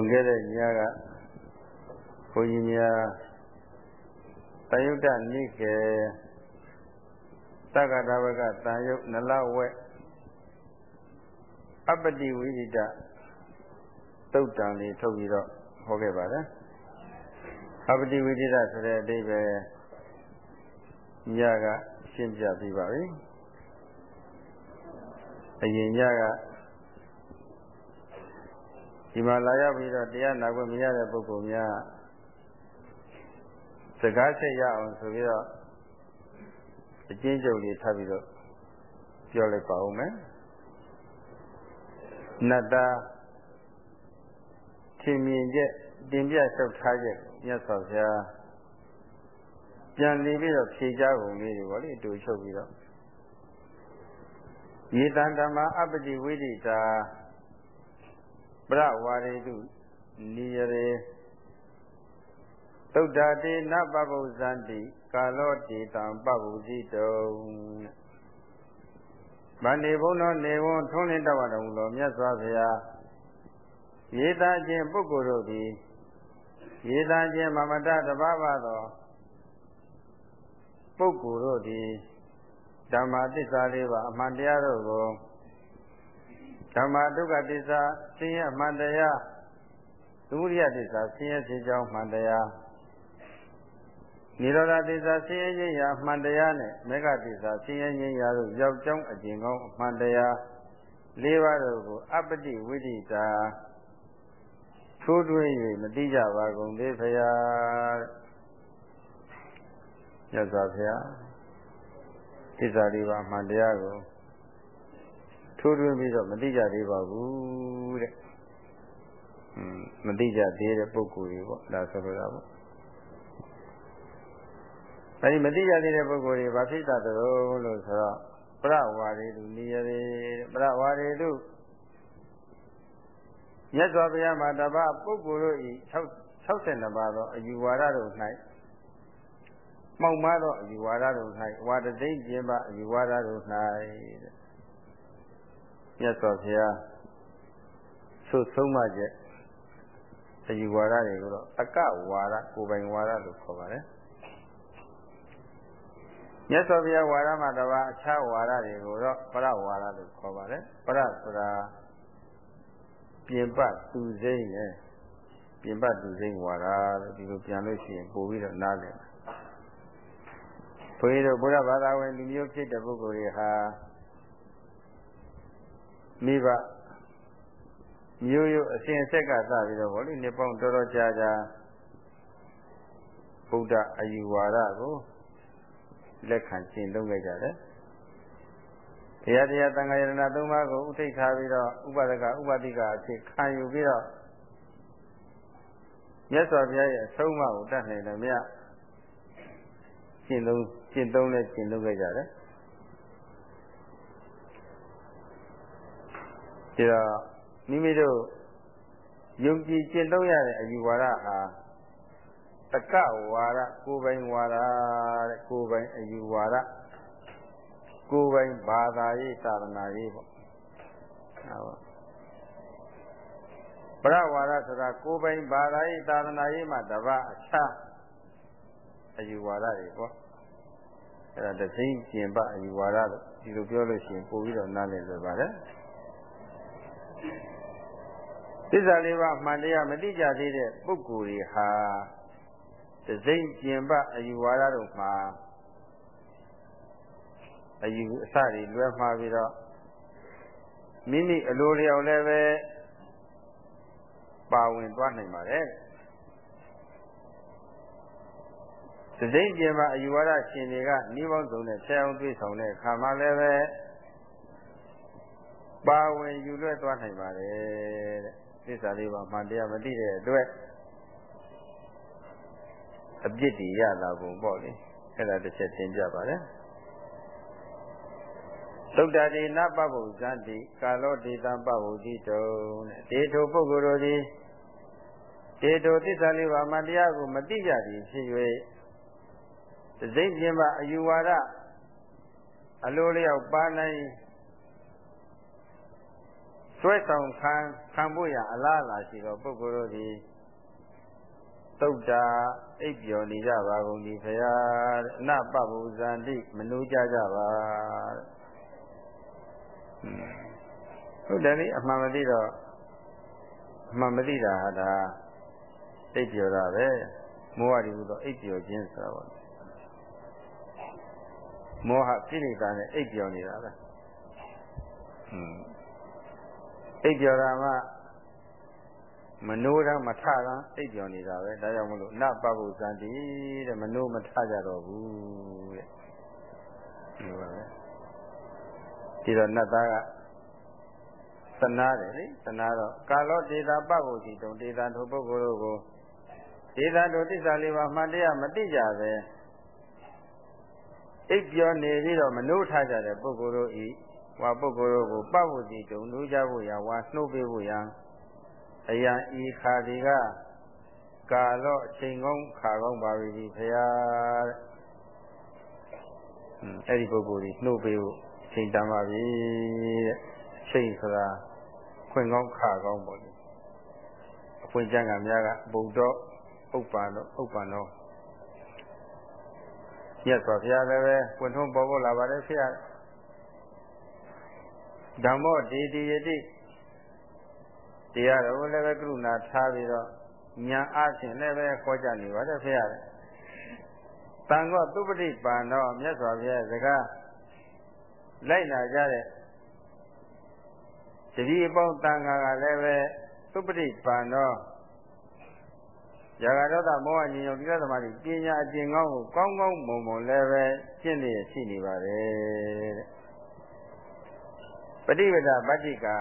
ုံခဲ့တဲ့ညကဘုန်းကြီးများတယုဒ္ဓနိကေသက္ကတာဝကတန်ယုတ်နလဝက်အပတိဝိဒိတသုတ်တံလေးထုတ်ပြီးတော့ဟောခဲ့ပါတယ်အပတိဝိဒိတဆိုတဲ့အဓိပ္ပာယ်ညကရှင်းပြပြီးပါပြီအရင်ညက ဒီမှာလာရောက်ပြီးတော့တရားနာခွင့်မရတဲ့ပုဂ္ဂိုလ်များစကားဆက်ရအောင်ဆိုပြီးတော့အကျဉ်းချုပ်လေးထပ်ပြီးတော့ပြောလိုက်ပါဦးမယ်နတ္တာထင်မြင်ချက်တင်ပြလျှောက်ထားချက်မြတ်စွာဘုရားပြန်လီပြီးတော့ဖြေကြကုန်လေးတွေပေါ့လေတူချုပ်ပြီးတော့ယေတံဓမ္မအပ္ပတိဝိဒိတာ ပရဝါရေတုနိယရေသုဒ္ဓတေနပပုဇန္တိကာလောတေတံပပုဇိတုံဗန္ဒီဘုံတော်နေဝံထုံးလင်းတတ်တော်မူသောမြတ်စွာဘုရားယေတာချင်းပုဂ္ဂိုလ်တို့သည်ယေတာချင်းမမတတဘာဝသောပုဂ္ဂိုလ်တို့သည်ဓမ္မသစ္စာလေးပါအမှန်တရားတို့ကို ဓမ္မဒုက္ခသစ္စာဆင်းရဲအမှန်တရားဒုရိယသစ္စာဆင်းရဲခြင်းကြောင့်မှန်တရားနိရောဓသစ္စာဆင်းရဲခြင်းရာမှန်တရားနဲ့မေဃသစ္စာဆင်းရဲခြင်းရာတို့ရောက်ကြောင်းအကျင့်ကောင်းအမှန်တရားလေးပါးတို့ကိုအပ္ပတိဝိဒိတာထိုးထွင်း၍မတိကြပါကုန်သေးဖရာရသော်ဖရာသစ္စာလေးပါးမှန်တရားကို ထိုးထွင်းပြီးတော့မသိကြသေးပါဘူးတဲ့။อืมမသိကြသေးတဲ့ပုဂ္ဂိုလ်တွေပေါ့ဒါဆိုလိုတာပေါ့။အဲဒီမသိကြသေးတဲ့ပုဂ္ဂိုလ်တွေဘာဖြစ်တာတုံးလို့ဆိုတော့ပရဝါရီတုနိယရေပရဝါရီတုမြတ်စွာဘုရားမှာတပါပုဂ္ဂိုလ်တို့ဤ62ပါးသောအယူဝါဒတို့၌မှောက်မားသောအယူဝါဒတို့၌ဝါဒသိကျင်းပါအယူဝါဒတို့၌တဲ့ မြတ်စွာဘုရားသုဆုံးမချက်အယူဝါဒတွေကိုတော့အကဝါဒကိုယ်ပိုင်ဝါဒလို့ခေါ်ပါတယ်မြတ်စွာဘုရားဝါဒမှာတပါအခြားဝါဒတွေကိုတော့ပရဝါဒလို့ခေါ်ပါတယ်ပရဆိုတာပြင်ပသူစိမ့်နဲ့ပြင်ပသူစိမ့်ဝါဒလို့ဒီလိုပြန်လို့ရှိရင်ပို့ပြီးတော့နားလည်ဘုရားတို့ဘုရားဘာသာဝင်လူမျိုးဖြစ်တဲ့ပုဂ္ဂိုလ်တွေဟာ မိဘမျိုးရိုးအစဉ်အဆက်ကစပြီးတော့ဗောလေနှစ်ပေါင်းတော်တော်ကြာကြာဗုဒ္ဓအယူဝါဒကိုလက်ခံရှင်းသုံးခဲ့ကြတယ်။တရားတရားသံဃာယရဏသုံးပါးကိုဥထိတ်ထားပြီးတော့ဥပဒကဥပတိကအဖြစ်ခံယူပြီးတော့မြတ်စွာဘုရားရဲ့အဆုံးအမကိုတတ်နိုင်တယ်မြတ်ရှင်းသုံးရှင်းသုံးနဲ့ရှင်းသုံးခဲ့ကြတယ်။ ဒီတော့မိမိတို့ယုံကြည်ကျင့်သုံးရတဲ့အယူဝါဒဟာတက္ကဝါဒကိုယ်ပိုင်ဝါဒတဲ့ကိုယ်ပိုင်အယူဝါဒကိုယ်ပိုင်ဘာသာရေးသာသနာရေးပေါ့ဟုတ်ပရဝါဒဆိုတာကိုယ်ပိုင်ဘာသာရေးသာသနာရေးမှာတပတ်အခြားအယူဝါဒတွေပေါ့အဲ့ဒါတသိန်းကျင်ပအယူဝါဒလို့ဒီလိုပြောလို့ရှိရင်ပို့ပြီးတော့နားလည်လွယ်ပါတယ် သစ္စာလေးပါးမှန်တရားမသိကြသေးတဲ့ပုဂ္ဂိုလ်တွေဟာတစိမ့်ကျင်ပအယူဝါဒတို့မှာအယူအစတွေလွဲမှားပြီးတော့မိမိအလိုလျောက်လည်းပဲပါဝင်သွားနိုင်ပါတယ်တစိမ့်ကျင်ပအယူဝါဒရှင်တွေကနှီးပေါင်းစုံနဲ့ဆဲအောင်တွေ့ဆောင်တဲ့အခါမှာလည်းပဲ ပါဝင်ယူလွဲ့သွားနိုင်ပါတယ်တဲ့သစ္စာလေးပါမှန်တရားမသိတဲ့အတွက်အပြစ်တွေရလာပုံပေါ့လေအဲ့ဒါတစ်ချက်သင်ပြပါတယ်သုဒ္ဓတိနပဗုဇန္တိကာလောဒေတံပဗုတိတုံတဲ့ဒေထိုပုဂ္ဂိုလ်တို့သည်ဒေထိုသစ္စာလေးပါမှန်တရားကိုမသိကြသည်ဖြစ်၍တစိမ့်ပြင်းပါအယူဝါဒအလိုလျောက်ပါနိုင် ဆွဲဆောင်ခံခံဖို့ရအလားအလာရှိတော့ပုဂ္ဂိုလ်တို့ဒီသုတ်တာအိပ်ပျော်နေကြပါကုန်ဒီဖရာအနပပူဇန္တိမနှိုးကြကြပါဟုတ်တယ်လေအမှန်မသိတော့အမှန်မသိတာဟာဒါအိပ်ပျော်တာပဲမောဟတွေကတော့အိပ်ပျော်ခြင်းဆိုတာပေါ့မောဟကိလေသာနဲ့အိပ်ပျော်နေတာပဲဟွန်း အိပ်ပျော်တာမှမနိုးတော့မထတာအိပ်ပျော်နေတာပဲဒါကြောင့်မလို့နပပုဇန်တိတဲ့မနိုးမထကြတော့ဘူးတဲ့ဒီပါပဲဒီတော့နတ်သားကသနာတယ်လေသနာတော့ကာလောဒေတာပပုစီတုံဒေတာထိုပုဂ္ဂိုလ်တို့ကိုဒေတာတို့တစ္ဆာလေးပါမှန်တရားမသိကြပဲအိပ်ပျော်နေပြီးတော့မနိုးထကြတဲ့ပုဂ္ဂိုလ်တို့ဤ ဝါပုဂ္ဂိုလ်တို့ကိုပပုစီတုံနိုးကြဖို့ရဝါနှုတ်ပေးဖို့ရအယံဤခါဒီကကာလောအချိန်ကောင်းခါကောင်းပါပြီဖရာတဲ့အဲ့ဒီပုဂ္ဂိုလ်ကြီးနှုတ်ပေးဖို့အချိန်တန်ပါပြီတဲ့အချိန်ဆိုတာခွင့်ကောင်းခါကောင်းပေါ့လေအခွင့်ကျမ်းကများကဘုံတော့ဥပ္ပန်တော့ဥပ္ပန်တော့မြတ်စွာဘုရားလည်းပဲပွင့်ထုံးပေါ်ပေါ်လာပါတယ်ဖရာ ဓမ္မောဒေတိယတိတရားတော်လည်းပဲကရုဏာထားပြီးတော့ညာအချင်းလည်းပဲခေါ်ကြနေပါတယ်ဖေရတယ်။တန်ခောသုပတိပန်တော့မြတ်စွာဘုရားစကားလိုက်လာကြတဲ့တတိအပေါင်းတန်ခါကလည်းပဲသုပတိပန်တော့ရာဂဒေါသမောဟဉာဏ်ရောဒီကသမားကြီးပညာအကျင့်ကောင်းကိုကောင်းကောင်းမွန်မွန်လည်းပဲရှင်းနေရှိနေပါတယ်တဲ့ပ ฏิပဒပတ္တိကာ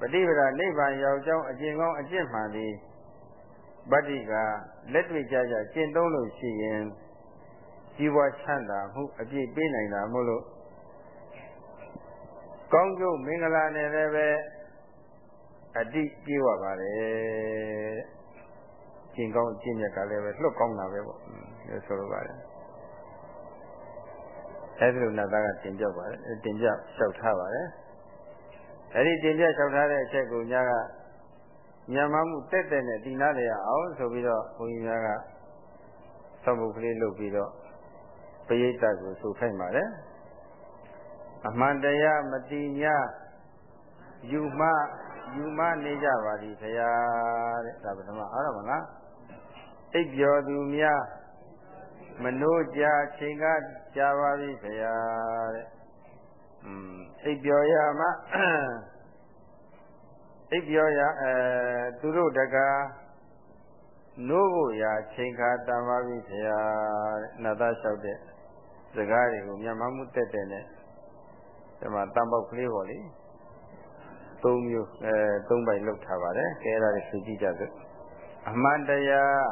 ပฏิပဒါနိဗ္ဗာန်ရောက်ကြောင်းအကျင့်ကောင်းအကျင့်မှန်သည်ဗတ္တိကလက်တွေ့ကြကြကျင့်သုံးလို့ရှိရင်ជីវချမ်းသာမှုအပြည့်ပေးနိုင်တာမို့လို့ကောင်းကျိုးမင်္ဂလာနဲ့လည်းပဲအတိပြေဝပါတယ်ကျင့်ကောင်းကျင့်မြတ်ကလည်းပဲလွတ်ကောင်းတာပဲပေါ့ဒါဆိုလိုပါတယ် အဲဒီလိုနတ်သားကတင်ပြပါတယ်တင်ပြလျှောက်ထားပါတယ်အဲ့ဒီတင်ပြလျှောက်ထားတဲ့အချက်ကိုညာကမြန်မာမှုတက်တက်နဲ့ဒီနာလေရအောင်ဆိုပြီးတော့ဘုန်းကြီးများကသမှုကလေးလုပ်ပြီးတော့ပရိသတ်ကိုဆိုခိုင်းပါတယ်အမှန်တရားမတိညာယူမယူမနေကြပါသည်ခရားတဲ့ဒါပထမအားရမလားအိပ်ပျော်သူများ မနိုးကြချိန်ကကြာပါပြီခရားတဲ့อืมအိပ်ပျော်ရမှအိပ်ပျော်ရအဲသူတို့တကားနိုးဖို့ရာချိန်ခါတန်ပါပြီခရားတဲ့နတ်သားလျှောက်တဲ့စကားတွေကိုမြန်မာမှုတက်တဲ့နဲ့ဒီမှာတန်ပေါက်ကလေးပေါ့လေသုံးမျိုးအဲသုံးပိုင်လောက်ထားပါတယ်ကဲအဲ့ဒါတွေသိကြည့်ကြစို့အမှန်တရား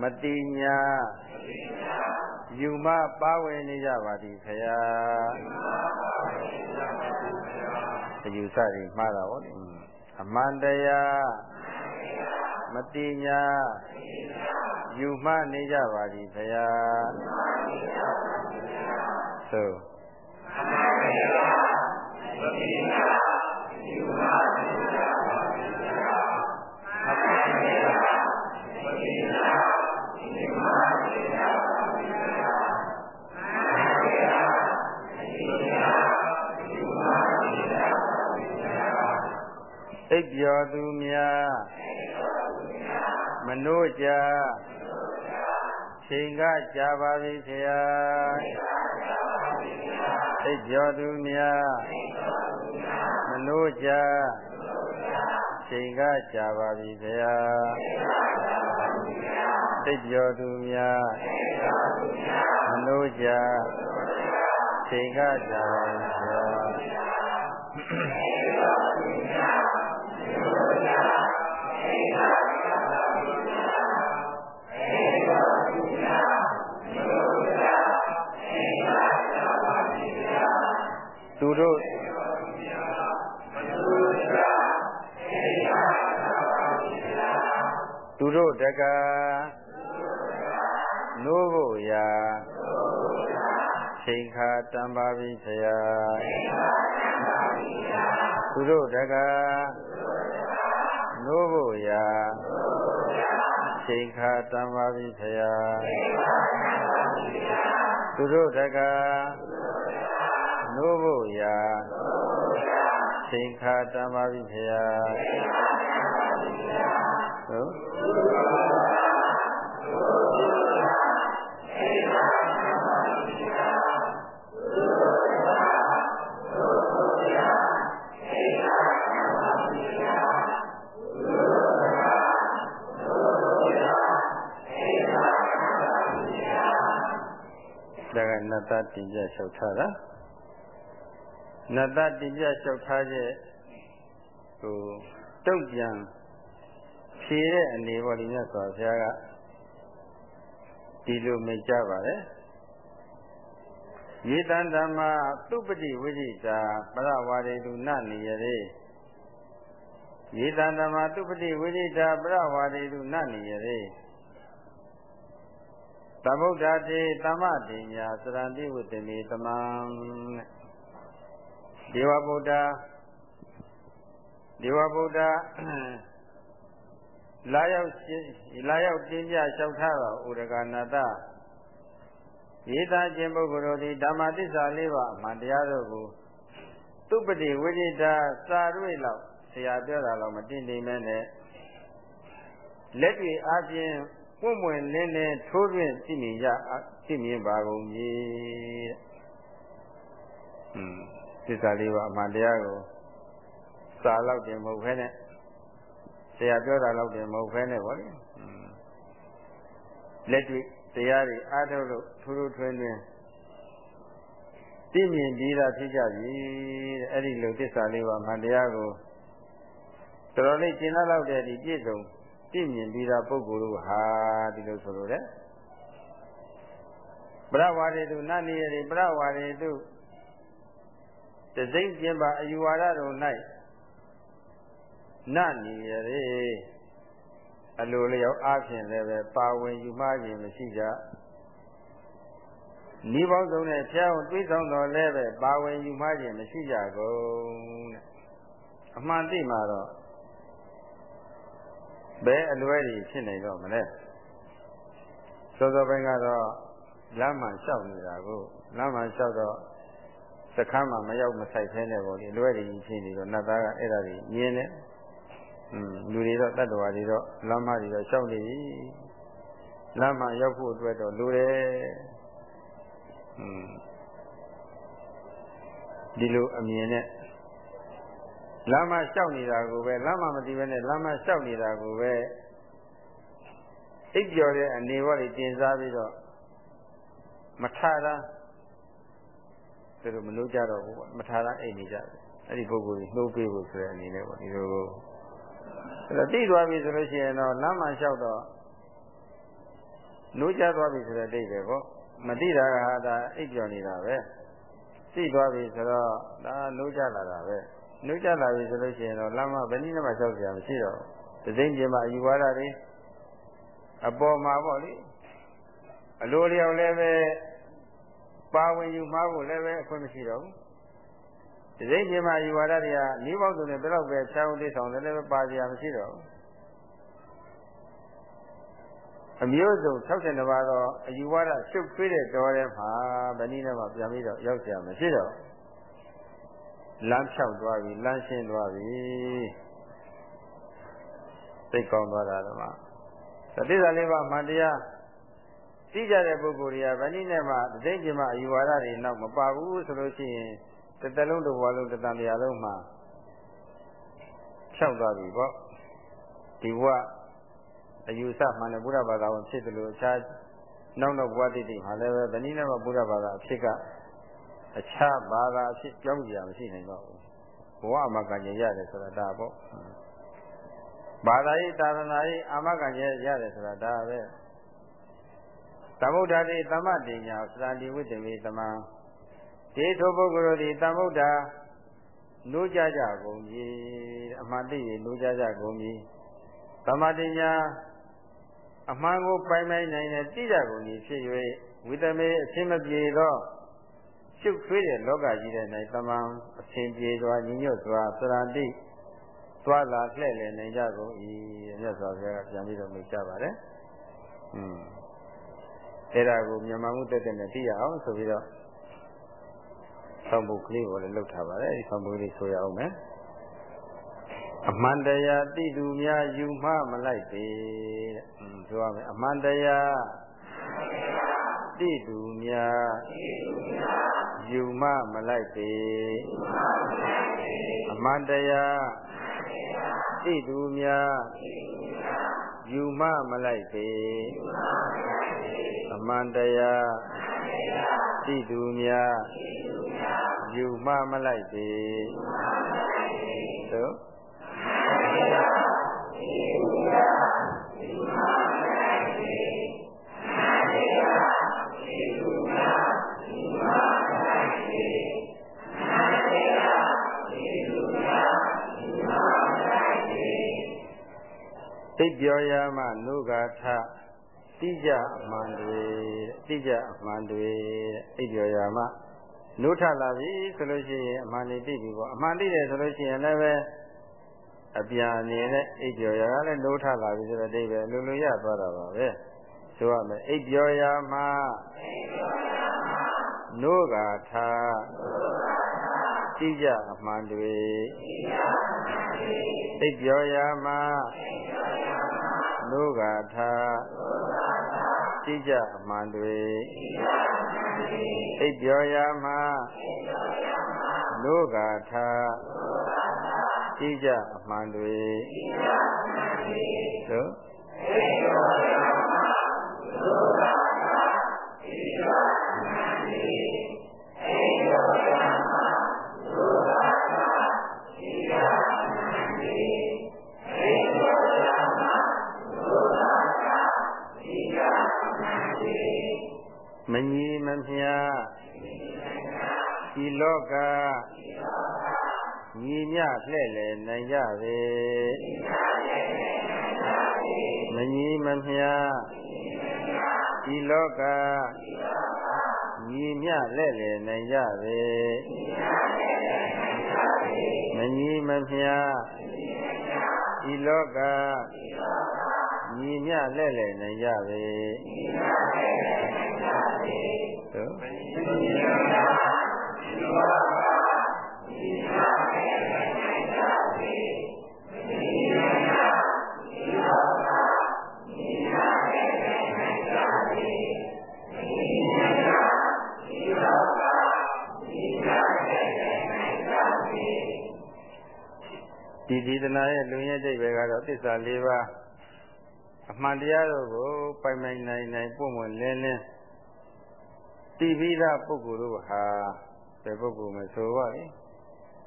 မတိညာယူမပါဝင်နေကြပါသည်ခရားအယူဆတွေမှားတာဗောလေအမှန်တရားမတိညာယူမနေကြပါသည်ခရားသို့အမှန်တရားမတိညာ အိပ်ပျော်သူများမနှိုးကြချိန်ကကြာပါပြီခရားအိပ်ပျော်သူများမနှိုးကြချိန်ကကြာပါပြီခရားအိပ်ပျော်သူများမနှိုးကြချိန်ကကြာပါပြီခရား သူတို့သူတို့တကနိုးဖို့ရာချိန်ခါတန်ပါပြီဆရာသူတို့တက နိုးဖို့ရာချိန်ခါတမ်းပါပြီဖရာသူတို့တကနိုးဖို့ရာချိန်ခါတမ်းပါပြီဖရာဟုတ် နတ္တတင်ပြလျှောက်ထားတာနတ္တတင်ပြလျှောက်ထားတဲ့ဟိုတုတ်ပြန်ဖြေတဲ့အနေပေါ်ဒီမြတ်စွာဘုရားကဒီလိုမိတ်ကြပါတယ်ယေတံဓမ္မသုပတိဝိဇိတာပရဝါရေတုနနေရရေယေတံဓမ္မသုပတိဝိဇိတာပရဝါရေတုနနေရရေ သမုဒ္ဒတိသမတိညာသရဏိဝတ္တမေတမံဒေဝဗုဒ္ဓဒေဝဗုဒ္ဓလာရောက်လာရောက်တင်ပြလျှောက်ထားတော်ဥရကနာတရေးသားခြင်းပုဂ္ဂိုလ်တို့သည်ဓမ္မသစ္စာလေးပါးအမှန်တရားတို့ကိုသူပတိဝိဇိတာစာရွေ့လောက်ဆရာပြောတာတော့မတင်နေမဲနဲ့လက်တွေအပြင် ပွင့်ပွင့်လင်းလင်းထိုးသွင်းသိမြင်ကြသိမြင်ပါကုန်၏တဲ့။อืมသစ္စာလေးပါးအမှန်တရားကိုစာလောက်တင်မဟုတ်ခဲနဲ့ဆရာပြောတာလောက်တင်မဟုတ်ခဲနဲ့ဗောလေ။လက်တွေ့တရားတွေအားထုတ်လို့ထူးထူးထွန်းထွန်းသိမြင်ပြီးသားဖြစ်ကြပြီတဲ့အဲ့ဒီလိုသစ္စာလေးပါးမှန်တရားကိုတော်တော်လေးကျင့်လာတော့တဲ့ဒီပြည့်စုံ သိမြင်ပြီးသားပုဂ္ဂိုလ်တို့ဟာဒီလိုဆိုလိုတယ်ပရဝါရေတုနနိယေပရဝါရေတုတစိမ့်ကျင်ပါအယူဝါဒတို့၌နနိယေအလိုလျောက်အားဖြင့်လည်းပဲပါဝင်ယူမှားခြင်းမရှိကြဤပေါင်းစုံနဲ့ဖျားအောင်တွေးဆောင်တော်လဲပဲပါဝင်ယူမှားခြင်းမရှိကြကုန်တဲ့အမှန်သိမှာတော့ ဘယ်အလွဲတွေဖြစ်နေတော့မလဲစောစောပိုင်းကတော့လမ်းမှလျှောက်နေတာကိုလမ်းမှလျှောက်တော့စခန်းမှာမရောက်မဆိုင်ဖဲနဲ့ပေါ့လေလွဲတွေဖြစ်နေတော့နတ်သားကအဲ့ဒါတွေမြင်နေอืมလူတွေတော့တတ္တဝါတွေတော့လမ်းမတွေတော့လျှောက်နေပြီလမ်းမှရောက်ဖို့အတွက်တော့လူတယ်อืมဒီလိုအမြင်နဲ့ လမ်းမလျှောက်နေတာကိုပဲလမ်းမမသိဘဲနဲ့လမ်းမလျှောက်နေတာကိုပဲအိပ်ပျော်တဲ့အနေဘောတွေတင်စားပြီးတော့မထတာသူတို့မလို့ကြတော့ဘူးမထတာအိပ်နေကြတယ်အဲ့ဒီပုဂ္ဂိုလ်ကြီးနှိုးပေးဖို့ဆိုတဲ့အနေနဲ့ပေါ့ဒီလိုကိုအဲ့တော့တိသွားပြီဆိုလို့ရှိရင်တော့လမ်းမလျှောက်တော့နိုးကြသွားပြီဆိုတဲ့အိပ်ပဲပေါ့မတိတာကဟာဒါအိပ်ပျော်နေတာပဲသိသွားပြီဆိုတော့ဒါနိုးကြလာတာပဲ နှုတ်ကြလာပြီဆိုလို့ရှိရင်တော့လမ်းမဘယ်နည်းမှလျှောက်ကြမရှိတော့ဘူး။သိသိချင်းမှာအယူဝါဒတွေအပေါ်မှာပေါ့လေအလိုလျောက်လည်းပဲပါဝင်ယူမှာဖို့လည်းပဲအခွင့်မရှိတော့ဘူး။သိသိချင်းမှာအယူဝါဒတွေကနီးပေါက်စုံနဲ့ဘယ်တော့ပဲချောင်းတိဆောင်လည်းပဲပါကြမရှိတော့ဘူး။အမျိုးစုံ62ပါးသောအယူဝါဒရှုပ်ထွေးတဲ့တော်ထဲမှာဗဏိနဲ့မှပြန်ပြီးတော့ရောက်ကြမရှိတော့ဘူး လမ်းဖြောက်သွားပြီလမ်းရှင်းသွားပြီသိကောင်းသွားတာတော့မှသတိစာလေးပါမှန်တရားသိကြတဲ့ပုဂ္ဂိုလ်တွေကဗဏိနဲ့မှအသိဉာဏ်မှအယူဝါဒတွေနောက်မပါဘူးဆိုလို့ရှိရင်တစ်တလုံးတစ်ဘဝလုံးတစ်တန်တရားလုံးမှာဖြောက်သွားပြီပေါ့ဒီဘဝအယူဆမှန်တဲ့ဘုရားဘာသာဝင်ဖြစ်တယ်လို့အခြားနောက်နောက်ဘဝတည်တည်မှာလည်းပဲဗဏိနဲ့မှဘုရားဘာသာအဖြစ်က အခြားဘာသာအဖြစ်ပြောင်းကြရမရှိနိုင်တော့ဘူးဘဝအမကံရရတယ်ဆိုတာဒါပေါ့ဘာသာရေးသာသနာရေးအမကံရရတယ်ဆိုတာဒါပဲသမုဒ္ဒတိသမတိညာသရတိဝိတ္တမေတမံဒီထိုပုဂ္ဂိုလ်တို့သည်သမုဒ္ဒနိုးကြကြကုန်ပြီအမှန်တည်းနိုးကြကြကုန်ပြီသမတိညာအမှန်ကိုပိုင်ပိုင်နိုင်တဲ့တိကြကုန်ပြီဖြစ်၍ဝိတမေအရှင်းမပြေသော ရှုပ်ထွေးတဲ့လောကကြီးထဲ၌တမန်အစဉ်ပြေစွာညီညွတ်စွာသရတိသွားလာလှည့်လည်နေကြကုန်၏မြတ်စွာဘုရားကပြန်ပြီးတော့မိတ်ကြပါတယ်။อืมအဲ့ဒါကိုမြန်မာမှုတက်တဲ့နဲ့သိရအောင်ဆိုပြီးတော့ဆောင်းဘုတ်ကလေးကိုလည်းလုပ်ထားပါတယ်။ဒီဆောင်းဘုတ်လေးဆိုရအောင်မယ်။အမှန်တရားသိသူများယူမှမလိုက်ပေတဲ့။ဆိုရမယ်အမှန်တရား တိသူများယူမမလိုက်ပေအမှန်တရားတိသူများယူမမလိုက်ပေအမှန်တရားတိသူများယူမမလိုက်ပေသို့ သိပြောရမှနုဂါထတိကြအမှန်တွေတိကြအမှန်တွေသိပြောရမှနုထလာပြီဆိုလို့ရှိရင်အမှန်တွေသိပြီပေါ့အမှန်သိတယ်ဆိုလို့ရှိရင်လည်းပဲအပြန်အနေနဲ့အိပ်ပြောရကလည်းနိုးထလာပြီဆိုတော့အိပဲလူလူရသွားတာပါပဲဆိုရမယ်အိပ်ပြောရမှနိုးကထာ တိကြအမှန်တွေအိပ်ပြောရမှလောကထာတိကြအမှန်တွေအိပ်ပြောရမှာလောကထာတိကြအမှန်တွေသို့အိပ် ညီမြလှဲ့လေနိုင်ကြပေမညီမမြဒီလောကညီမြလှဲ့လေနိုင်ကြပေမညီမမြဒီလောကညီမြလဲ့လဲ့နိုင်ကြပေသို့ ဒီဒီသနာရဲ့လူရင်းတိတ်ပဲကတော့သစ္စာ၄ပါးအမှန်တရားတို့ကိုပိုင်ပိုင်နိုင်နိုင်ပွင့်ပွင့်လင်းလင်းသိပြီးသားပုဂ္ဂိုလ်တို့ဟာဘယ်ပုဂ္ဂိုလ်မဆိုပါလေ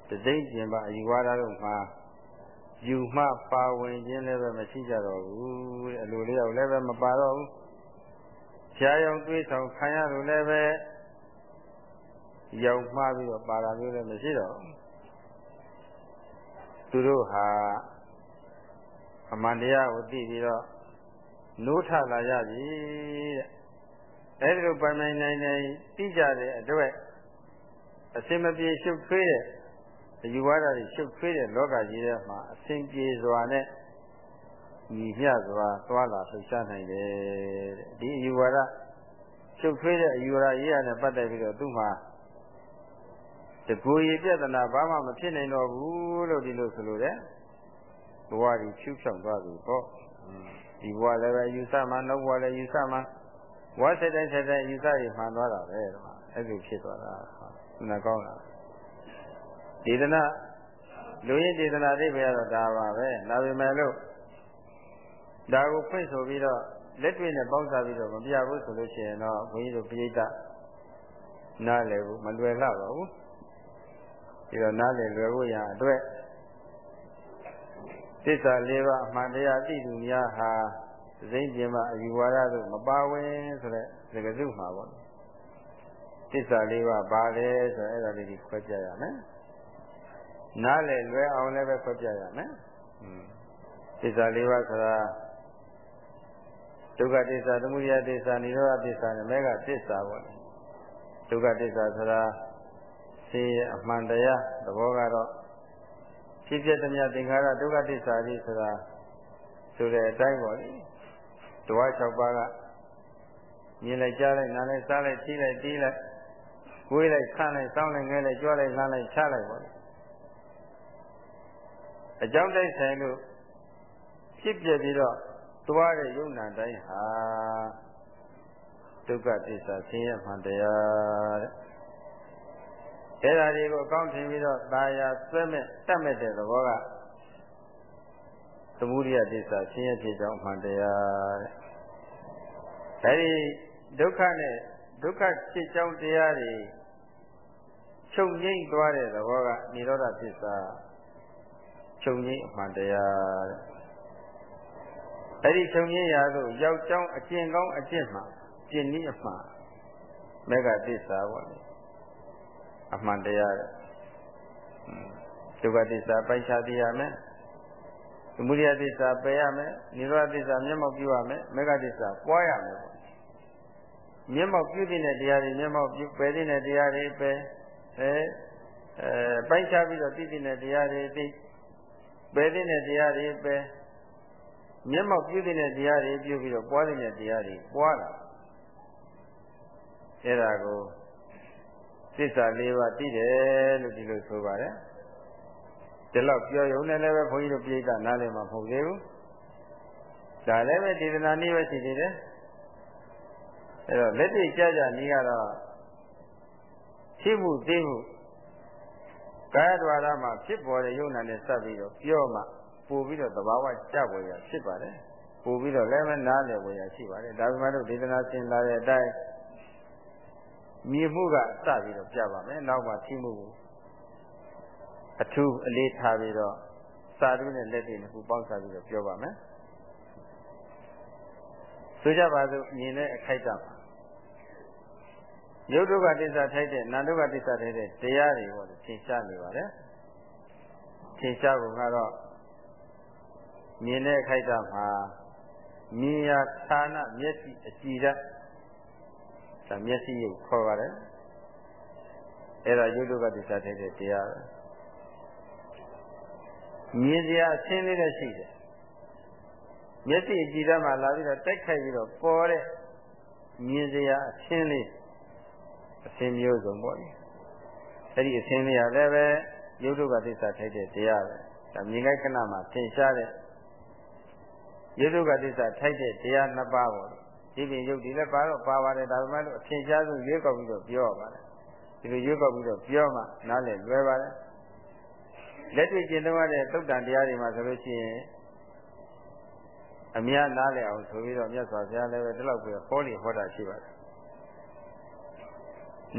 တသိမ့်ကျင်ပါအယူဝါဒတို့မှာယူမှပါဝင်ခြင်းလည်းပဲမရှိကြတော့ဘူးတဲ့အလိုလေးရောက်လည်းပဲမပါတော့ဘူးဖြာယုံတွေးဆောင်ခံရလို့လည်းပဲရောက်မှားပြီးတော့ပါတာမျိုးလည်းမရှိတော့ဘူး သူတို့ဟာအမှန်တရားကိုသိပြီးတော့နိုးထလာရပြီတဲ့အဲဒီလိုပိုင်ပိုင်နိုင်နိုင်သိကြတဲ့အတွက်အစင်မပြေရှုပ်ထွေးတဲ့အယူဝါဒတွေရှုပ်ထွေးတဲ့လောကကြီးထဲမှာအစင်ပြေစွာနဲ့ညီမျှစွာသွားလာလှုပ်ရှားနိုင်တယ်တဲ့ဒီအယူဝါဒရှုပ်ထွေးတဲ့အယူဝါဒရေးရတဲ့ပတ်သက်ပြီးတော့သူ့မှာ တကူရည်ပြဿနာဘာမှမဖြစ်နိုင်တော့ဘူးလို့ဒီလိုဆိုလို့တဲ့ဘဝကြီးဖြူဖြောင်းသွားပြီပေါ့ဒီဘဝလည်းပဲယူဆမှနောက်ဘဝလည်းယူဆမှဝါစတဲ့စတဲ့ယူဆရမှန်သွားတာပဲဒီမှာအဲ့လိုဖြစ်သွားတာဟုတ်နာကောင်းလားဒေသနာလူရင်းဒေသနာသိပဲတော့ဒါပါပဲဒါပေမဲ့လို့ဒါကိုဖွင့်ဆိုပြီးတော့လက်တွေ့နဲ့ပေါင်းစားပြီးတော့မပြဘူးဆိုလို့ရှိရင်တော့ဘုန်းကြီးတို့ပြိဋ္ဌနားလည်ဘူးမလွယ်လောက်ပါဘူး ဒီတော့နားလည်လွယ်ဖို့ရအတွက်သစ္စာလေးပါးအမှန်တရားသိသူများဟာသိဉ္ဇင်မှာအယူဝါဒတို့မပါဝင်ဆိုတဲ့သကစုမှာပေါ့သစ္စာလေးပါးပါလေဆိုတော့အဲ့ဒါလေးကြီးခွဲပြရမယ်နားလေလွယ်အောင်လည်းပဲခွဲပြရမယ်သစ္စာလေးပါးဆိုတာဒုက္ခသစ္စာသမုဒယသစ္စာនិရောဓသစ္စာနဲ့မေဃသစ္စာပေါ့ဒုက္ခသစ္စာဆိုတာ ဆင်းရဲအမှန်တရားသဘောကတော့ဖြစ်ဖြစ်သမျှသင်္ခါရဒုက္ခသစ္စာကြီးဆိုတာဆိုတဲ့အတိုင်းပေါ့လေတဝါ၆ပါးကမြင်လိုက်ကြားလိုက်နားလိုက်စားလိုက်ထိလိုက်တီးလိုက်ကိုယ်လိုက်ခန့်လိုက်စောင်းလိုက်ငဲလိုက်ကြွလိုက်လှမ်းလိုက်ချလိုက်ပေါ့လေအကြောင်းတိုက်ဆိုင်လို့ဖြစ်ပြပြီးတော့သွားတဲ့ယုံနာတိုင်းဟာဒုက္ခသစ္စာဆင်းရဲမှန်တရားတဲ့ အဲ့ဒါတွေကိုအကောင်းထင်ပြီးတော့ตาယာဆွဲမဲ့တတ်မဲ့တဲ့သဘောကသမုဒိယသစ္စာဆင်းရဲဖြစ်ကြောင်းမှန်တရားတဲ့အဲဒီဒုက္ခနဲ့ဒုက္ခဖြစ်ကြောင်းတရားတွေချုပ်ငိမ့်သွားတဲ့သဘောကនិရောဓသစ္စာချုပ်ငိမ့်အမှန်တရားတဲ့အဲ့ဒီချုပ်ငိမ့်ရာသို့ရောက်ကြောင်းအကျင့်ကောင်းအကျင့်မှကျင့်နည်းအမှန်မေဃသစ္စာပေါ့လေ အမှန်တရားတဲ့ဒုက္ခသစ္စာပိုက်ချသိရမယ်သမုဒယသစ္စာပယ်ရမယ်နိရောဓသစ္စာမျက်မှောက်ပြုရမယ်မေဃသစ္စာပွားရမယ်မျက်မှောက်ပြုတဲ့တရားတွေမျက်မှောက်ပြုပယ်တဲ့တရားတွေပယ်အဲအဲပိုက်ချပြီးတော့သိတဲ့တရားတွေသိပယ်တဲ့တရားတွေပယ်မျက်မှောက်ပြုတဲ့တရားတွေပြုပြီးတော့ပွားတဲ့တရားတွေပွားတာအဲ့ဒါကို သစ္စာ၄ပါးသိတယ်လို့ဒီလိုဆိုပါတယ်ဒီလောက်ပြောရုံနဲ့လည်းပဲဘုန်းကြီးတို့ပြိဿနားလည်မှာမဟုတ်သေးဘူးဒါလည်းပဲဒေသနာနည်းပဲရှိသေးတယ်အဲတော့လက်တွေ့ကြကြနည်းကတော့ရှိမှုသိမှုကာယဒွါရမှာဖြစ်ပေါ်တဲ့ယုံနာနဲ့စပ်ပြီးတော့ပြောမှပို့ပြီးတော့သဘာဝကြပေါ်ရဖြစ်ပါတယ်ပို့ပြီးတော့လည်းပဲနားလည်ပေါ်ရရှိပါတယ်ဒါပေမဲ့လို့ဒေသနာရှင်လာတဲ့အတိုင်း မြင်မှုကစပြီးတော့ပြပါမယ်နောက်မှရှိမှုကိုအထူးအလေးထားပြီးတော့စာတုနဲ့လက်တွေနှစ်ခုပေါင်းစားပြီးတော့ပြောပါမယ်ဆိုကြပါစို့မြင်တဲ့အခိုက်အတန့်ယုတ်ဒုက္ခသစ္စာထိုက်တဲ့နာဒုက္ခသစ္စာထိုက်တဲ့တရားတွေပေါ့သင်ရှားနေပါတယ်သင်ရှားဖို့ကတော့မြင်တဲ့အခိုက်အတန့်မှာမြင်ရဌာနမျက်စိအကြည်ဓာတ် ဒါမျက်စိကိုခေါ်ပါတယ်အဲ့ဒါယုတ်ဒုက္ခသစ္စာထိုက်တဲ့တရားပဲမြင်စရာအရှင်းလေးနဲ့ရှိတယ်မျက်စိအကြည်ဓာတ်မှာလာပြီးတော့တိုက်ခိုက်ပြီးတော့ပေါ်တဲ့မြင်စရာအရှင်းလေးအရှင်းမျိုးစုံပေါ့လေအဲ့ဒီအရှင်းလေးကလည်းပဲယုတ်ဒုက္ခသစ္စာထိုက်တဲ့တရားပဲဒါမြင်ခိုက်ခဏမှာသင်ရှားတဲ့ယုတ်ဒုက္ခသစ္စာထိုက်တဲ့တရားနှစ်ပါးပေါ့ ဒီပြင်ယုတ်ဒီလည်းပါတော့ပါပါတယ်ဒါပေမဲ့လို့အထင်ရှားဆုံးရွေးကောက်ပြီးတော့ပြောရပါတယ်ဒီလိုရွေးကောက်ပြီးတော့ပြောမှနားလည်လွယ်ပါတယ်လက်တွေ့ကျင့်သုံးရတဲ့သုတ်တန်တရားတွေမှာဆိုလို့ရှိရင်အများနားလည်အောင်ဆိုပြီးတော့မြတ်စွာဘုရားလည်းပဲဒီလောက်ပဲဟောလိဟောတာရှိပါတယ်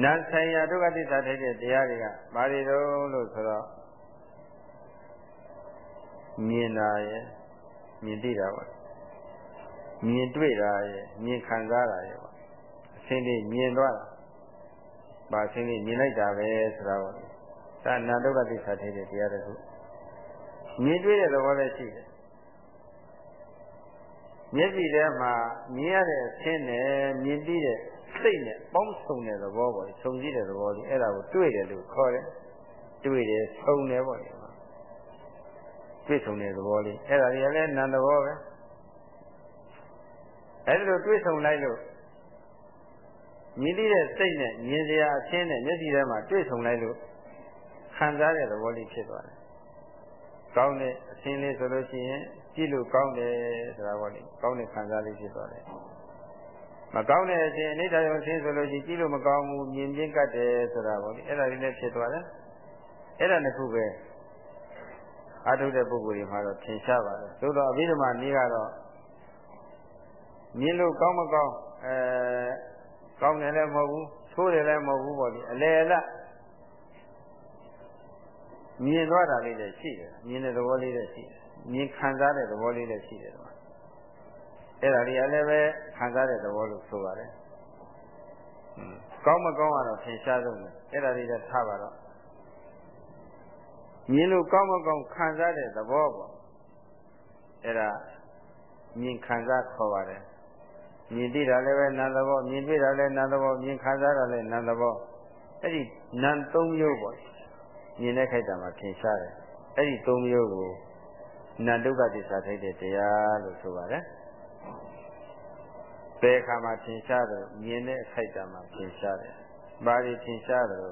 နတ်ဆိုင်ရာဒုက္ခသစ္စာထိုက်တဲ့တရားတွေကဘာတွေတုံးလို့ဆိုတော့မြင်တာရဲ့မြင်သိတာပါ မြင်တွေ့တာရဲ့မြင်ခံစားတာရဲ့ပေါ့အစင်းလေးမြင်သွားတာဘာအစင်းလေးမြင်လိုက်တာပဲဆိုတာပေါ့ဒါနာဒုက္ခသစ္စာထိုက်တဲ့တရားတစ်ခုမြင်တွေ့တဲ့သဘောလည်းရှိတယ်မျက်စိထဲမှာမြင်ရတဲ့အဆင်းနဲ့မြင်ပြီးတဲ့စိတ်နဲ့ပေါင်းစုံတဲ့သဘောပေါ့။ဆုံကြည့်တဲ့သဘောလေးအဲ့ဒါကိုတွေ့တယ်လို့ခေါ်တယ်။တွေ့တယ်ဆုံတယ်ပေါ့လေ။တွေ့ဆုံတဲ့သဘောလေးအဲ့ဒါကြီးလည်းနံသဘောပဲ။ အဲ့ဒါလိုတွေ့ဆုံလိုက်လို့မြင်တဲ့စိတ်နဲ့မြင်စရာအချင်းနဲ့မျက်စိထဲမှာတွေ့ဆုံလိုက်လို့ခံစားတဲ့သဘောလေးဖြစ်သွားတယ်။ကောင်းတဲ့အချင်းလေးဆိုလို့ရှိရင်ကြည့်လို့ကောင်းတယ်ဆိုတာပေါ့လေ။ကောင်းတဲ့ခံစားလေးဖြစ်သွားတယ်။မကောင်းတဲ့အချိန်အနိဋ္ဌယုံဆင်းဆိုလို့ရှိရင်ကြည့်လို့မကောင်းဘူးမြင်ချင်းကတ်တယ်ဆိုတာပေါ့လေအဲ့ဒါလေးလည်းဖြစ်သွားတယ်အဲ့ဒါနှစ်ခုပဲအာထုတဲ့ပုဂ္ဂိုလ်တွေမှာတော့ထင်ရှားပါတယ်သို့တော့အဘိဓမ္မာနည်းကတော့ မြင်လို့ကောင်းမကောင်းအဲကောင်းတယ်လည်းမဟုတ်ဘူးဆိုးတယ်လည်းမဟုတ်ဘူးပေါ့လေအလေအလတ်မြင်သွားတာလေးလည်းရှိတယ်မြင်တဲ့သဘောလေးလည်းရှိတယ်မြင်ခံစားတဲ့သဘောလေးလည်းရှိတယ်အဲ့ဒါတွေကလည်းပဲခံစားတဲ့သဘောလို့ဆိုပါတယ်။ကောင်းမကောင်းကတော့ထင်ရှားဆုံးပဲ။အဲ့ဒါတွေလည်းထားပါတော့။မြင်လို့ကောင်းမကောင်းခံစားတဲ့သဘောပေါ့။အဲ့ဒါမြင်ခံစားခေါ်ပါတယ်။ မြင်သိတာလည်းပဲနာမ်သဘောမြင်တွေ့တာလည်းနာမ်သဘောမြင်ခံစားတာလည်းနာမ်သဘောအဲ့ဒီနံ၃မျိုးပေါ့မြင်တဲ့ခိုက်တာမှာထင်ရှားတယ်အဲ့ဒီ၃မျိုးကိုနံဒုက္ခသစ္စာထိုက်တဲ့တရားလို့ဆိုပါတယ်ဘယ်အခါမှာထင်ရှားတယ်မြင်တဲ့အခိုက်တာမှာထင်ရှားတယ်ဘာတွေထင်ရှားတယ်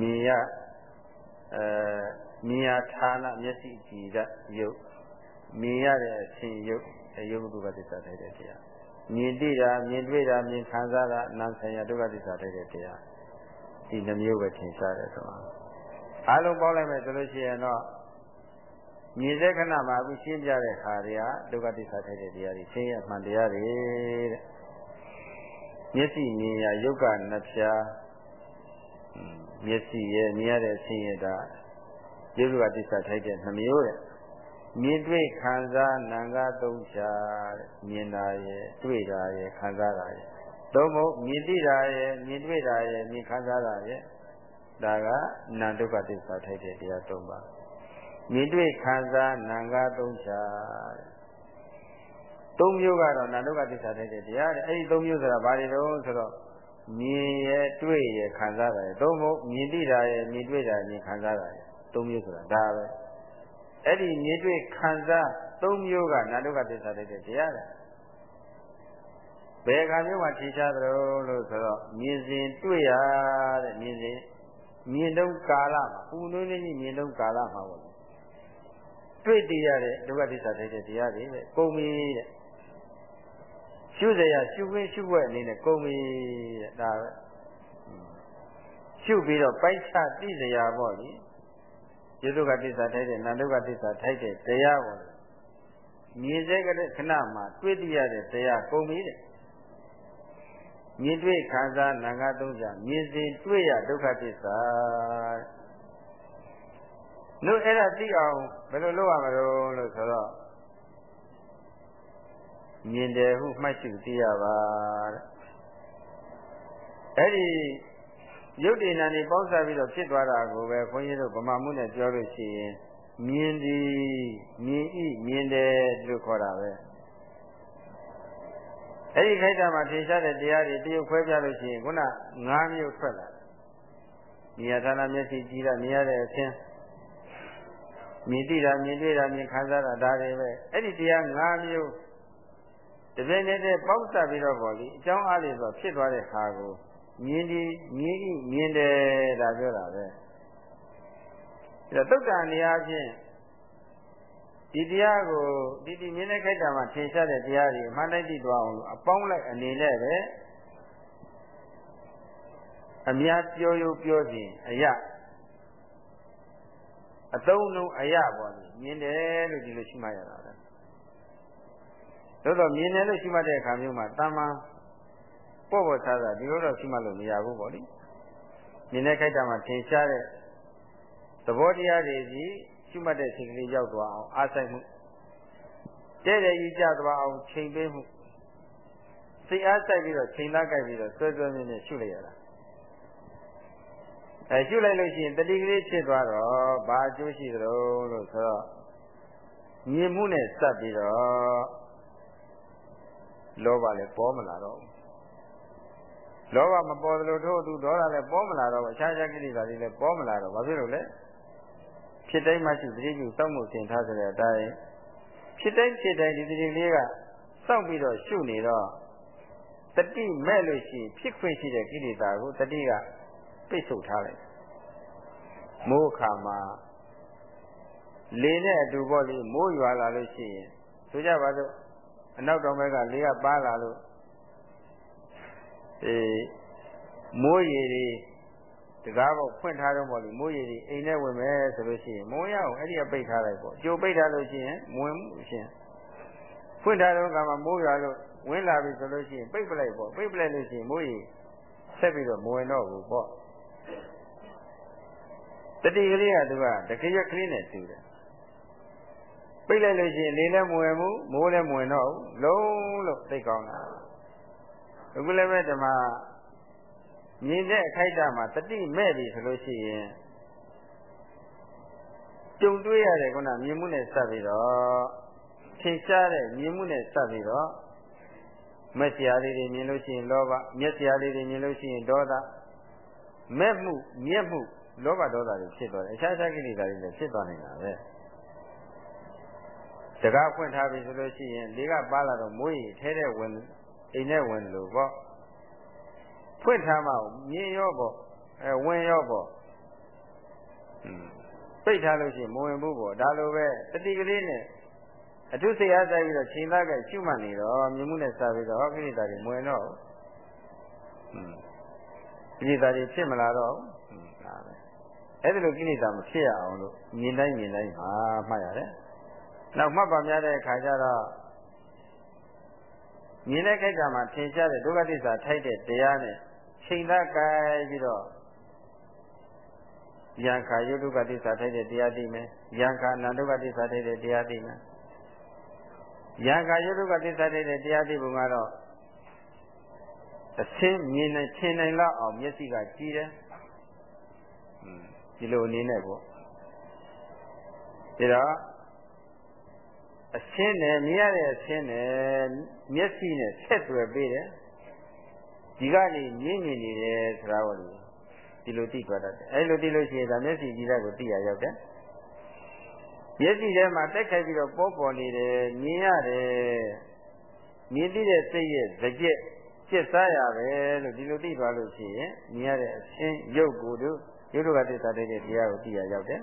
မြင်ရအဲမြင်ရဌာနမျက်စိကြည်တဲ့ယုတ် မြင်ရတဲ့အရှင်ယုတ်အယုတ်ဒုက္ခသစ္စာထိုက်တဲ့တရားမြင်သိတာမြင်တွေ့တာမြင်ခံစားတာနာမ်ဆိုင်ရာဒုက္ခသစ္စာထိုက်တဲ့တရားဒီနှမျိုးပဲထင်ရှားတယ်ဆိုတာအလုံးပေါင်းလိုက်မယ်ဆိုလို့ရှိရင်တော့မြင်တဲ့ခဏမှာအခုရှင်းပြတဲ့ခါတွေကဒုက္ခသစ္စာထိုက်တဲ့တရားတွေရှင်းရမှန်တရားတွေတဲ့မျက်စိမြင်ရယုတ်ကနှစ်ဖြာမျက်စိရဲ့မြင်ရတဲ့ဆင်းရဲတာယုတ်ကသစ္စာထိုက်တဲ့နှမျိုးတဲ့ မြင်တွေ့ခံစားနာငါသုံးချာတဲ့မြင်တာရဲ့တွေ့တာရဲ့ခံစားတာရဲ့သို့မဟုတ်မြင်သိတာရဲ့မြင်တွေ့တာရဲ့မြင်ခံစားတာရဲ့ဒါကနာဒုက္ခသစ္စာထိုက်တဲ့တရားသုံးပါမြင်တွေ့ခံစားနာငါသုံးချာတဲ့သုံးမျိုးကတော့နာဒုက္ခသစ္စာထိုက်တဲ့တရားတဲ့အဲ့ဒီသုံးမျိုးဆိုတာဘာတွေတုံးဆိုတော့မြင်ရဲ့တွေ့ရဲ့ခံစားတာရဲ့သို့မဟုတ်မြင်သိတာရဲ့မြင်တွေ့တာရဲ့မြင်ခံစားတာရဲ့သုံးမျိုးဆိုတာဒါပဲ အဲ့ဒီမြင်တွေ့ခံစားသုံးမျိုးကနာဒုက္ခသစ္စာတဲ့တရားတဲ့ဘယ်ခါမျိုးမှထင်ရှားသလိုလို့ဆိုတော့မြင်စဉ်တွေ့ရတဲ့မြင်စဉ်မြင်တော့ကာလမှာဥနုနေကြီးမြင်တော့ကာလမှာပေါ့တွေ့တည်ရတဲ့ဒုက္ခသစ္စာတဲ့တရားတွေတဲ့ကုန်ပြီတဲ့ရှုစရာရှုခွင့်ရှုွက်အနေနဲ့ကုန်ပြီတဲ့ဒါပဲရှုပြီးတော့ပိုက်ချသိစရာပေါ့လေ ယုဒုက္ခသစ္စာထိုက်တဲ့နာဒုက္ခသစ္စာထိုက်တဲ့တရားပေါ်မြင်စေကတဲ့ခဏမှာတွေ့တည်ရတဲ့တရားကုန်ပြီတဲ့မြင်တွေ့ခံစားနာငါသုံးချမြင်စဉ်တွေ့ရဒုက္ခသစ္စာတို့အဲ့ဒါသိအောင်ဘယ်လိုလုပ်ရမလို့လို့ဆိုတော့မြင်တယ်ဟုမှတ်ရှုသိရပါတဲ့အဲ့ဒီ ရုပ်တည်နာနေပေါင်းစားပြီးတော့ဖြစ်သွားတာကိုပဲခွန်ကြီးတို့ဗမာမှုနဲ့ပြောလို့ရှိရင်မြင်သည်မြင်ဤမြင်တယ်လို့ခေါ်တာပဲအဲ့ဒီခိုက်တာမှာထင်ရှားတဲ့တရားတွေတရုပ်ခွဲပြလို့ရှိရင်ခုန၅မျိုးထွက်လာတယ်။မြင်ရဌာနမျက်စိကြည့်တာမြင်ရတဲ့အခြင်းမြင်သိတာမြင်တွေ့တာမြင်ခံစားတာဒါတွေပဲအဲ့ဒီတရား၅မျိုးတပြည့်နဲ့ပေါက်ဆက်ပြီးတော့ပေါ့လေအကြောင်းအားလေးဆိုဖြစ်သွားတဲ့ခါကို မြင်ဒီမြင်ဤမြင်တယ်ဒါပြောတာပဲအဲတော့တုတ်တန်နေရာချင်းဒီတရားကိုဒီဒီမြင်တဲ့ခိုက်တာမှာထင်ရှားတဲ့တရားတွေအမှန်တိုက်သိသွားအောင်အပေါင်းလိုက်အနေနဲ့ပဲအများပြောရုပ်ပြောစဉ်အရာအသုံးလုံးအရာပေါ်နေမြင်တယ်လို့ဒီလိုရှိမှရတာပဲသို့တော့မြင်တယ်လို့ရှိမှတဲ့အခါမျိုးမှာတမ္မာ ပေါ့ပေါ့သားသားဒီလိုတော့ရှိမှလို့မရဘူးပေါ့လေမြင်တဲ့ခိုက်တာမှာထင်ရှားတဲ့သဘောတရားတွေစီရှိမှတ်တဲ့စိတ်ကလေးရောက်သွားအောင်အားဆိုင်မှုတဲ့တဲ့ကြီးကြသွားအောင်ချိန်ပေးမှုစိတ်အားဆိုင်ပြီးတော့ချိန်သားကြိုက်ပြီးတော့ဆွဲဆွဲမြင်းနဲ့ရှုလိုက်ရတာအဲရှုလိုက်လို့ရှိရင်တတိကလေးဖြစ်သွားတော့ဘာအကျိုးရှိသလဲလို့ဆိုတော့မြင်မှုနဲ့စပ်ပြီးတော့လောဘလည်းပေါ်မလာတော့ဘူး လောဘမပေါ်သလိုထို့သူဒေါသလည်းပေါ်မလာတော့အခြားခြားကိလေသာတွေလည်းပေါ်မလာတော့ဘာဖြစ်လို့လဲဖြစ်တိုင်းမှရှိသတိပြုစောင့်မှုသင်ထားကြတဲ့အတိုင်းဖြစ်တိုင်းဖြစ်တိုင်းဒီသတိလေးကစောင့်ပြီးတော့ရှုနေတော့တတိမဲ့လို့ရှိရင်ဖြစ်ခွင့်ရှိတဲ့ကိလေသာကိုတတိကပိတ်ဆို့ထားလိုက်မိုးခါမှာလေနဲ့အတူပေါ့လေမိုးရွာလာလို့ရှိရင်ဆိုကြပါစို့အနောက်တောင်ဘက်ကလေကပါလာလို့ အေးမိုးရေတွေတကားပေါက်ဖွင့်ထားတော့ပေါ့လေမိုးရေတွေအိမ်ထဲဝင်မယ်ဆိုလို့ရှိရင်မဝင်ရအောင်အဲ့ဒီကပိတ်ထားလိုက်ပေါ့ကြိုပိတ်ထားလို့ရှိရင်မဝင်ဘူးရှင်ဖွင့်ထားတော့ကမှမိုးရွာလို့ဝင်လာပြီဆိုလို့ရှိရင်ပိတ်ပလိုက်ပေါ့ပိတ်ပလိုက်လို့ရှိရင်မိုးရေဆက်ပြီးတော့မဝင်တော့ဘူးပေါ့တတိကလေးကသူကတခရက်ကလေးနဲ့တူတယ်ပိတ်လိုက်လို့ရှိရင်လေလည်းမဝင်ဘူးမိုးလည်းမဝင်တော့ဘူးလုံးလို့သိကောင်းတာ အခုလည်းပဲဓမ္မမြင်တဲ့အခိုက်အတန့်မှာတတိမဲ့ပြီဆိုလို့ရှိရင်ကြုံတွေ့ရတဲ့ခုနမြင်မှုနဲ့စပ်ပြီးတော့ထင်ရှားတဲ့မြင်မှုနဲ့စပ်ပြီးတော့မက်စရာလေးတွေမြင်လို့ရှိရင်လောဘမျက်စရာလေးတွေမြင်လို့ရှိရင်ဒေါသမဲ့မှုမျက်မှုလောဘဒေါသတွေဖြစ်သွားတယ်အခြားခြားကိလေသာတွေလည်းဖြစ်သွားနေတာပဲတကားဖွင့်ထားပြီဆိုလို့ရှိရင်လေကပါလာတော့မွေးရထဲထဲဝင် အိမ်ထဲဝင်လို့ပေါ့ဖွင့်ထားမှမြင်ရောပေါ့အဲဝင်ရောပေါ့ပိတ်ထားလို့ရှိရင်မဝင်ဘူးပေါ့ဒါလိုပဲတတိကလေးနဲ့အထုစိတ်အားဆိုင်ပြီးတော့ချိန်သားကရှုမှတ်နေတော့မြင်မှုနဲ့စားပြီးတော့ဟောကိလေသာတွေမဝင်တော့ဘူးကိလေသာတွေဖြစ်မလာတော့ဘူးဒါပဲအဲ့ဒါလိုကိလေသာမဖြစ်ရအောင်လို့မြင်တိုင်းမြင်တိုင်းမှာမှတ်ရတယ်နောက်မှတ်ပါများတဲ့အခါကျတော့ မြင်တဲ့ခိုက်ကမှာထင်ရှားတဲ့ဒုက္ခသစ္စာထိုက်တဲ့တရားနဲ့ချိန်သားကဲပြီးတော့ယံခာယုဒုက္ခသစ္စာထိုက်တဲ့တရားသိမယ်ယံခာအနန္ဒုက္ခသစ္စာထိုက်တဲ့တရားသိမယ်ယံခာယုဒုက္ခသစ္စာထိုက်တဲ့တရားသိပုံကတော့အရှင်းမြင်နိုင်ရှင်းနိုင်လောက်အောင်မျက်စိကကြည့်တယ်ဒီလိုအနေနဲ့ပေါ့ဒါတော့ အရှင်းနဲ့မြင်ရတဲ့အရှင်းနဲ့မျက်စိနဲ့ဆက်သွယ်ပေးတယ်ဒီကနေမြင်မြင်နေတယ်ဆိုတာပေါ့လေဒီလိုသိသွားတတ်တယ်အဲလိုသိလို့ရှိရင်ဒါမျက်စိကြည့်တဲ့ကိုသိရရောက်တယ်မျက်စိထဲမှာတက်ခိုက်ပြီးတော့ပေါ်ပေါ်နေတယ်မြင်ရတယ်မြင်သိတဲ့စိတ်ရဲ့စကြက်จิตစားရပဲလို့ဒီလိုသိသွားလို့ရှိရင်မြင်ရတဲ့အရှင်းရုပ်ကိုယ်တို့ရုပ်တို့ကသစ္စာတဲ့တရားကိုသိရရောက်တယ်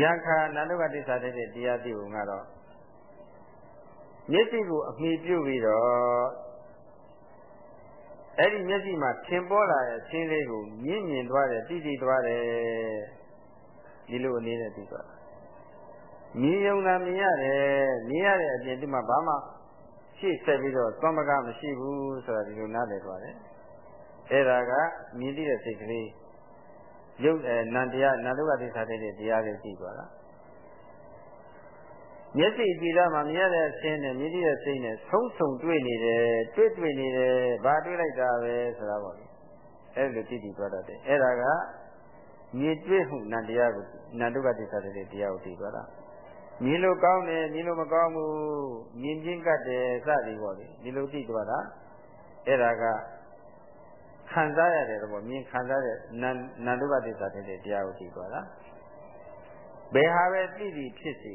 ယံခာနာတုကသစ္စာတဲ့တရားသိဖို့ကတော့မျက်စိကိုအမိပြုပြီးတော့အဲ့ဒီမျက်စိမှာထင်ပေါ်လာတဲ့ရှင်းလေးကိုမြင်မြင်သွားတယ်သိသိသွားတယ်ဒီလိုအနေနဲ့သိသွားမြင်ုံသာမြင်ရတယ်မြင်ရတဲ့အပြင်ဒီမှာဘာမှရှေ့ဆက်ပြီးတော့သွားမကမရှိဘူးဆိုတာဒီလိုနားလည်သွားတယ်အဲ့ဒါကမြင်သိတဲ့စိတ်ကလေး ရုပ်အဲနန္တရားနန္ဒုကတိသတဲ့တရားလေးသိသွားတာမျက်စိကြည့်တော့မှမြင်ရတဲ့အခြင်းနဲ့မြင်ရတဲ့စိတ်နဲ့ဆုံးဆုံတွေ့နေတယ်တွေ့တွေ့နေတယ်ဘာတွေ့လိုက်တာပဲဆိုတာပေါ့လေအဲ့လိုသိတည်သွားတတ်တယ်အဲ့ဒါကမြင်တွေ့မှုနန္တရားကိုနန္ဒုကတိသတဲ့တရားကိုသိသွားတာမြင်လို့ကောင်းတယ်မြင်လို့မကောင်းဘူးမြင်ချင်းကတ်တယ်စသည်ပေါ့လေဒီလိုသိသွားတာအဲ့ဒါက ခံစားရတယ်တော့မြင်ခံစားတဲ့နန္ဒုကတိသတဲ့တရားကိုသိသွားတာဘယ်ဟာပဲသိသိဖြစ်စီ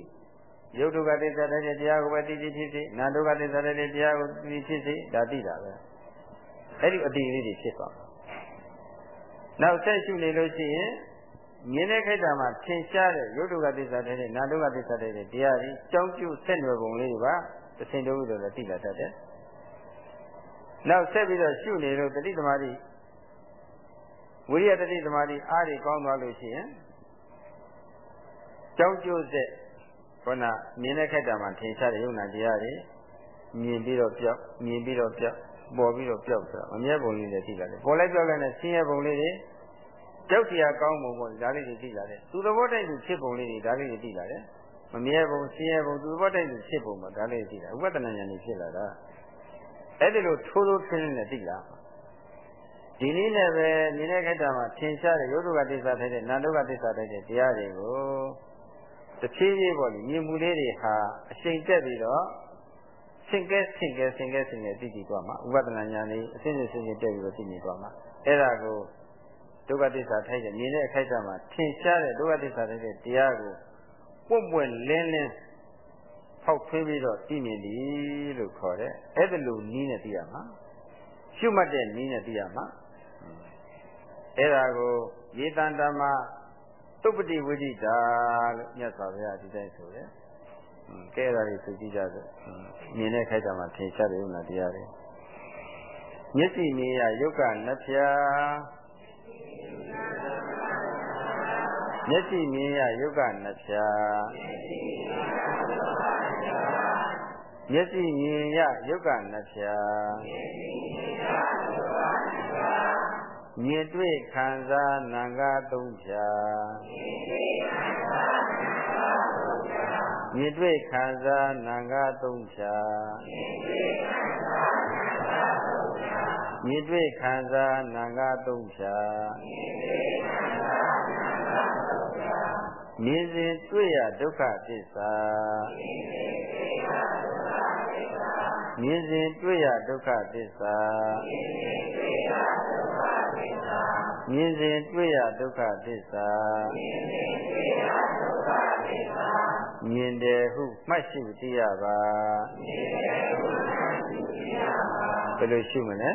ယုတ်တုကသစ္စာတဲ့တရားကိုပဲသိသိဖြစ်စေနာတုကသစ္စာတဲ့တရားကိုသိဖြစ်စေဒါသိတာပဲအဲ့ဒီအတိလေးတွေဖြစ်သွားမှာနောက်ဆက်ရှုနေလို့ရှိရင်မြင်တဲ့ခိုက်တာမှာထင်ရှားတဲ့ယုတ်တုကသစ္စာတဲ့နာတုကသစ္စာတဲ့တရားကြီးကြောင်းကျုပ်ဆက်နွယ်ပုံလေးပါတစ်စင်တုံးလို့လည်းသိလာတတ်တယ်နောက်ဆက်ပြီးတော့ရှုနေလို့တတိသမารိ ဝိရိယတတိသမารိအားတွေကောင်းသွားလို့ရှိရင်ကြောင်းကျိုးဆက်ခုနမြင်တဲ့ခက်တာမှာထင်ရှားတဲ့ယုံနာတရားတွေမြင်ပြီးတော့ပြောက်မြင်ပြီးတော့ပြောက်ပေါ်ပြီးတော့ပြောက်ဆိုတော့အမြဲပုံလေးတွေသိလာတယ်ပေါ်လိုက်ပြောက်လိုက်နဲ့ဆင်းရဲပုံလေးတွေကြောက်စရာကောင်းပုံပေါ့ဒါလေးတွေသိလာတယ်သူသဘောတိုက်သူဖြစ်ပုံလေးတွေဒါလေးတွေသိလာတယ်မမြဲပုံဆင်းရဲပုံသူသဘောတိုက်သူဖြစ်ပုံပေါ့ဒါလေးတွေသိလာဥပဒနာဉာဏ်တွေဖြစ်လာတာအဲ့ဒီလိုထိုးထိုးထင်းထင်းနဲ့သိလာ ဒီနည်းနဲ့ပဲမြင်တဲ့ခက်တာမှာထင်ရှားတဲ့ယုတ်တုကတိစ္ဆာထိုက်တဲ့နာတုကတိစ္ဆာထိုက်တဲ့တရားတွေကိုတဖြည်းဖြည်းပေါ့လေမြင်မှုလေးတွေဟာအရှိန်တက်ပြီးတော့ဆင်ကဲဆင်ကဲဆင်ကဲဆင်ကဲသိကြည့်သွားမှာဥပဒနာညာလေးအစဉ်စဉ်ဆင်ဆင်တက်ပြီးတော့သိနေသွားမှာအဲ့ဒါကိုဒုက္ခသစ္စာထိုက်တဲ့မြင်တဲ့အခိုက်အတန့်မှာထင်ရှားတဲ့ဒုက္ခသစ္စာထိုက်တဲ့တရားကိုပွင့်ပွင့်လင်းလင်းဖောက်ထွင်းပြီးတော့သိမြင်သည်လို့ခေါ်တဲ့အဲ့ဒါလိုနီးနဲ့သိရမှာရှုမှတ်တဲ့နီးနဲ့သိရမှာ အဲ့ဒါကိုယေတန္တမသုပတိဝိဒိတာလို့မြတ်စွာဘုရားဒီတိုင်းဆိုတယ်။ကဲဒါလေးသိကြည့်ကြစို့။မြင်တဲ့ခိုက်တာမှာထင်ရှားတယ်ဥနာတရားတွေ။မျက်စိမြင်ရယုတ်ကနဖျာမျက်စိမြင်ရယုတ်ကနဖျာမျက်စိမြင်ရယုတ်ကနဖျာမြင်တွေ့ ခံစားနာငါသုံးဖြာမြင်တွေ့ခံစားနာငါသုံးဖြာမြင်တွေ့ခံစားနာငါသုံးဖြာမြင်စဉ်တွေ့ရဒုက္ခသစ္စာမြင်စဉ်တွေ့ရဒုက္ခသစ္စာမြင်စဉ်တွေ့ရဒုက္ခသစ္စာ မြင်တယ်ဟုမှတ်ရှိသိရပါဘယ်လိုရှိမလဲ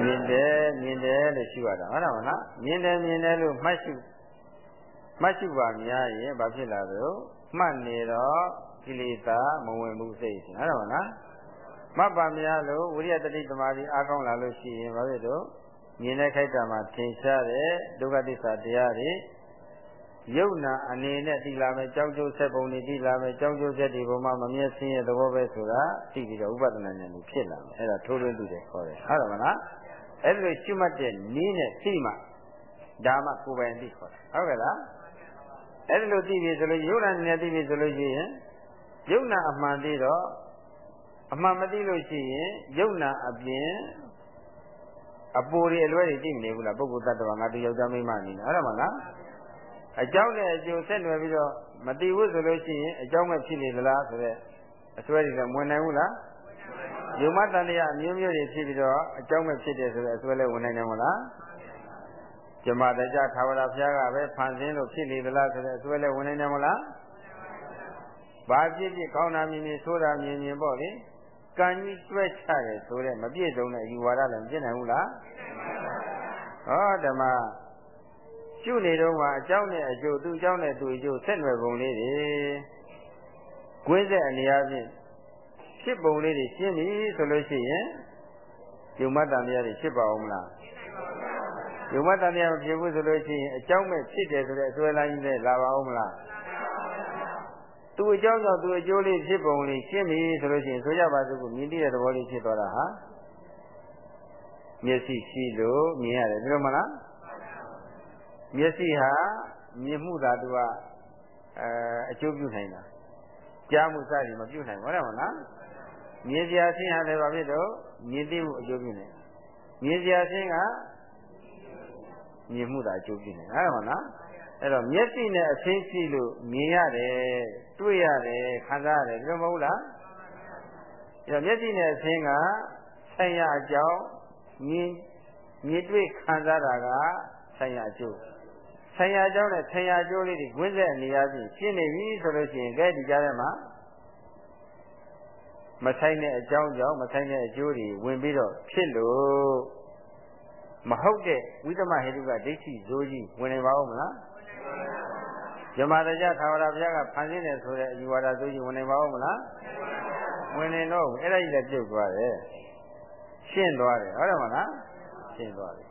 မြင်တယ်မြင်တယ်လို့ရှိရတာဟုတ်တယ်မလားမြင်တယ်မြင်တယ်လို့မှတ်ရှိမှတ်ရှိပါများရင်ဘာဖြစ်လာလို့မှတ်နေတော့ကိလေသာမဝင်ဘူးစိတ်ရှင်ဟုတ်တယ်မလား မှတ်ပါများလို့ဝိရိယတတိတမာတိအားကောင်းလာလို့ရှိရင်ဘာဖြစ်လို့မြင်တဲ့ခိုက်တာမှာထင်ရှားတဲ့ဒုက္ခသစ္စာတရားတွေယုံနာအနေနဲ့သိလာမယ်ကြောင်းကျိုးဆက်ပုံတွေသိလာမယ်ကြောင်းကျိုးဆက်ဒီပုံမှာမမျက်စင်းရဲ့သဘောပဲဆိုတာသိပြီးတော့ဥပဒနာဉာဏ်ကိုဖြစ်လာမယ်အဲ့ဒါထိုးထွင်းသူတွေခေါ်တယ်ဟုတ်တယ်မလားအဲ့လိုရှုမှတ်တဲ့နည်းနဲ့သိမှဒါမှကိုယ်ပိုင်သိခေါ်တယ်ဟုတ်ကဲ့လားအဲ့ဒီလိုသိပြီဆိုလို့ယုံနာနဲ့သိပြီဆိုလို့ရှိရင်ယုံနာအမှန်သိတော့ အမှန်မသိလို့ရှိရင်ယုံနာအပြင်အပူတွေအလွဲတွေသိမနေဘူးလားပုဂ္ဂိုလ်တ attva ငါတူယောက်ျားမိန်းမနေလားဟုတ်တယ်မလားအကြောင်းနဲ့အကျိုးဆက်နွယ်ပြီးတော့မသိဘူးဆိုလို့ရှိရင်အကြောင်းမဲ့ဖြစ်နေသလားဆိုတော့အစွဲတွေလည်းမဝင်နိုင်ဘူးလားယုံမတန်တရားအမျိုးမျိုးတွေဖြစ်ပြီးတော့အကြောင်းမဲ့ဖြစ်တယ်ဆိုတော့အစွဲလည်းဝင်နိုင်တယ်မလားဇမတကြသာဝရဘုရားကပဲဖန်ဆင်းလို့ဖြစ်နေသလားဆိုတော့အစွဲလည်းဝင်နိုင်တယ်မလားဘာဖြစ်ဖြစ်ကောင်းတာမြင်မြင်ဆိုးတာမြင်မြင်ပေါ့လေ ကံကြီးတွဲချတယ်ဆိုတဲ့မပြည့်စုံတဲ့ယူဝါဒလည်းမဖြစ်နိုင်ဘူးလားဟောဓမ္မရှုနေတော့မှာအကြောင်းနဲ့အကျိုးသူအကြောင်းနဲ့သူအကျိုးဆက်နွယ်ပုံလေးတွေကွင်းဆက်အနေအားဖြင့်ဖြစ်ပုံလေးတွေရှင်းပြီဆိုလို့ရှိရင်ယုံမတ္တတရားတွေဖြစ်ပါအောင်မလားယုံမတ္တတရားမဖြစ်ဘူးဆိုလို့ရှိရင်အကြောင်းမဲ့ဖြစ်တယ်ဆိုတဲ့အစွဲလမ်းကြီးနဲ့လာပါအောင်မလား သူအကြောင်းကြောင့်သူအကျိုးလေးဖြစ်ပုံလေးရှင်းပြီဆိုလို့ရှိရင်ဆိုကြပါစို့ကိုမြင်သိတဲ့သဘောလေးဖြစ်သွားတာဟာမျက်စိရှိလို့မြင်ရတယ်ဒီလိုမလားမျက်စိဟာမြင်မှုသာသူကအဲအကျိုးပြုနိုင်တာကြားမှုစသည်မပြုနိုင်ဘူးဟုတ်တယ်မလားမြင်စရာဆင်းဟာလည်းဘာဖြစ်တော့မြင်သိမှုအကျိုးပြုနိုင်မြင်စရာဆင်းကမြင်မှုသာအကျိုးပြုနိုင်ဟုတ်တယ်မလား အဲ့တော့မျက်စိနဲ့အဆင်းရှိလို့မြင်ရတယ်တွေ့ရတယ်ခံစားရတယ်ဒီလိုမဟုတ်လားအဲ့တော့မျက်စိနဲ့အဆင်းကဆိုင်ရာအကြောင်းမြင်မြင်တွေ့ခံစားတာကဆိုင်ရာအကျိုးဆိုင်ရာအကြောင်းနဲ့ဆိုင်ရာအကျိုးလေးတွေဝင်းဆက်အနေအချင်းရှင်းနေပြီဆိုလို့ရှိရင်ကဲဒီကြားထဲမှာမဆိုင်တဲ့အကြောင်းကြောင့်မဆိုင်တဲ့အကျိုးတွေဝင်ပြီးတော့ဖြစ်လို့မဟုတ်တဲ့ဝိသမဟေတုကဒိဋ္ဌိဇိုးကြီးဝင်နေပါဦးမလား ဇမတကြသာဝရဘုရားကဖန်ဆင်းတယ်ဆိုတဲ့အယူဝါဒဆိုကြီးဝင်နေပါဦးမလားဝင်နေတော့အဲ့ဒါကြီးလည်းပြုတ်သွားတယ်ရှင်းသွားတယ်ဟုတ်တယ်မလားရှင်းသွားပြီ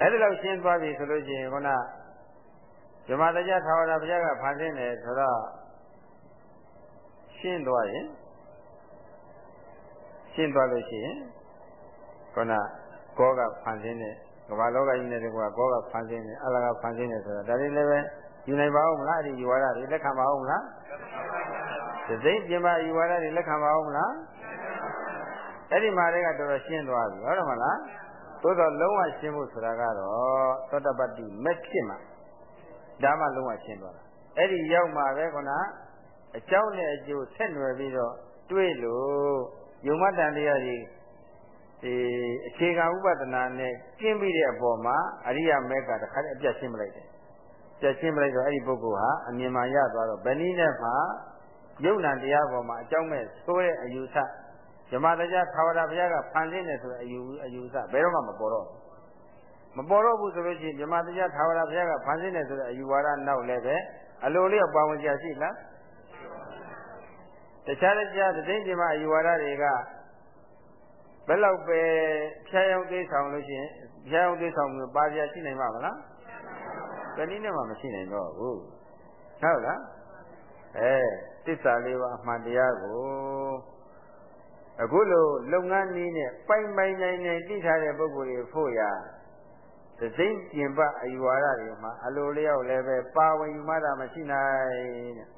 အဲ့ဒါလောက်ရှင်းသွားပြီဆိုလို့ရှိရင်ခုနဇမတကြသာဝရဘုရားကဖန်ဆင်းတယ်ဆိုတော့ရှင်းသွားရင်ရှင်းသွားလို့ရှိရင်ခုနကောကဖန်ဆင်းတဲ့ ကမ္ဘာလောကကြီးနဲ့တကွာကောကဖန်ဆင်းနေအလကဖန်ဆင်းနေဆိုတာဒါလေးလည်းပဲယူနိုင်ပါဦးမလားအဲ့ဒီယူဝါဒတွေလက်ခံပါဦးမလားသသိပြင်ပါယူဝါဒတွေလက်ခံပါဦးမလားအဲ့ဒီမှာတည်းကတော်တော်ရှင်းသွားပြီဟုတ်တယ်မလားသို့တော့လုံးဝရှင်းဖို့ဆိုတာကတော့သောတပတ္တိမဖြစ်မှာဒါမှလုံးဝရှင်းသွားတာအဲ့ဒီရောက်မှာပဲကောနာအကြောင်းနဲ့အကျိုးဆက်နွယ်ပြီးတော့တွေးလို့ယုံမတန်တရားကြီး ဒီအခြေခံဥပဒနာနဲ့ကျင်းပြီးတဲ့အပေါ်မှာအရိယာမေကတခါတည်းအပြတ်ရှင်းပလိုက်တယ်ပြတ်ရှင်းပလိုက်တော့အဲ့ဒီပုဂ္ဂိုလ်ဟာအမြင်မှရသွားတော့ဗဏိနဲ့မှယုံနာတရားပေါ်မှာအကြောင်းမဲ့ဆိုးတဲ့အယူဆဇမတရားသာဝရဘုရားကဖန်ဆင်းတယ်ဆိုတဲ့အယူအယူဆဘယ်တော့မှမပေါ်တော့မပေါ်တော့ဘူးဆိုလို့ရှိရင်ဇမတရားသာဝရဘုရားကဖန်ဆင်းတယ်ဆိုတဲ့အယူဝါဒနောက်လည်းပဲအလိုလေးပါဝင်ကြရှိလားတခြားတခြားသိသိပြမအယူဝါဒတွေက ဘယ်လောက်ပဲဖြားရောက်သေးဆောင်လို့ရှိရင်ဖြားရောက်သေးဆောင်မျိုးပါပြရှိနိုင်မှာမလားဘယ်နည်းနဲ့မှမရှိနိုင်တော့ဘူးဟုတ်လားအဲတစ္ဆာလေးပါအမှန်တရားကိုအခုလိုလုပ်ငန်းနည်းနဲ့ပိုင်ပိုင်နိုင်နိုင်သိထားတဲ့ပုဂ္ဂိုလ်တွေဖို့ရာသစိမ့်ကျင်ပအယူဝါဒတွေမှာအလိုလျောက်လည်းပဲပါဝင်ယူမှတာမရှိနိုင်တဲ့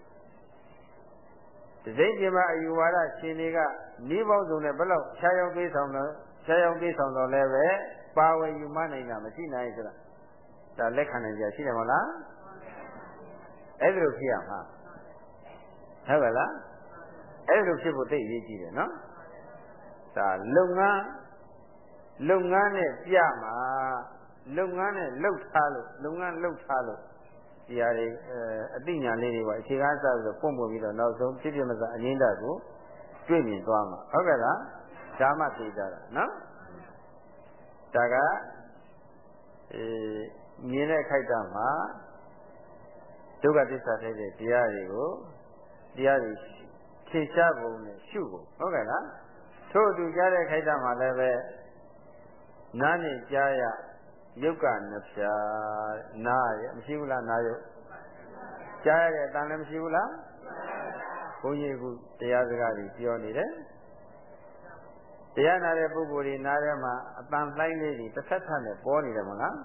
သစိမ့်ကျင်ပအယူဝါဒရှင်တွေကဤပေါင်းစုံနဲ့ဘယ်လောက်ခြားရောက်သေးဆောင်တော့ခြားရောက်သေးဆောင်တော့လည်းပဲပါဝင်ယူမှနိုင်တာမရှိနိုင်ဆိုတာဒါလက်ခံနိုင်ကြရှိတယ်မဟုတ်လားအဲ့ဒါလိုဖြစ်ရမှာဟုတ်ပါလားအဲ့လိုဖြစ်ဖို့သိအရေးကြီးတယ်နော်ဒါလုပ်ငန်းလုပ်ငန်းနဲ့ပြမှာလုပ်ငန်းနဲ့လှုပ်ထားလို့လုပ်ငန်းလှုပ်ထားလို့ ဒီဟာတွေအသိဉာဏ်လေးတွေပါအခြေခံစပြီးတော့ပုံပွင့်ပြီးတော့နောက်ဆုံးဖြစ်ဖြစ်မစားအငိမ့်တာကိုတွေ့မြင်သွားမှာဟုတ်ကဲ့လားဒါမှသိကြတာနော်ဒါကအဲမြင်တဲ့ခိုက်တာမှာဒုက္ခသစ္စာထိုက်တဲ့တရားတွေကိုတရားတွေဖြေရှားပုံနဲ့ရှုဖို့ဟုတ်ကဲ့လားထို့အတူကြားတဲ့ခိုက်တာမှာလည်းပဲနားနဲ့ကြားရ ယုတ်ကနှဖြာနားရမရှိဘူးလားနားယုတ်ကြားရတဲ့အတန်လည်းမရှိဘူးလားဘုန်းကြီးကတရားစကားတွေပြောနေတယ်တရားနာတဲ့ပုဂ္ဂိုလ်တွေနားထဲမှာအတန်လှိုင်းလေးတွေတစ်ဖက်ဖက်နဲ့ပေါ်နေတယ်မလား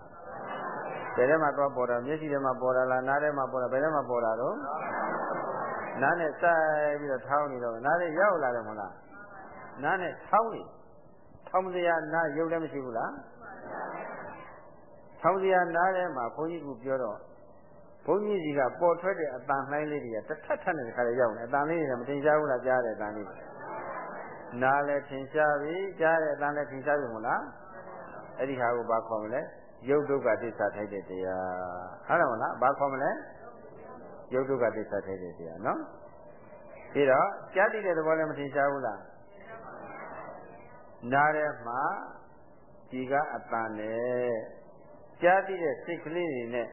ဘယ်ထဲမှာသွားပေါ်တာမျက်စိထဲမှာပေါ်တာလားနားထဲမှာပေါ်တာဘယ်ထဲမှာပေါ်တာတော့နားနဲ့စိုက်ပြီးတော့ထောင်းနေတော့နားနဲ့ရောက်လာတယ်မလားနားနဲ့ထောင်းနေထောင်းစရာနားရုပ်လည်းမရှိဘူးလား ထောင်းစရာနားထဲမှာဘုန်းကြီးကပြောတော့ဘုန်းကြီးကြီးကပေါ်ထွက်တဲ့အတန်လှိုင်းလေးတွေကတစ်ထက်ထက်နဲ့ခါရရောက်နေအတန်လေးတွေကမတင်ရှားဘူးလားကြားတဲ့အတန်လေးနားလည်းထင်ရှားပြီကြားတဲ့အတန်လည်းထင်ရှားပြီမို့လားအဲ့ဒီဟာကိုဘာခေါ်မလဲရုပ်ဒုက္ခသစ္စာထိုက်တဲ့တရားဟုတ်တယ်မလားဘာခေါ်မလဲရုပ်ဒုက္ခသစ္စာထိုက်တဲ့တရားနော်ပြီးတော့ကြားသိတဲ့သဘောလည်းမထင်ရှားဘူးလားနားထဲမှာဒီကအတန်နဲ့ ကြားသိတဲ့စိတ်ကလေးတွေနဲ့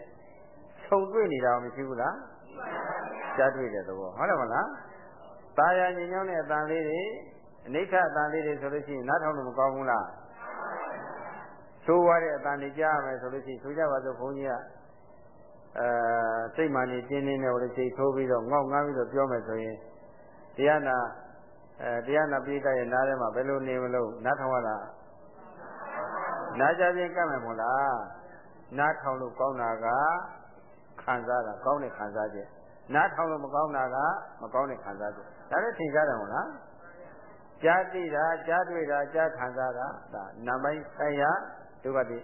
ခြုံတွေ့နေတာမရှိဘူးလားကြားတွေ့တဲ့သဘောဟုတ်တယ်မလားตาရညင်ညောင်းတဲ့အတန်လေးတွေအနိဋ္ဌအတန်လေးတွေဆိုလို့ရှိရင်နားထောင်လို့မကောင်းဘူးလားသိုးွားတဲ့အတန်တွေကြားရမယ်ဆိုလို့ရှိရင်ဆိုကြပါစို့ဘုန်းကြီးကအဲစိတ်မှန်နေတင်းတင်းနဲ့ဟိုလိုစိတ်ထိုးပြီးတော့ငေါက်ငားပြီးတော့ပြောမယ်ဆိုရင်တရားနာအဲတရားနာပိဋကရဲ့နားထဲမှာဘယ်လိုနေမလို့နားထောင်ရတာနားကြခြင်းကပ်မယ်မို့လား နားထောင်လို့ကောင်းတာကခံစားတာကောင်းတဲ့ခံစားချက်နားထောင်လို့မကောင်းတာကမကောင်းတဲ့ခံစားချက်ဒါလည်းသင်ကြားတယ်မို့လားကြားသိတာကြားတွေ့တာကြားခံစားတာဒါနာမိုင်းဆိုင်ရာဒုက္ခတိ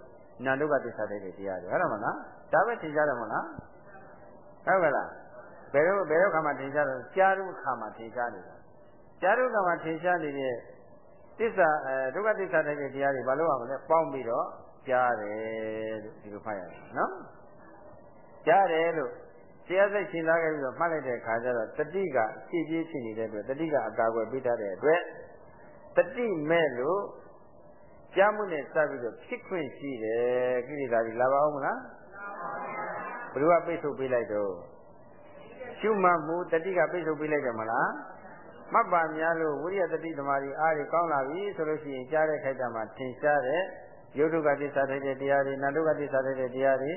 နာဒုက္ခသစ္စာတဲ့တရားတွေဟုတ်တယ်မလားဒါပဲသင်ကြားတယ်မို့လားဟုတ်ကဲ့လားဘယ်လိုဘယ်လိုခါမှသင်ကြားတော့ကြားလို့ခါမှသင်ကြားနေတာကြားလို့ခါမှသင်ကြားနေတဲ့သစ္စာအဲဒုက္ခသစ္စာတဲ့တရားတွေဘာလို့အောင်လဲပေါင်းပြီးတော့ ကြားတယ်လို့ဒီလိုဖတ်ရတယ်နော်ကြားတယ်လို့တရားစိတ်ရှင်းလာခဲ့ပြီးတော့မှတ်လိုက်တဲ့အခါကျတော့တတိကဖြည့်ပြည့်ဖြစ်နေတဲ့အတွက်တတိကအကာအကွယ်ပေးတတ်တဲ့အတွက်တတိမဲ့လို့ကြားမှုနဲ့စပြီးတော့ဖြစ်ခွင့်ရှိတယ်ကိလေသာတွေလာပါအောင်မလားဘယ်သူကပိတ်ဆို့ပေးလိုက်တော့ရှုမှတ်မှုတတိကပိတ်ဆို့ပေးလိုက်တယ်မလားမှတ်ပါများလို့ဝိရိယတတိသမารီအားတွေကောင်းလာပြီဆိုလို့ရှိရင်ကြားတဲ့ခိုက်တာမှာထင်ရှားတဲ့ ယုတ်တုကသစ္စာထိုက်တဲ့တရားတွေနာတုကသစ္စာထိုက်တဲ့တရားတွေ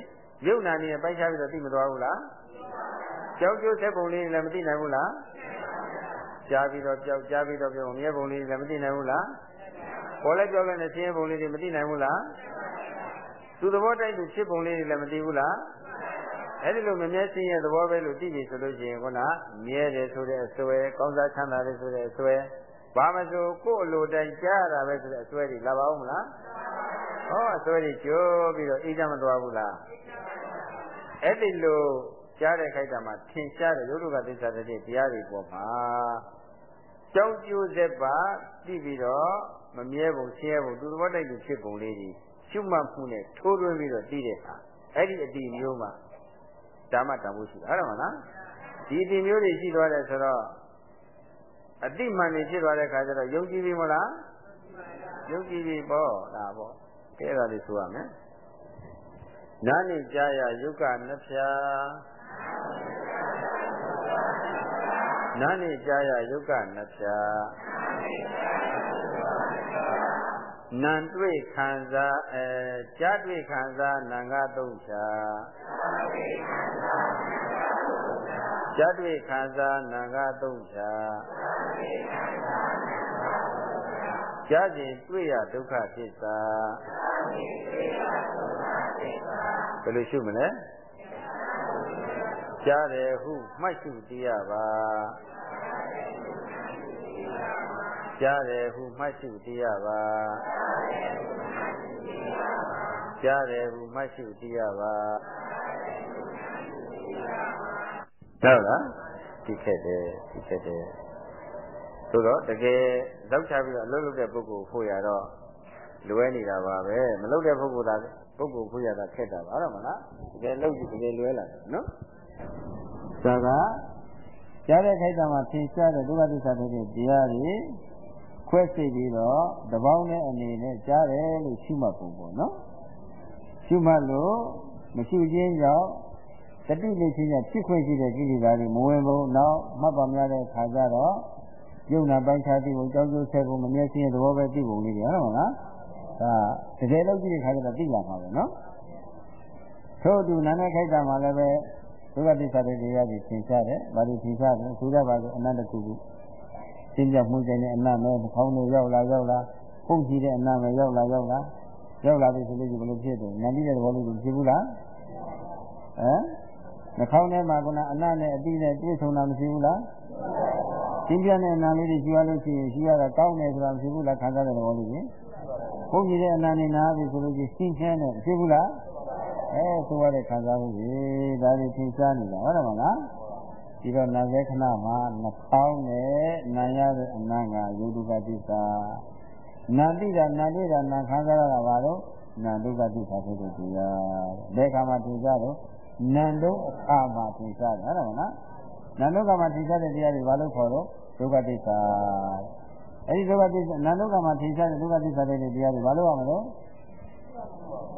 ယုတ်နာနေပိုက်ချပြီးတော့သိမသွားဘူးလားကြောက်ကျိုးဆက်ပုံလေးလည်းမသိနိုင်ဘူးလားကြားပြီးတော့ကြောက်ကြားပြီးတော့ပြောမြဲပုံလေးလည်းမသိနိုင်ဘူးလားပေါ်လဲပြောလဲနဲ့ဆင်းရဲပုံလေးတွေမသိနိုင်ဘူးလားသူသဘောတိုက်သူဖြစ်ပုံလေးတွေလည်းမသိဘူးလားအဲ့ဒီလိုမမြဲဆင်းရဲသဘောပဲလို့သိပြီဆိုလို့ရှိရင်ခုနမြဲတယ်ဆိုတဲ့အစွဲကောင်းစားချမ်းသာတယ်ဆိုတဲ့အစွဲဘာမဆိုကိုယ့်အလိုတိုင်းကြားရတာပဲဆိုတဲ့အစွဲတွေလာပါဦးမလား ဟောအစွဲတွေကျိုးပြီးတော့အေးချမ်းမသွားဘူးလားအဲ့ဒီလိုကြားတဲ့ခိုက်တာမှာထင်ရှားတဲ့ရုပ်တုကသစ္စာတဲ့တရားတွေပေါ်မှာကြောင်းကျိုးစက်ပါသိပြီးတော့မမြဲပုံဆင်းရဲပုံသူသဘောတိုက်သူဖြစ်ပုံလေးကြီးရှုမှတ်မှုနဲ့ထိုးထွင်းပြီးတော့သိတဲ့အခါအဲ့ဒီအတီမျိုးမှာဓမ္မတန်ဖို့ရှိတာဟုတ်တယ်မလားဒီအတီမျိုးတွေရှိသွားတယ်ဆိုတော့အတိမှန်နေဖြစ်သွားတဲ့ခါကျတော့ယုံကြည်ပြီမလား ယုံကြည်ပြီပေါ့ဒါပေါ့အဲ့ဒါလေးဆိုရမယ်နားနေကြရယုတ်ကနှဖျာနားနေကြရယုတ်ကနှဖျာနံတွေ့ခံစားအဲကြားတွေ့ခံစားနံကသုံးချာကြားတွေ့ခံစားနံကသုံးချာ ကြားခြင်းတွေ့ရဒုက္ခသစ္စာဘယ်လိုရှုမလဲကြားတယ်ဟုမှတ်ရှုတရားပါကြားတယ်ဟုမှတ်ရှုတရားပါကြားတယ်ဟုမှတ်ရှုတရားပါဟုတ်လားဒီခက်တယ်ဒီခက်တယ် ဆိုတော့တကယ်လောက်ချပြီးတော့အလုပ်လုပ်တဲ့ပုဂ္ဂိုလ်ဖို့ရတော့လွဲနေတာပါပဲမလုပ်တဲ့ပုဂ္ဂိုလ်သာပုဂ္ဂိုလ်ဖို့ရတာခက်တာပါတော့မလားတကယ်လုပ်ကြည့်တကယ်လွဲလာတယ်နော်ဒါကကြားတဲ့ခိုက်တာမှာသင်ရှားတဲ့ဒုက္ခသစ္စာတွေတရားတွေခွဲစိတ်ပြီးတော့တပေါင်းနဲ့အနေနဲ့ကြားတယ်လို့ရှုမှတ်ပုံပေါ့နော်ရှုမှတ်လို့မရှိခြင်းကြောင့်တတိလေးချင်းနဲ့ဖြစ်ခွင့်ရှိတဲ့ကိလေသာတွေမဝင်ဘူးနောက်မှတ်ပါများတဲ့ခါကျတော့ ယုံနာပိုင်းခြားသိဖို့ကြောင်းကျိုးဆက်ဖို့မမျက်စိရဲ့သဘောပဲသိဖို့လေးတွေဟုတ်မလားဒါတကယ်လို့ကြည့်တဲ့ခါကျတော့သိလာမှာပဲနော်ထို့အတူနာနဲ့ခိုက်တာမှာလည်းပဲဒုက္ခသစ္စာတွေတရားကြီးသင်ရှားတယ်။ဘာလို့သင်ရှားလဲဆိုကြပါစို့အနန္တခုခုသင်ပြမှုใจနဲ့အနတ်မဲ့ခေါင်းနဲ့ရောက်လာရောက်လာပုံကြည့်တဲ့အနတ်မဲ့ရောက်လာရောက်လာရောက်လာပြီဆိုလို့ဒီဘယ်လိုဖြစ်တယ်။နန္တိတဲ့သဘောလေးကိုဖြစ်ဘူးလား။ဟမ်နှာခေါင်းထဲမှာကအနတ်နဲ့အတိနဲ့တွေ့ဆုံတာမရှိဘူးလား။ သင်ပြတဲ့အနတ်လေးတွေရှိရလို့ရှိရင်ရှိရတာကောင်းတယ်ဆိုတာမရှိဘူးလားခံစားတဲ့သဘောလေးကြီး။ပုံကြည့်တဲ့အနတ်နဲ့နားပြီဆိုလို့ရှိရင်ရှင်းချမ်းတယ်မရှိဘူးလား။အဲဆိုရတဲ့ခံစားမှုကြီးဒါတွေသင်ရှားနေတာဟုတ်တယ်မလားဒီတော့နာဇေခဏမှာနှပေါင်းနဲ့နာရတဲ့အနံ့ကယုဒုက္ခသစ္စာနာတိတာနာတိတာနာခံစားရတာပါတော့နာဒုက္ခသစ္စာဖြစ်တဲ့တရားတဲ့ခါမှာသင်ရှားတော့နန္တုအခါမှာသင်ရှားတယ်ဟုတ်တယ်မလားနန္တုကမှာသင်ရှားတဲ့တရားတွေဘာလို့ခေါ်တော့ ဒုက္ခသစ္စာအဲဒီဒုက္ခသစ္စာနန္တုကမှာသင်ရှားတဲ့ဒုက္ခသစ္စာတွေတရားတွေဘာလို့ရမလို့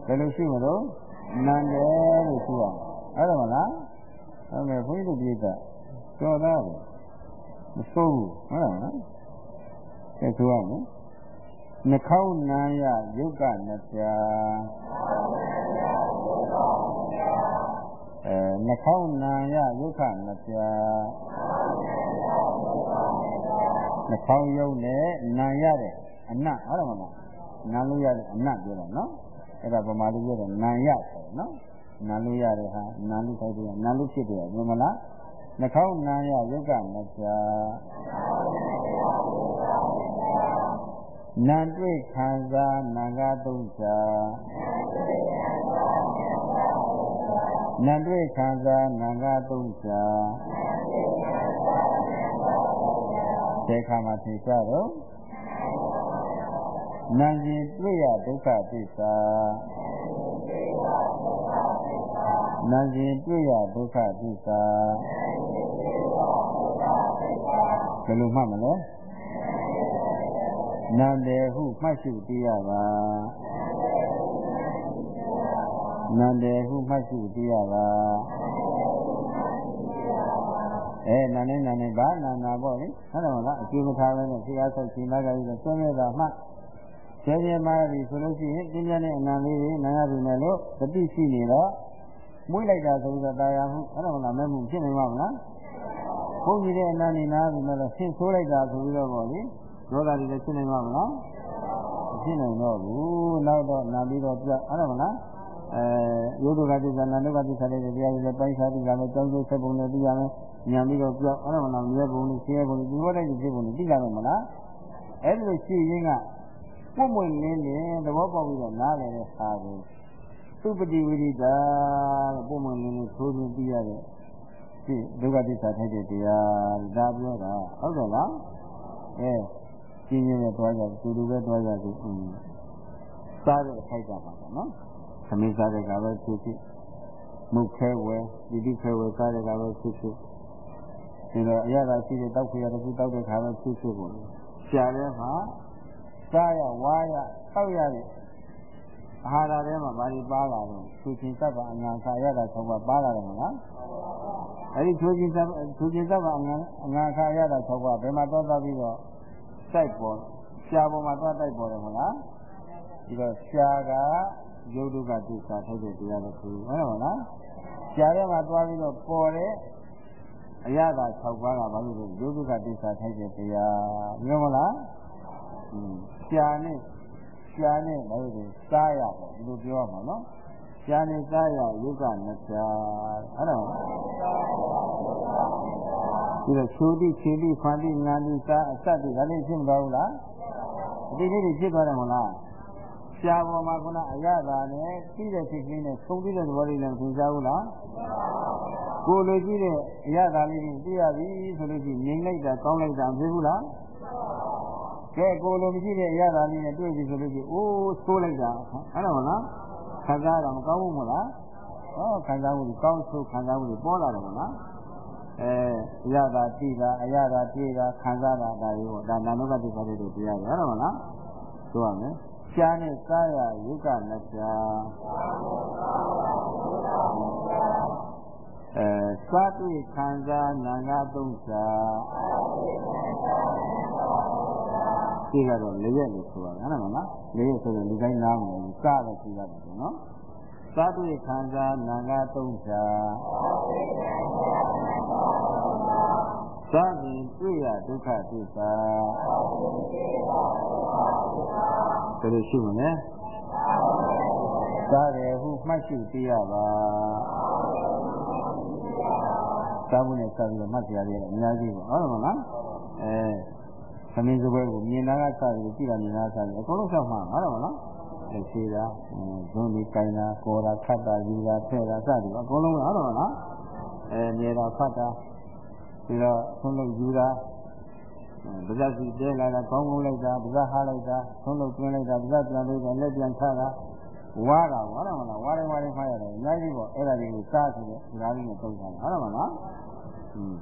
ဘယ်လိုရှိမလို့နန္တယ်လို့ဆိုအောင်အဲ့ဒါမလားဟုတ်မယ်ဘုန်းကြီးတို့ပြိဿကြော်သားတယ်မဆိုးဘူးဟုတ်လားနော်ကဲဆိုအောင်နော်နှခေါင်းနာယယုတ်ကနှပြ အဲနှခေါင်းနာယယုတ်ခနှပြနှခေါင်းယုတ်နဲ့နာရတဲ့အနတ်ဟုတ်တယ်မလားနာလို့ရတဲ့အနတ်ပြောတာနော်အဲ့ဒါဗမာလူပြောတယ်နာရဆိုနော်နာလို့ရတဲ့ဟာနာလို့ခိုက်တယ်နာလို့ဖြစ်တယ်ဘယ်မလားနှခေါင်းနာရယုတ်ကမပြနာတွေ့ခံစားနာငါသုံးစာ နာတွေ့ခံစားနာငါသုံးစာဒီခါမှာသိကြတော့နာရင်တွေ့ရဒုက္ခသစ္စာနာရင်တွေ့ရဒုက္ခသစ္စာဘယ်လိုမှတ်မလဲနာတယ်ဟုမှတ်ရှုသိရပါ နာတယ်ဟုမှတ်ရှုသိရပါအဲနာနေနာနေဘာနာနာပေါ့လေဟုတ်တယ်မလားအကျိုးမထားပဲနဲ့ဆရာဆောက်ချိန်လာကြပြီးတော့ဆွဲနေတာမှကျဲကျဲမာပြီဆိုလို့ရှိရင်ပြင်းပြတဲ့အနံလေးတွေနာရပြီနဲ့လို့တတိရှိနေတော့မွေးလိုက်တာဆိုတော့တာယာမှုအဲ့ဒါမလားမဲ့မှုဖြစ်နေမှာမလားဘုန်းကြီးတဲ့အနံနေနာပြီနဲ့လို့ဆင်းဆိုးလိုက်တာဆိုပြီးတော့ပေါ့လေဒေါသတွေလည်းဖြစ်နေမှာမလားမဖြစ်နိုင်တော့ဘူးနောက်တော့နာပြီးတော့ပြအဲ့ဒါမလား အဲယောဂကတိသနာဒုက္ခတိသတဲ့တရားတွေလည်းပိုင်းခြားပြီးလာမယ်ကြောင်းကျိုးဆက်ပုံနဲ့သိရမယ်ဉာဏ်ပြီးတော့ပြောအဲ့ဒါမလားမြဲပုံနဲ့ရှင်းပုံနဲ့ဒီဘောတိုင်းဖြစ်ပုံနဲ့သိလာမယ်မလားအဲ့ဒီလိုရှိရင်းကပွင့်ပွင့်လင်းလင်းသဘောပေါက်ပြီးတော့နားလည်တဲ့ဟာကိုသုပတိဝိရိတာလို့ပွင့်ပွင့်လင်းလင်းသိုးသိုးသိရတဲ့ဒီဒုက္ခသစ္စာထိုက်တဲ့တရားဒါပြောတာဟုတ်တယ်လားအဲရှင်းရင်းနဲ့တွားကြသူလူပဲတွားကြသူအင်းစားတဲ့အခိုက်ကပါပေါ့နော် သမီးစားတဲ့ကပဲဖြစ်ဖြစ်မုတ်ခဲဝဲဒီဒီခဲဝဲစားတဲ့ကပဲဖြစ်ဖြစ်ဒီတော့အရသာရှိတဲ့တောက်ခွေရတစ်ခုတောက်တဲ့ခါပဲဖြစ်ဖြစ်ပေါ့ရှားတဲ့မှာစားရဝါရတောက်ရတဲ့အာဟာရထဲမှာဘာတွေပါလာတော့သူချင်းသဗ္ဗအငံခါရတာဆုံးပါပါလာတယ်မလားအဲဒီသူချင်းသဗ္ဗသူချင်းသဗ္ဗအငံအငံခါရတာဆုံးပါဘယ်မှာသွားသွားပြီးတော့တိုက်ပေါ်ရှားပေါ်မှာသွားတိုက်ပေါ်တယ်မလားဒီတော့ရှားက ယုတ်တုကသစ္စာထိုက်တဲ့တရားတစ်ခုဟုတ်တယ်မလားရှားထဲမှာသွားပြီးတော့ပေါ်တဲ့အရသာ6ပါးကဘာလို့လဲယုတ်တုကသစ္စာထိုက်တဲ့တရားမြင်မလားရှားနဲ့ရှားနဲ့ဘာလို့လဲစားရပေါ့ဒီလိုပြောရမှာနော်ရှားနဲ့စားရယုတ်ကနှစ်ဖြာအဲ့ဒါဒီတော့ချိုးတိခြေတိခွန်တိငံတိစားအစတိဒါလေးဖြစ်မသွားဘူးလားအတိအကျဖြစ်သွားတယ်မလား ရှားပေါ်မှာခုနအရသာနဲ့ပြီးတဲ့စိတ်ကလေးနဲ့သုံးပြီးတဲ့သဘောလေးနဲ့သင်စားဘူးလားကိုလိုကြည့်တဲ့အရသာလေးတွေသိရပြီဆိုလို့ရှိရင်ငြိမ်လိုက်တာကောင်းလိုက်တာဖြစ်ဘူးလားကဲကိုလိုမရှိတဲ့အရာသာလေးနဲ့တွေ့ပြီဆိုလို့ရှိရင်အိုးဆိုးလိုက်တာအဲ့ဒါမလားခံစားရမကောင်းဘူးမလားဟောခံစားမှုကောင်းဆိုးခံစားမှုပေါ်လာတယ်မလားအဲအရာသာတိတာအရာသာပြေတာခံစားတာဒါတွေပေါ့ဒါနာနုကတိခါတွေတရားတွေအဲ့ဒါမလားဆိုရမယ် ရှားနဲ့စားရယုကနရှာအဲစားတွေ့ခံစားနာငါသုံးစာဒီကတော့လေးရက်လို့ဆိုရတာနော်နော်လေးရက်ဆိုရင်ဒီတိုင်းနားမယ်စားလည်းရှိရတယ်ပေါ့နော်စားတွေ့ခံစားနာငါသုံးစာစားရင်တွေ့ရဒုက္ခသစ္စာ ဒါလို့ရှိမလဲစားတယ်ဟုမှတ်ရှိသိရပါစားဖို့နဲ့စားပြီးတော့မှတ်ကြရတယ်အများကြီးပေါ့ဟုတ်တယ်မလားအဲသမင်းစပွဲကိုမြင်တာကစားပြီးကြည့်တာမြင်တာစားပြီးအကုန်လုံးဆောက်မှာဟုတ်တယ်မလားအဲရှိတာဇွန်ဒီကိုင်းတာကောတာခတ်တာယူတာဖဲ့တာစသည်အကုန်လုံးဟုတ်တယ်မလားအဲမြေတာဖတ်တာပြီးတော့ဆုံးလို့ယူတာ ဗဇက်စီတဲလာတာကောင်းကောင်းလိုက်တာဗဇက်ဟားလိုက်တာဆုံးလို့တွင်းလိုက်တာဗဇက်ပြန်လိုက်တာလက်ပြန်ချတာဝါတာဝါတော့မလားဝါတယ်ဝါတယ်မှားရတယ်အများကြီးပေါ့အဲ့ဒါတွေကိုစားဆိုတဲ့ဒီလားလေးနဲ့သုံးတာဟုတ်တယ်မလားอืม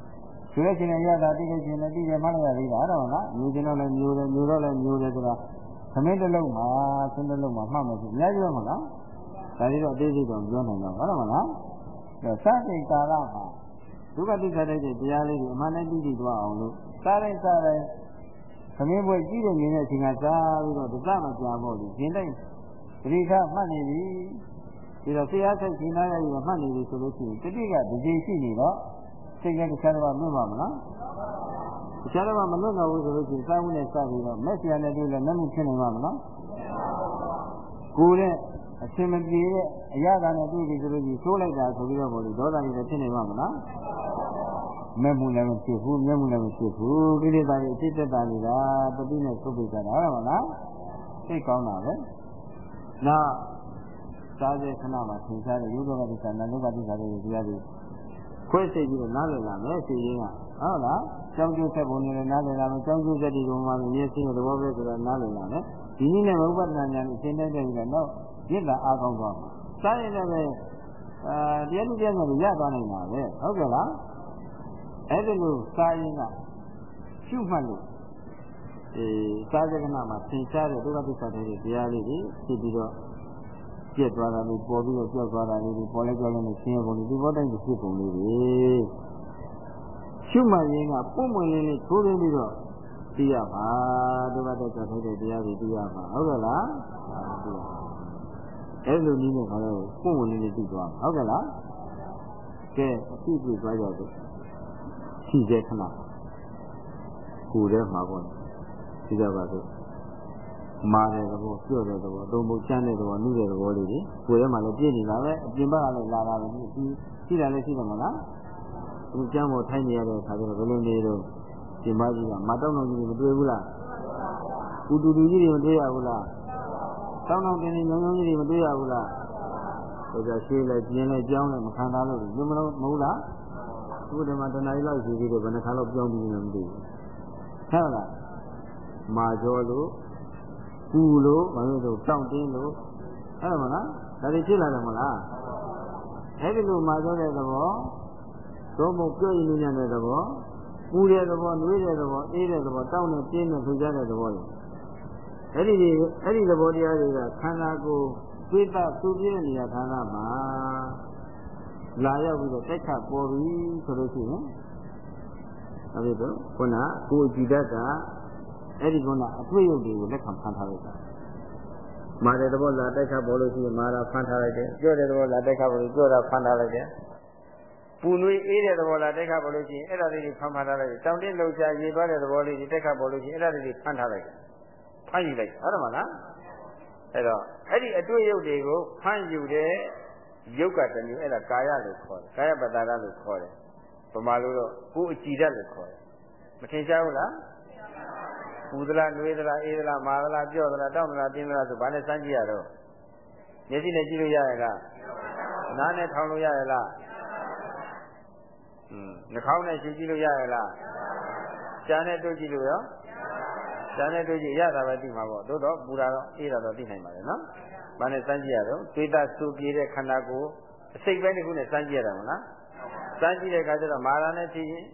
ဆိုရခြင်းနဲ့ရတာတိလို့ခြင်းနဲ့တိတယ်မှလည်းရသေးတာဟုတ်တယ်မလားမျိုးခြင်းတော့လည်းမျိုးတယ်မျိုးတော့လည်းမျိုးတယ်ဆိုတာသမင်းတစ်လုံးမှာသင်းတစ်လုံးမှာမှတ်မယ်ဆိုအများကြီးပဲမလားဒါကြီးတော့အသေးစိတ်တော့ပြောနိုင်တော့ဟုတ်တယ်မလားအဲစတဲ့ကာလမှာဒုက္ခတိခတဲ့တရားလေးတွေအမှန်တည်းသိသိသွားအောင်လို့ စားတိုင်းစားတိုင်းသမင်းပွဲကြည့်တဲ့မြင်တဲ့အချိန်ကစားပြီးတော့ဒသမကြာဖို့လို့ရှင်တိုင်းပရိခမှတ်နေပြီဒီတော့ဆရာဆက်ရှင်သားရည်မှတ်နေပြီဆိုလို့ရှိရင်တတိကဒီချိန်ရှိနေတော့စိတ်ကတခြားတော့မလွတ်ပါမလားတခြားတော့မလွတ်တော့ဘူးဆိုလို့ရှိရင်စားမှုနဲ့စပြီးတော့မက်ဆရာနဲ့တွေ့လဲနှမှုဖြစ်နေမှာမလားကိုယ်နဲ့အရှင်မပြေတဲ့အရာကနဲ့တွေ့ပြီဆိုလို့ရှိရင်သိုးလိုက်တာဆိုပြီးတော့ဘောလို့ဒေါသကြီးလည်းဖြစ်နေမှာမလား မျက်မှုလည်းမဖြစ်ဘူးမျက်မှုလည်းမဖြစ်ဘူးကိလေသာတွေအဖြစ်သက်တာနေတာတတိနဲ့သုတ်ပိတ်တာဟုတ်မလားသိကောင်းတာပဲနောက်စားတဲ့ခဏမှာသင်စားတဲ့ယုဒ္ဓကတိကနာနုကတိကတွေတရားတွေခွဲစိတ်ပြီးတော့နားလည်လာမယ်စီရင်းကဟုတ်လားကြောင်းကျိုးဆက်ပုံနဲ့နားလည်လာမယ်ကြောင်းကျိုးဆက်ဒီကုံမှာမြင်သိတဲ့သဘောပဲဆိုတော့နားလည်လာမယ်ဒီနည်းနဲ့ဥပဒနာဉာဏ်ကိုသင်တဲ့တဲ့ပြီးတော့ရစ်တာအားကောင်းသွားမှာစားရင်လည်းပဲအာတရားသူတရားကိုရသွားနိုင်ပါပဲဟုတ်ကဲ့လား အဲ့ဒီလိုစားရင်ကရှုမှတ်လို့အဲစားကြကနာမှာသင်ရှားတဲ့ဒုက္ခသစ္စာတွေတရားလေးတွေဖြစ်ပြီးတော့ပြက်သွားတာလေးပေါ်ပြီးတော့ပြောက်သွားတာလေးတွေပေါ်လဲပြောက်လဲနဲ့ဆင်းရဲပုံလေးဒီဘောတိုင်းကိုဖြစ်ပုံလေးတွေရှုမှတ်ရင်ကပုံမှန်လေးလေးထိုးရင်းပြီးတော့သိရပါဒုက္ခသစ္စာတွေတရားတွေသိရပါဟုတ်ကဲ့လားသိရပါအဲ့လိုနည်းနဲ့ခါတော့ပုံဝင်လေးသိသွားဟုတ်ကဲ့လားကဲအဖြစ်ပြသွားကြတယ် ရှိတဲ့ခဏကိုယ်ထဲမှာပေါ့ဒီကြပါစို့မာတဲ့သဘောပြော့တဲ့သဘောသုံးဖို့ချမ်းတဲ့သဘောနှုတဲ့သဘောလေးတွေကိုယ်ထဲမှာလည်းပြည့်နေတာပဲအပြင်ဘက်ကလည်းလာတာပဲဒီရှိတာလည်းရှိတယ်မလားဒီကျမ်းပေါ်ထိုင်နေရတဲ့အခါကျတော့ဘယ်လိုနေတော့ဒီမကြီးကမတောင်းတော့ကြီးမတွေ့ဘူးလားကူတူတူကြီးတွေမတွေ့ရဘူးလားတောင်းတောင်းတင်းတင်းညုံညုံကြီးတွေမတွေ့ရဘူးလားဟိုကြရှင်းလိုက်ပြင်းလိုက်ကြောင်းလိုက်မခံစားလို့ဘယ်မလို့မဟုတ်လားအ ခုဒီမှာတဏှာကြီးလောက်ရှိသေးတယ်ဘယ်နှခါလောက်ပြောင်းပြီးနေမသိဘူးဟုတ်လားမာကျော်လို့ကူလို့ဘာလို့ဆိုတောင့်တင်းလို့အဲ့ဒါမလားဒါတွေဖြစ်လာတယ်မလားအဲ့ဒီလိုမာကျော်တဲ့သဘောသုံးဖို့ကြွရင်ညံ့တဲ့သဘောပူတဲ့သဘောနှွေးတဲ့သဘောအေးတဲ့သဘောတောင်းတဲ့ပြင်းတဲ့ထိကြတဲ့သဘောတွေအဲ့ဒီအဲ့ဒီသဘောတရားတွေကခန္ဓာကိုယ်သိတာသူပြည့်တဲ့နေရာခန္ဓာမှာ လာရောက်ပြီးတော့တိုက်ခတ်ပေါ်ပြီဆိုလို့ရှိရင်အဲဒီတော့ခုနကိုယ်ကြည်တတ်တာအဲ့ဒီခုနအတွေ့အကြုံတွေကိုလက်ခံဖန်ထားလိုက်တာမာတဲ့သဘောလာတိုက်ခတ်ပေါ်လို့ရှိရင်မာတာဖန်ထားလိုက်တယ်ကြော့တဲ့သဘောလာတိုက်ခတ်ပေါ်လို့ကြော့တာဖန်ထားလိုက်တယ်ပူနွေးအေးတဲ့သဘောလားတက်ခတ်ပေါ်လို့ရှိရင်အဲ့ဒါလေးတွေဖန်ဖန်ထားလိုက်တယ်တောင်တင်းလှုပ်ရှားရေပါတဲ့သဘောလေးတွေတက်ခတ်ပေါ်လို့ရှိရင်အဲ့ဒါလေးတွေဖန်ထားလိုက်တယ်ဖန်ယူလိုက်ဟုတ်တယ်မလားအဲ့တော့အဲ့ဒီအတွေ့အကြုံတွေကိုဖန်ယူတဲ့ ယုတ်ကတမျိုးအဲ့ဒါကာယလို့ခေါ်တယ်ကာယပတ္တာရလို့ခေါ်တယ်ဗမာလိုတော့ကိုယ်အကြည်တတ်လို့ခေါ်တယ်မထင်ရှားဘူးလားပူသလားနှွေးသလားအေးသလားမာသလားပြော့သလားတောင့်သလားတင်းသလားဆိုဘာနဲ့စမ်းကြည့်ရတော့မျက်စိနဲ့ကြည့်လို့ရရလားနားနဲ့ထောင်လို့ရရလားနှာခေါင်းနဲ့ရှင်းကြည့်လို့ရရလားရှားနဲ့တွေ့ကြည့်လို့ရောဇာနဲ့တွေ့ကြည့်ရတာပဲသိမှာပေါ့သို့တော့ပူတာတော့အေးတာတော့သိနိုင်ပါလေနော်။ ဘာနဲ့စမ်းကြည့်ရတော့တွေးတာစူပြေတဲ့ခန္ဓာကိုယ်အစိတ်ပိုင်းတစ်ခုနဲ့စမ်းကြည့်ရတာမလား။စမ်းကြည့်တဲ့အခါကျတော့မာရနဲ့သိရင်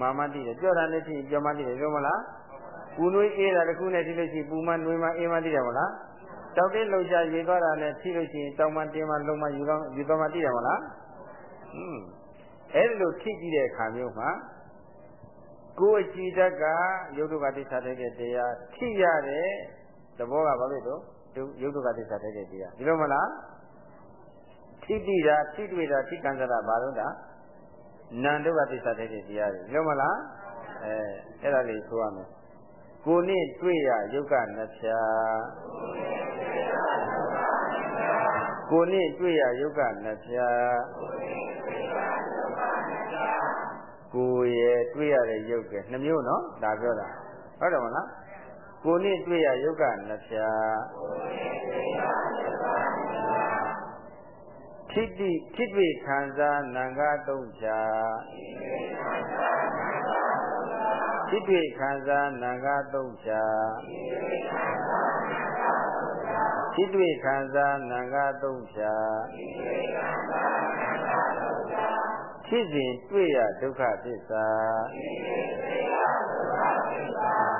မာမသိတယ်ကြော့တာနဲ့သိရင်ကြော့မသိတယ်ပြောမလား။ပူနွေးအေးတာတစ်ခုနဲ့သိလို့ရှိရင်ပူမနွေးမအေးမသိတယ်မလား။တောက်တဲ့လှုပ်ရှားရေသွားတာနဲ့သိလို့ရှိရင်တောင်မတင်းမလုံးမယူတော့ယူတော့မသိတယ်မလား။ဟွန်းအဲ့လိုထိကြည့်တဲ့အခါမျိုးမှာကိုယ်အကြည်တက်ကယုတ်တုကတိစ္ဆာတဲ့တရားထိရတဲ့သဘောကဘာဖြစ်လို့ ယုတ်တုကတိစ္ဆာတဲ့တရားဒီလိုမလားထိတိတာထိတွေ့တာထိကံစားတာဘာလို့တာနန္တုကတိစ္ဆာတဲ့တရားတွေဒီလိုမလားအဲအဲ့ဒါလေးဆိုရမယ်ကိုနဲ့တွေ့ရယုတ်ကနှစ်ဖြာကိုနဲ့တွေ့ရယုတ်ကနှစ်ဖြာကိုယ်ရဲ့တွေ့ရတဲ့ယုတ်ကနှမျိုးနော်ဒါပြောတာဟုတ်တယ်မလား ကိုယ်နဲ့တွေ့ရယုတ်ကနှစ်ဖြာထိတိထိတွေ့ခံစားနံကသုံးဖြာထိတွေ့ခံစားနံကသုံးဖြာထိတွေ့ခံစားနံကသုံးဖြာဖြစ်စဉ်တွေ့ရဒုက္ခသစ္စာဖြစ်စဉ်တွေ့ရဒုက္ခသစ္စာ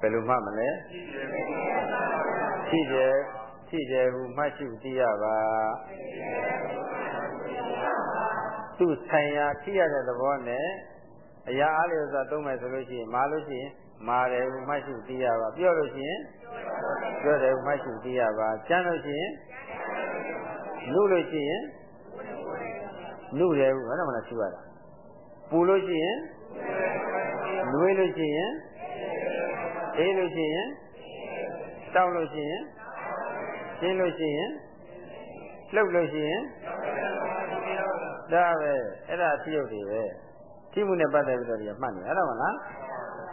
ဘယ်လိုမှမလဲဖြစ်တယ်ဖြစ်တယ်ဟုမှတ်ရှိသိရပါသူဆိုင်ရာဖြစ်ရတဲ့သဘောနဲ့အရာအားလျော်စွာသုံးမယ်ဆိုလို့ရှိရင်မာလို့ရှိရင်မာတယ်ဟုမှတ်ရှိသိရပါပြောလို့ရှိရင်ပြောတယ်မှတ်ရှိသိရပါကျမ်းလို့ရှိရင်နှုတ်လို့ရှိရင် နှုတ်တယ်ဟုတ်တယ်မလားရှိရတာပူလို့ရှိရင်နွေးလို့ရှိရင်အေးလို့ရှိရင်တောက်လို့ရှိရင်ရှင်းလို့ရှိရင်လှုပ်လို့ရှိရင်ဒါပဲအဲ့ဒါသိရုပ်တွေပဲသိမှုနဲ့ပတ်သက်ပြီးတော့ဒီမှတ်နေအဲ့ဒါမလား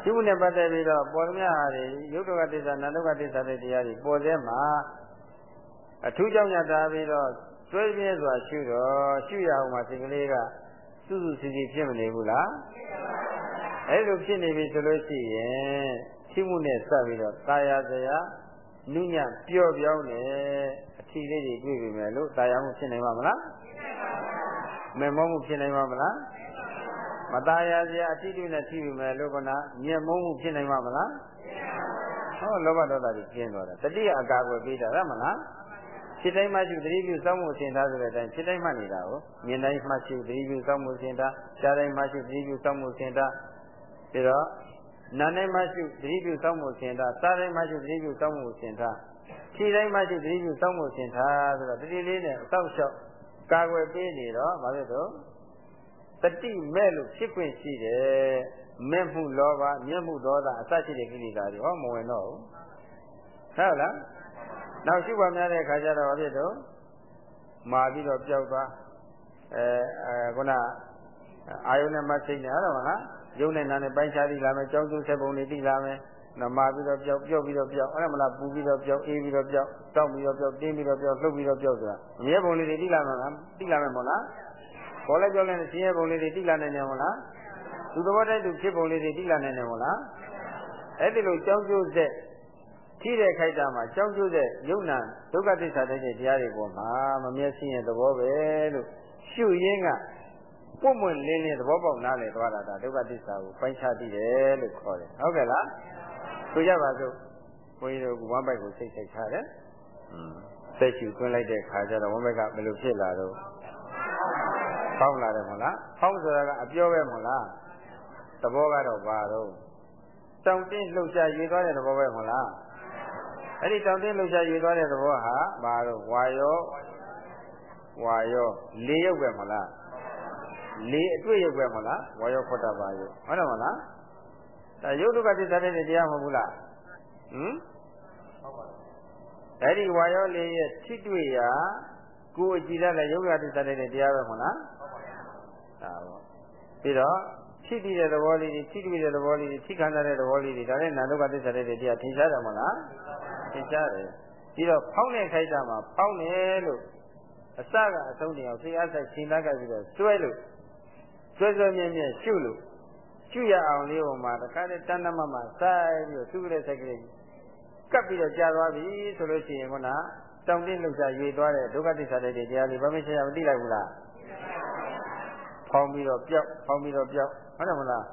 ရှိမှုနဲ့ပတ်သက်ပြီးတော့ပေါ်သမျှဟာတွေယုတ်တကတိစ္ဆာနန္ဒကတိစ္ဆာတဲ့တရားတွေပေါ်သေးမှာအထူးကြောင့်ညတာပြီးတော့ တွဲပြဲစွာရှုတော့ရှုရအောင်မှာစိတ်ကလေးကစုစုစည်းစည်းဖြစ်မနေဘူးလားအဲ့လိုဖြစ်နေပြီဆိုလို့ရှိရင်ရှိမှုနဲ့စပ်ပြီးတော့ตายာစရာနုညံ့ပျော့ပြောင်းနေအထီလေးတွေတွေ့ပြီမယ်လို့ตายာမှုဖြစ်နိုင်မှာမလားမေမောမှုဖြစ်နိုင်မှာမလားမตายာစရာအထီတွေနဲ့ထိပြီမယ်လို့ကနာညံမုန်းမှုဖြစ်နိုင်မှာမလားဟောလောဘဒေါသတွေကျင်းသွားတာတတိယအကာအကွယ်ပေးတာရမလား ဖြစ်တိုင်းမှရှိသတိပြုစောင့်မှုအစဉ်သားဆိုတဲ့အတိုင်းဖြစ်တိုင်းမှနေတာကိုမြင်တိုင်းမှရှိသတိပြုစောင့်မှုအစဉ်သားကြားတိုင်းမှရှိသတိပြုစောင့်မှုအစဉ်သားပြီးတော့နာတိုင်းမှရှိသတိပြုစောင့်မှုအစဉ်သားစားတိုင်းမှရှိသတိပြုစောင့်မှုအစဉ်သားခြေတိုင်းမှရှိသတိပြုစောင့်မှုအစဉ်သားဆိုတော့တတိလေးနဲ့အတော့လျှောက်ကာကွယ်ပေးနေတော့ဘာဖြစ်တော့တတိမဲ့လို့ဖြစ်ခွင့်ရှိတယ်မဲ့မှုလောဘမျက်မှုဒေါသအစရှိတဲ့ကိလေသာတွေဟောမဝင်တော့ဘူးဟုတ်လား နောက်ရှုပါများတဲ့အခါကျတော့ဘာဖြစ်တော့မာပြီးတော့ပျောက်သွားအဲအဲခုနအာယုန်နဲ့မသိနေရတော့မလားယုံနဲ့နာနဲ့ပိုင်းခြားသိလာမယ်ကြောင်းကျိုးဆက်ပုံတွေသိလာမယ်နမာပြီးတော့ပျောက်ပျောက်ပြီးတော့ပျောက်အဲ့ဒါမလားပူပြီးတော့ပျောက်အေးပြီးတော့ပျောက်တောက်ပြီးတော့ပျောက်တင်းပြီးတော့ပျောက်လှုပ်ပြီးတော့ပျောက်ဆိုတာအမြဲပုံလေးတွေသိလာမှာလားသိလာမယ်မို့လားဘောလဲပြောလဲဆင်းရဲပုံလေးတွေသိလာနိုင်တယ်မို့လားသူသဘောတိုက်သူဖြစ်ပုံလေးတွေသိလာနိုင်တယ်မို့လားအဲ့ဒီလိုကြောင်းကျိုးဆက် ထိတဲ့ခိုက်တာမှာကြောင်းကျိုးတဲ့ယုံနာဒုက္ခသစ္စာတဲ့တရားတွေပေါ်မှာမမျက်စိရဲ့သဘောပဲလို့ရှုရင်းကပွင့်ပွင့်လင်းလင်းသဘောပေါက်နားလည်သွားတာဒါဒုက္ခသစ္စာကိုပိုင်းခြားသိတယ်လို့ခေါ်တယ်ဟုတ်ကဲ့လားဆိုကြပါစို့ဘုန်းကြီးတို့ကဝမ်းပိုက်ကိုစိတ်စိတ်ထားတယ်อืมစိတ်ရှုသွင်းလိုက်တဲ့ခါကျတော့ဝမ်းပိုက်ကဘယ်လိုဖြစ်လာတော့ဖောင်းလာတယ်မဟုတ်လားဖောင်းဆိုတာကအပြောပဲမဟုတ်လားသဘောကတော့ဘာတော့တောင်တင်းလှုပ်ရှားရေးသွားတဲ့သဘောပဲမဟုတ်လား အဲ့ဒီတောင်တင်းလှုပ်ရှားရေးသွားတဲ့သဘောဟာဘာတော့ဝါယောဝါယောလေးရုပ်ပဲမဟုတ်လားလေးအတွေ့ရုပ်ပဲမဟုတ်လားဝါယောခွတ်တာပါယုဟုတ်တယ်မဟုတ်လားဒါယုတ်တုကသစ္စာတဲ့တရားမဟုတ်ဘူးလားဟမ်အဲ့ဒီဝါယောလေးရဲ့ထိတွေ့ရာကိုယ်အကြည့်ရတဲ့ယုတ်ကသစ္စာတဲ့တရားပဲမဟုတ်လားဒါပေါ့ပြီးတော့ထိတည်တဲ့သဘောလေးတွေထိတွေ့တဲ့သဘောလေးတွေထိခံတဲ့သဘောလေးတွေဒါနဲ့နာတုကသစ္စာတဲ့တရားထင်ရှားတယ်မဟုတ်လား ထင်ရှားတယ်ပြီးတော့ဖောင်းတဲ့ခိုက်တာမှာဖောင်းတယ်လို့အစကအဆုံးတင်အောင်သိအားဆိုင်ရှင်းသားကြပြီးတော့ကျွဲလို့ဆွဲဆွဲမြဲမြဲရှုလို့ရှုရအောင်လေးပေါ်မှာတခါတည်းတဏ္ဍမမှာစိုက်ပြီးတော့သူ့ကလေးစိတ်ကလေးကပ်ပြီးတော့ကြာသွားပြီဆိုလို့ရှိရင်ခုနတောင်းတင်းလှုပ်ရှားရွေသွားတဲ့ဒုက္ခသစ္စာတဲ့တရားလေးဘာမှရှိရမသိလိုက်ဘူးလားဖောင်းပြီးတော့ပျောက်ဖောင်းပြီးတော့ပျောက်ဟုတ်တယ်မလား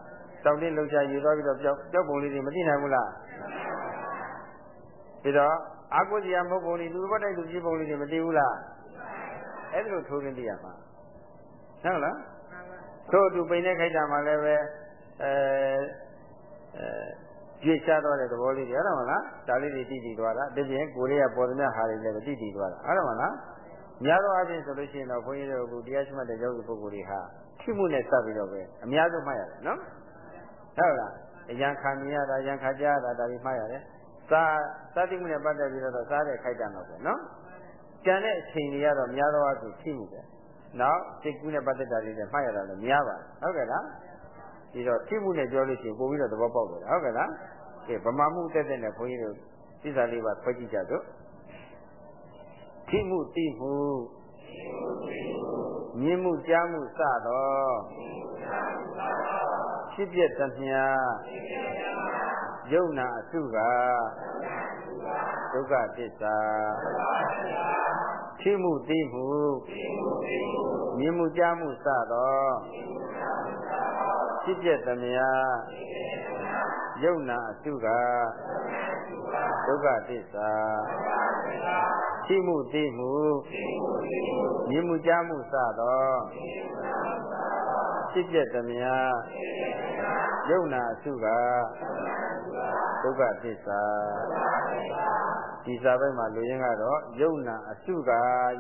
တောင်းတင်းလှုပ်ရှားရွေသွားပြီးတော့ပျောက်ပျောက်ပုံလေးတွေမသိနိုင်ဘူးလား ပြီးတော့အာကိုစီယမဟုတ်ပုံလေးလူဘတ်တိုက်လူကြီးပုံလေးတွေမသိဘူးလားအဲ့ဒါလိုထိုးရင်းသိရမှာဟုတ်လားထို့အတူပိန်တဲ့ခိုက်တာမှလည်းပဲအဲအဲကြွေချသွားတဲ့သဘောလေးတွေဟုတ်တယ်မလားဒါလေးတွေတည်တည်သွားတာဒီပြင်ကိုလေးကပေါ်သမျှဟာတွေလည်းတည်တည်သွားတာဟုတ်တယ်မလားများသောအားဖြင့်ဆိုလို့ရှိရင်တော့ဘုန်းကြီးတို့ကတရားရှိမှတ်တဲ့ယောဂီပုဂ္ဂိုလ်တွေဟာထိမှုနဲ့စပ်ပြီးတော့ပဲအများဆုံးမှတ်ရတယ်နော်ဟုတ်လားအရန်ခံမြင်ရတာရန်ခါကြရတာဒါတွေမှတ်ရတယ် စာသတိမှုနဲ့ပတ်သက်ပြီးတော့စားတဲ့ခိုက်တာတော့ပဲနော်ကျန်တဲ့အချိန်တွေကတော့များသောအားဖြင့်ထိမှုပဲနောက်စိတ်ကူးနဲ့ပတ်သက်တာတွေလည်းမှတ်ရတာလည်းများပါတယ်ဟုတ်ကဲ့လားဒီတော့ထိမှုနဲ့ပြောလို့ရှိရင်ပို့ပြီးတော့သဘောပေါက်တယ်ဟုတ်ကဲ့လားကဲဗမာမှုတက်တဲ့နဲ့ဘုန်းကြီးတို့သစ္စာလေးပါခွဲကြည့်ကြစို့ထိမှုသိမှု မြင်မှုကြားမှုစသောဖြစ်ပြသမျှယုံနာအစုကဒုက္ခသစ္စာထိမှုသိမှုမြင်မှုကြားမှုစသော ဖြစ်ပြသမျှယုံနာအစုကဒုက္ခသစ္စာထိမှုသိမှုမြင်မှုကြားမှုစသောဖြစ်ပြသမျှယုံနာအစုကဒုက္ခသစ္စာဒီစာပိုင်းမှာလူရင်းကတော့ယုံနာအစုက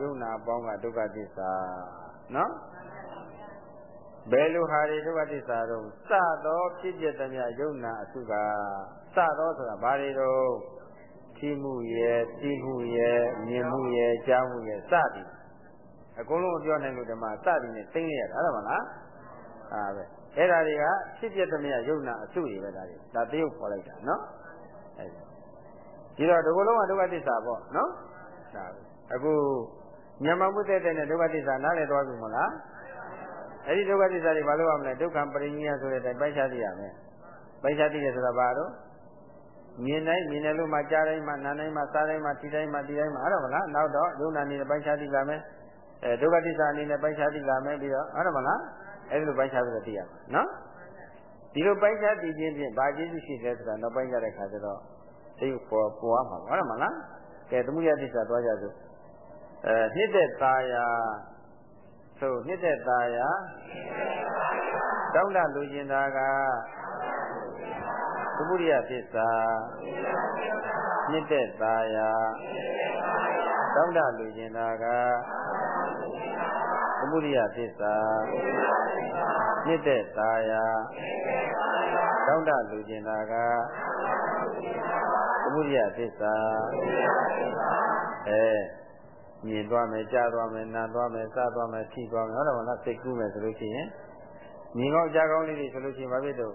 ယုံနာပေါင်းကဒုက္ခသစ္စာနော် ဘယ်လိုဟာတွေဒုက္ခသစ္စာတော့စသောဖြစ်ပြသမျှယုံနာအစုကစသောဆိုတာဘာတွေတော့ထိမှုရဲ့သိမှုရဲ့မြင်မှုရဲ့ကြားမှုရဲ့စသည်အကုန်လုံးပြောနိုင်လို့ဓမ္မစသည်နဲ့သိနေရတာဟုတ်ပါလားအာပဲအဲ့ဒါတွေကဖြစ်ပြသမျှယုံနာအစုတွေပဲဒါတွေဒါတရုပ်ပေါ်လိုက်တာနော်အဲဒီတော့ဒီကုလုံးကဒုက္ခသစ္စာပေါ့နော်ဒါပဲအခုမြန်မာမှုတဲ့တဲ့နဲ့ဒုက္ခသစ္စာနားလည်သွားပြီမလား အဲ့ဒီဒုက္ခသစ္စာတွေဘာလို့ရမလဲဒုက္ခပရိညယဆိုတဲ့အတိုင်းပိုက်ချသိရမယ်ပိုက်ချသိရဆိုတာဘာတော့မြင်တိုင်းမြင်တယ်လို့မှကြားတိုင်းမှနားတိုင်းမှစားတိုင်းမှထိတိုင်းမှဒီတိုင်းမှအဲ့တော့မလားနောက်တော့ယုံနာနေတဲ့ပိုက်ချသိလာမယ်အဲဒုက္ခသစ္စာအနေနဲ့ပိုက်ချသိလာမယ်ပြီးတော့အဲ့တော့မလားအဲ့ဒီလိုပိုက်ချပြီးတော့သိရမှာနော်ဒီလိုပိုက်ချသိခြင်းဖြင့်ဘာကျေးဇူးရှိလဲဆိုတာနောက်ပိုင်းကြတဲ့ခါကျတော့သိပေါ်ပေါ်ရမှာဟုတ်တယ်မလားကဲသမှုရသစ္စာသွားကြစို့အဲနှစ်သက်သားရာ ဆိုနှစ်သက်သားရာတောင်းတလူကျင်တာကသမုဒိယသစ္စာနှစ်သက်သားရာတောင်းတလူကျင်တာကသမုဒိယသစ္စာနှစ်သက်သားရာတောင်းတလူကျင်တာကသမုဒိယသစ္စာအဲ မြင်သွားမယ်ကြားသွားမယ်နားသွားမယ်စားသွားမယ်ထိသွားမယ်ဟုတ်တယ်မလားစိတ်ကူးမယ်ဆိုလို့ရှိရင်မြင်ကောင်းကြားကောင်းလေးတွေဆိုလို့ရှိရင်ဘာဖြစ်တော့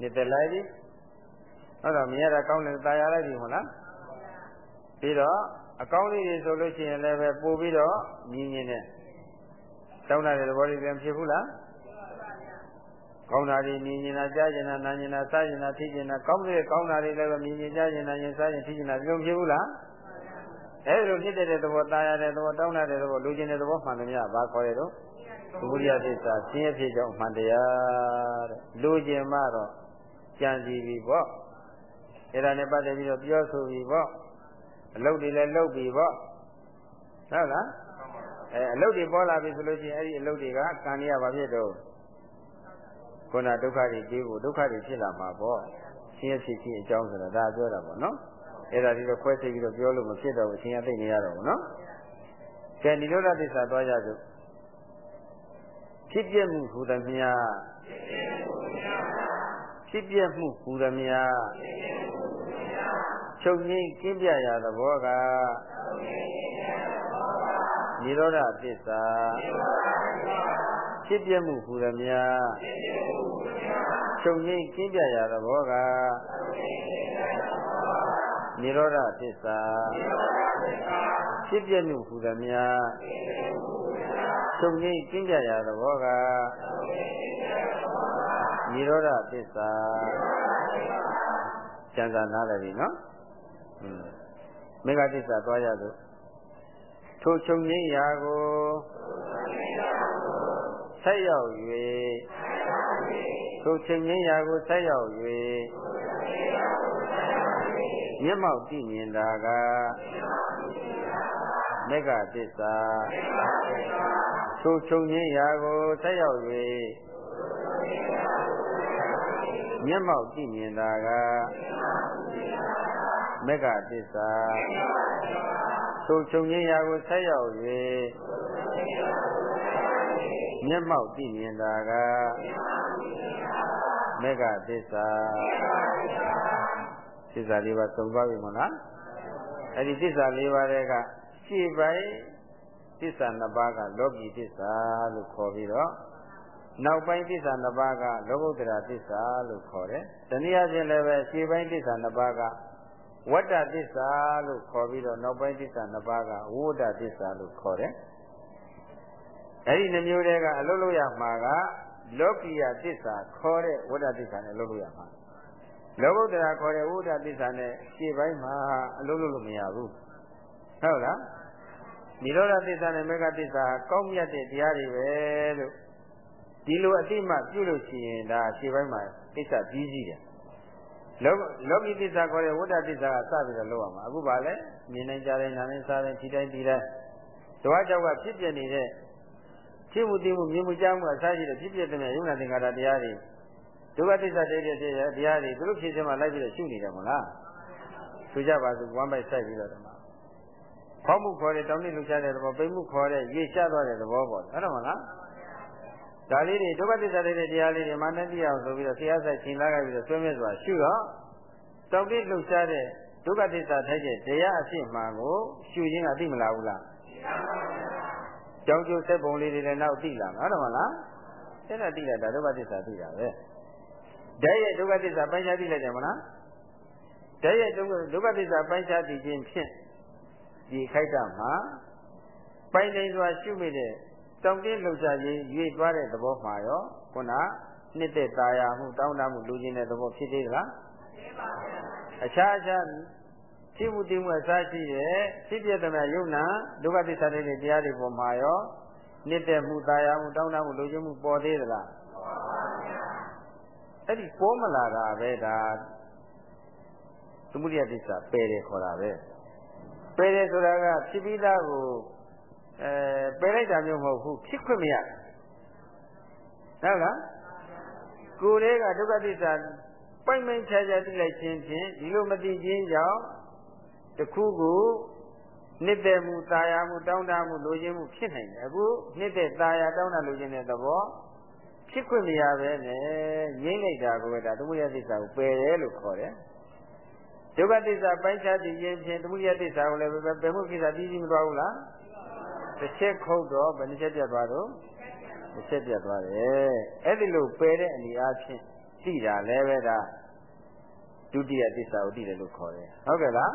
နှစ်သက်လိုက်ပြီဟုတ်တော့မြင်ရတာကောင်းတယ်ตายရလိုက်ပြီမဟုတ်လားပြီးတော့အကောင်းလေးတွေဆိုလို့ရှိရင်လည်းပဲပို့ပြီးတော့မြင်မြင်နဲ့တောင်းတာတဲ့သဘောလေးပြန်ဖြစ်ဘူးလားကောင်းတာတွေမြင်မြင်တာကြားကျင်တာနားကျင်တာစားကျင်တာထိကျင်တာကောင်းတဲ့ကောင်းတာတွေလည်းပဲမြင်မြင်ကြားကျင်တာရင်စားကျင်ထိကျင်တာပြုံးဖြစ်ဘူးလား အဲဒီလိုဖြစ်တဲ့သဘောတာယာတဲ့သဘောတောင်းတတဲ့သဘောလူကျင်တဲ့သဘောမှန်တယ်များဘာခေါ်ရတော့ဒုတိယသစ္စာရှင်းရဖြစ်ကြောင်းမှန်တရားတဲ့လူကျင်မှတော့ကြံစီပြီပေါ့အဲ့ဒါနဲ့ပတ်သက်ပြီးတော့ပြောဆိုပြီပေါ့အလုပ်တွေလည်းလုပ်ပြီပေါ့ဟုတ်လားအဲအလုပ်တွေပေါ်လာပြီဆိုလို့ရှိရင်အဲ့ဒီအလုပ်တွေကကံရပါဖြစ်တော့ခုနဒုက္ခတွေပြေးဖို့ဒုက္ခတွေဖြစ်လာမှာပေါ့ရှင်းရဖြစ်ခြင်းအကြောင်းဆိုတာဒါပြောတာပေါ့နော် အဲ့ဒါဒီလိုခွဲစိတ်ပြီးတော့ပြောလို့မဖြစ်တော့ဘူးရှင်ရသိနေရတော့ဘူးနော်ကဲဒီလိုလားသစ္စာသွားကြစို့ဖြစ်ပြမှုဟူသည်များဖြစ်ပြမှုဟူသည်များချုပ်ငိမ့်ကင်းပြရာသဘောကနိရောဓသစ္စာဖြစ်ပြမှုဟူသည်များချုပ်ငိမ့်ကင်းပြရာသဘောက နိရောဓသစ္စာဖြစ်ပြမှုဟူသမျှချုပ်ငိမ့်ကျင့်ကြရာသဘောကနိရောဓသစ္စာကျန်စာနားလည်းပြီနော်မေဃသစ္စာသွားရသို့ထိုချုပ်ငိမ့်ရာကိုဆက်ရောက်၍ထိုချုပ်ငိမ့်ရာကိုဆက်ရောက်၍ မျက်မှောက်ကြည့်မြင်တာကမေဃသစ္စာထိုချုပ်ငိမ့်ရာကိုဆက်ရောက်၍မျက်မှောက်ကြည့်မြင်တာကမေဃသစ္စာထိုချုပ်ငိမ့်ရာကိုဆက်ရောက်၍မျက်မှောက်ကြည့်မြင်တာကမေဃသစ္စာ သစ္စာလေးပါးသုံးပါပြီမလားအဲ့ဒီသစ္စာလေးပါးတွေကရှေ့ပိုင်းသစ္စာနှစ်ပါးကလောကီသစ္စာလို့ခေါ်ပြီးတော့နောက်ပိုင်းသစ္စာနှစ်ပါးကလောကုတ္တရာသစ္စာလို့ခေါ်တယ်။တနည်းအားဖြင့်လည်းပဲရှေ့ပိုင်းသစ္စာနှစ်ပါးကဝတ္တသစ္စာလို့ခေါ်ပြီးတော့နောက်ပိုင်းသစ္စာနှစ်ပါးကဝိဝတ္တသစ္စာလို့ခေါ်တယ်။အဲဒီနှမျိုးတွေကအလုံးလို့ရမှာကလောကီယသစ္စာခေါ်တဲ့ဝတ္တသစ္စာနဲ့လုံးလို့ရမှာ။ လောကုတ္တရာခေါ်တဲ့ဝိဝတ္တသစ္စာနဲ့ရှေ့ပိုင်းမှာအလုံးလို့လို့မရဘူး။ဟုတ်လား။နိရောဓသစ္စာနဲ့မေဃသစ္စာကောင်းမြတ်တဲ့တရားတွေပဲလို့ဒီလိုအတိမပြုလို့ရှိရင်ဒါရှေ့ပိုင်းမှာကိစ္စကြီးကြီးတယ်လောလောကီသစ္စာခေါ်တဲ့ဝိတ္တသစ္စာကစပြီးတော့လောက်ရမှာအခုပါလဲမြင်နိုင်ကြတဲ့နားနိုင်စားတဲ့ဒီတိုင်းဒီတိုင်းတဝါကြောက်ကဖြစ်ပြနေတဲ့ဖြစ်မှုတည်မှုမြင်မှုကြားမှုအစရှိတဲ့ဖြစ်ပြတဲ့ယုံနာသင်္ခါရတရားတွေ ဒုက္ခသစ္စာတည်းတည်းတရားတွေသူတို့ဖြစ်စမှာလိုက်ပြီးတော့ရှုနေတယ်မို့လားဆိုကြပါစို့ဝမ်းပိုက်ဆိုင်ပြီးတော့ဓမ္မဖောက်မှုခေါ်တဲ့တောင်းတလှရှားတဲ့သဘောပိမှုခေါ်တဲ့ရေချသွားတဲ့သဘောပေါ့အဲ့ဒါမလားဒါလေးတွေဒုက္ခသစ္စာတွေတရားလေးတွေမာနတိအောင်ဆိုပြီးတော့ဆရာဆိုင်ချိန်လာခဲ့ပြီးတော့ဆွေးမြဲစွာရှုတော့တောက်တိလှုပ်ရှားတဲ့ဒုက္ခသစ္စာထိုက်တဲ့တရားအဖြစ်မှန်ကိုရှုခြင်းကသိမလားဘူးလားကြောင်းကျိုးဆက်ပုံလေးတွေလည်းနောက်သိလာမှာဟုတ်တယ်မလားအဲ့ဒါသိလိုက်တာဒုက္ခသစ္စာသိတာပဲ တည်းရဲ့ဒုက္ခသစ္စာပိုင်းခြားသိလိုက်တယ်မလားတည်းရဲ့ဒုက္ခဒုက္ခသစ္စာပိုင်းခြားသိခြင်းဖြင့်ဒီခိုက်တာမှာပိုင်းတိုင်းစွာရှုမိတဲ့တောင်းတင်းလှုပ်ရှားခြင်းရွေ့သွားတဲ့သဘောမှာရောခုနနှစ်သက်ตาရမှုတောင်းတမှုလူချင်းတဲ့သဘောဖြစ်သေးသလားအခြားအခြားဖြစ်မှုတည်မှုအစရှိတဲ့ဖြစ်ပြတဲ့ယုံနာဒုက္ခသစ္စာတွေတရားတွေပေါ်မှာရောနှစ်သက်မှုตาရမှုတောင်းတမှုလူချင်းမှုပေါ်သေးသလား အဲ့ဒီပေါ်မလာတာပဲဒါသမုဒိယသစ္စာပယ်တယ်ခေါ်တာပဲပယ်တယ်ဆိုတာကဖြစ်ပြီးသားကိုအဲပယ်လိုက်တာမျိုးမဟုတ်ဘူးဖြစ်ခွင့်မရဟုတ်လားကိုယ်လေးကဒုက္ခသစ္စာပိုင်ပိုင်ခြားခြားသိလိုက်ခြင်းဖြင့်ဒီလိုမသိခြင်းကြောင့်တခုခုနှစ်သက်မှုตาယာမှုတောင်းတမှုလိုချင်မှုဖြစ်နိုင်တယ်အခုနှစ်သက်ตาယာတောင်းတလိုချင်တဲ့သဘော ဖြစ်ခွင့်မရပဲနဲ့ငြိမ့်လိုက်တာကိုပဲဒါသမုဒယသစ္စာကိုပယ်တယ်လို့ခေါ်တယ်ဒုက္ခသစ္စာပိုင်းခြားသိခြင်းဖြင့်သမုဒယသစ္စာကိုလည်းပယ်မှုကိစ္စပြီးပြီးမသွားဘူးလားတစ်ချက်ခုတ်တော့ဘယ်နှချက်ပြတ်သွားတော့တစ်ချက်ပြတ်သွားတယ်အဲ့ဒီလိုပယ်တဲ့အနေအားဖြင့်သိတာလည်းပဲဒါဒုတိယသစ္စာကိုသိတယ်လို့ခေါ်တယ်ဟုတ်ကဲ့လား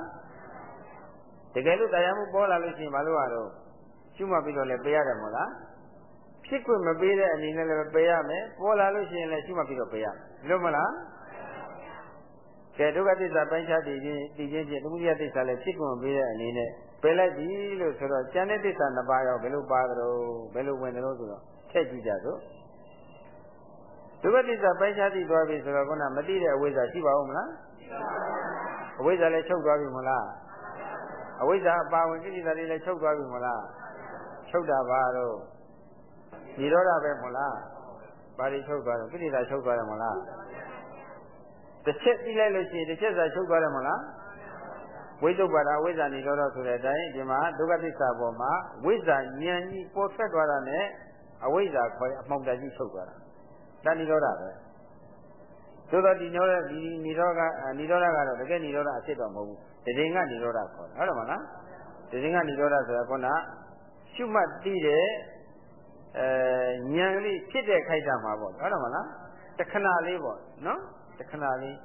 တကယ်လို့တရားမှုပေါ်လာလို့ရှိရင်မလုပ်ရတော့ရှုမှတ်ပြီးတော့လည်းပယ်ရတယ်မို့လား ဖြစ်ခွင့်မပေးတဲ့အနေနဲ့လည်းပယ်ရမယ်ပေါ်လာလို့ရှိရင်လည်းရှုမှတ်ပြီးတော့ပယ်ရမယ်လို့မလားကဲဒုက္ခသစ္စာပိုင်းခြားတည်ခြင်းတည်ခြင်းဖြင့်သမုဒိယသစ္စာလည်းဖြစ်ခွင့်မပေးတဲ့အနေနဲ့ပယ်လိုက်ပြီလို့ဆိုတော့ကျန်တဲ့သစ္စာနှစ်ပါးရောဘယ်လိုပါသလဲဘယ်လိုဝင်တယ်လို့ဆိုတော့ထည့်ကြည့်ကြစို့ဒုက္ခသစ္စာပိုင်းခြားသိသွားပြီဆိုတော့ခုနမသိတဲ့အဝိဇ္ဇာရှိပါဦးမလားအဝိဇ္ဇာလည်းချုပ်သွားပြီမလားအဝိဇ္ဇာအပါဝင်ကိလေသာတွေလည်းချုပ်သွားပြီမလားချုပ်တာပါတော့ និရောဓပဲမလားပါဠိချုပ်သွားတယ်ကိလေသာချုပ်သွားတယ်မလားတစ်ချက်ပြီးလိုက်လို့ရှိရင်တစ်ချက်စာချုပ်သွားတယ်မလားဝိသုပါဒဝိဇ္ဇာနိရောဓဆိုတဲ့အတိုင်းဒီမှာဒုက္ခသစ္စာပေါ်မှာဝိဇ္ဇာဉာဏ်ကြီးပေါ်ထွက်သွားတာနဲ့အဝိဇ္ဇာခေါ်တဲ့အမှောင်တကြီးချုပ်သွားတာဒါနိရောဓပဲသို့သောဒီနိရောဓဒီနိရောဓကနိရောဓကတော့တကယ်နိရောဓအဖြစ်တော့မဟုတ်ဘူးတည်ငါနိရောဓခေါ်တယ်ဟုတ်တယ်မလားတည်ငါနိရောဓဆိုတာခုနရှုမှတ်သိတဲ့ အဲဉာဏ်လေးဖြစ်တဲ့ခိုက်တာမှာပေါ့ဟုတ်တယ်မလားတခဏလေးပေါ့နော်တခဏလေး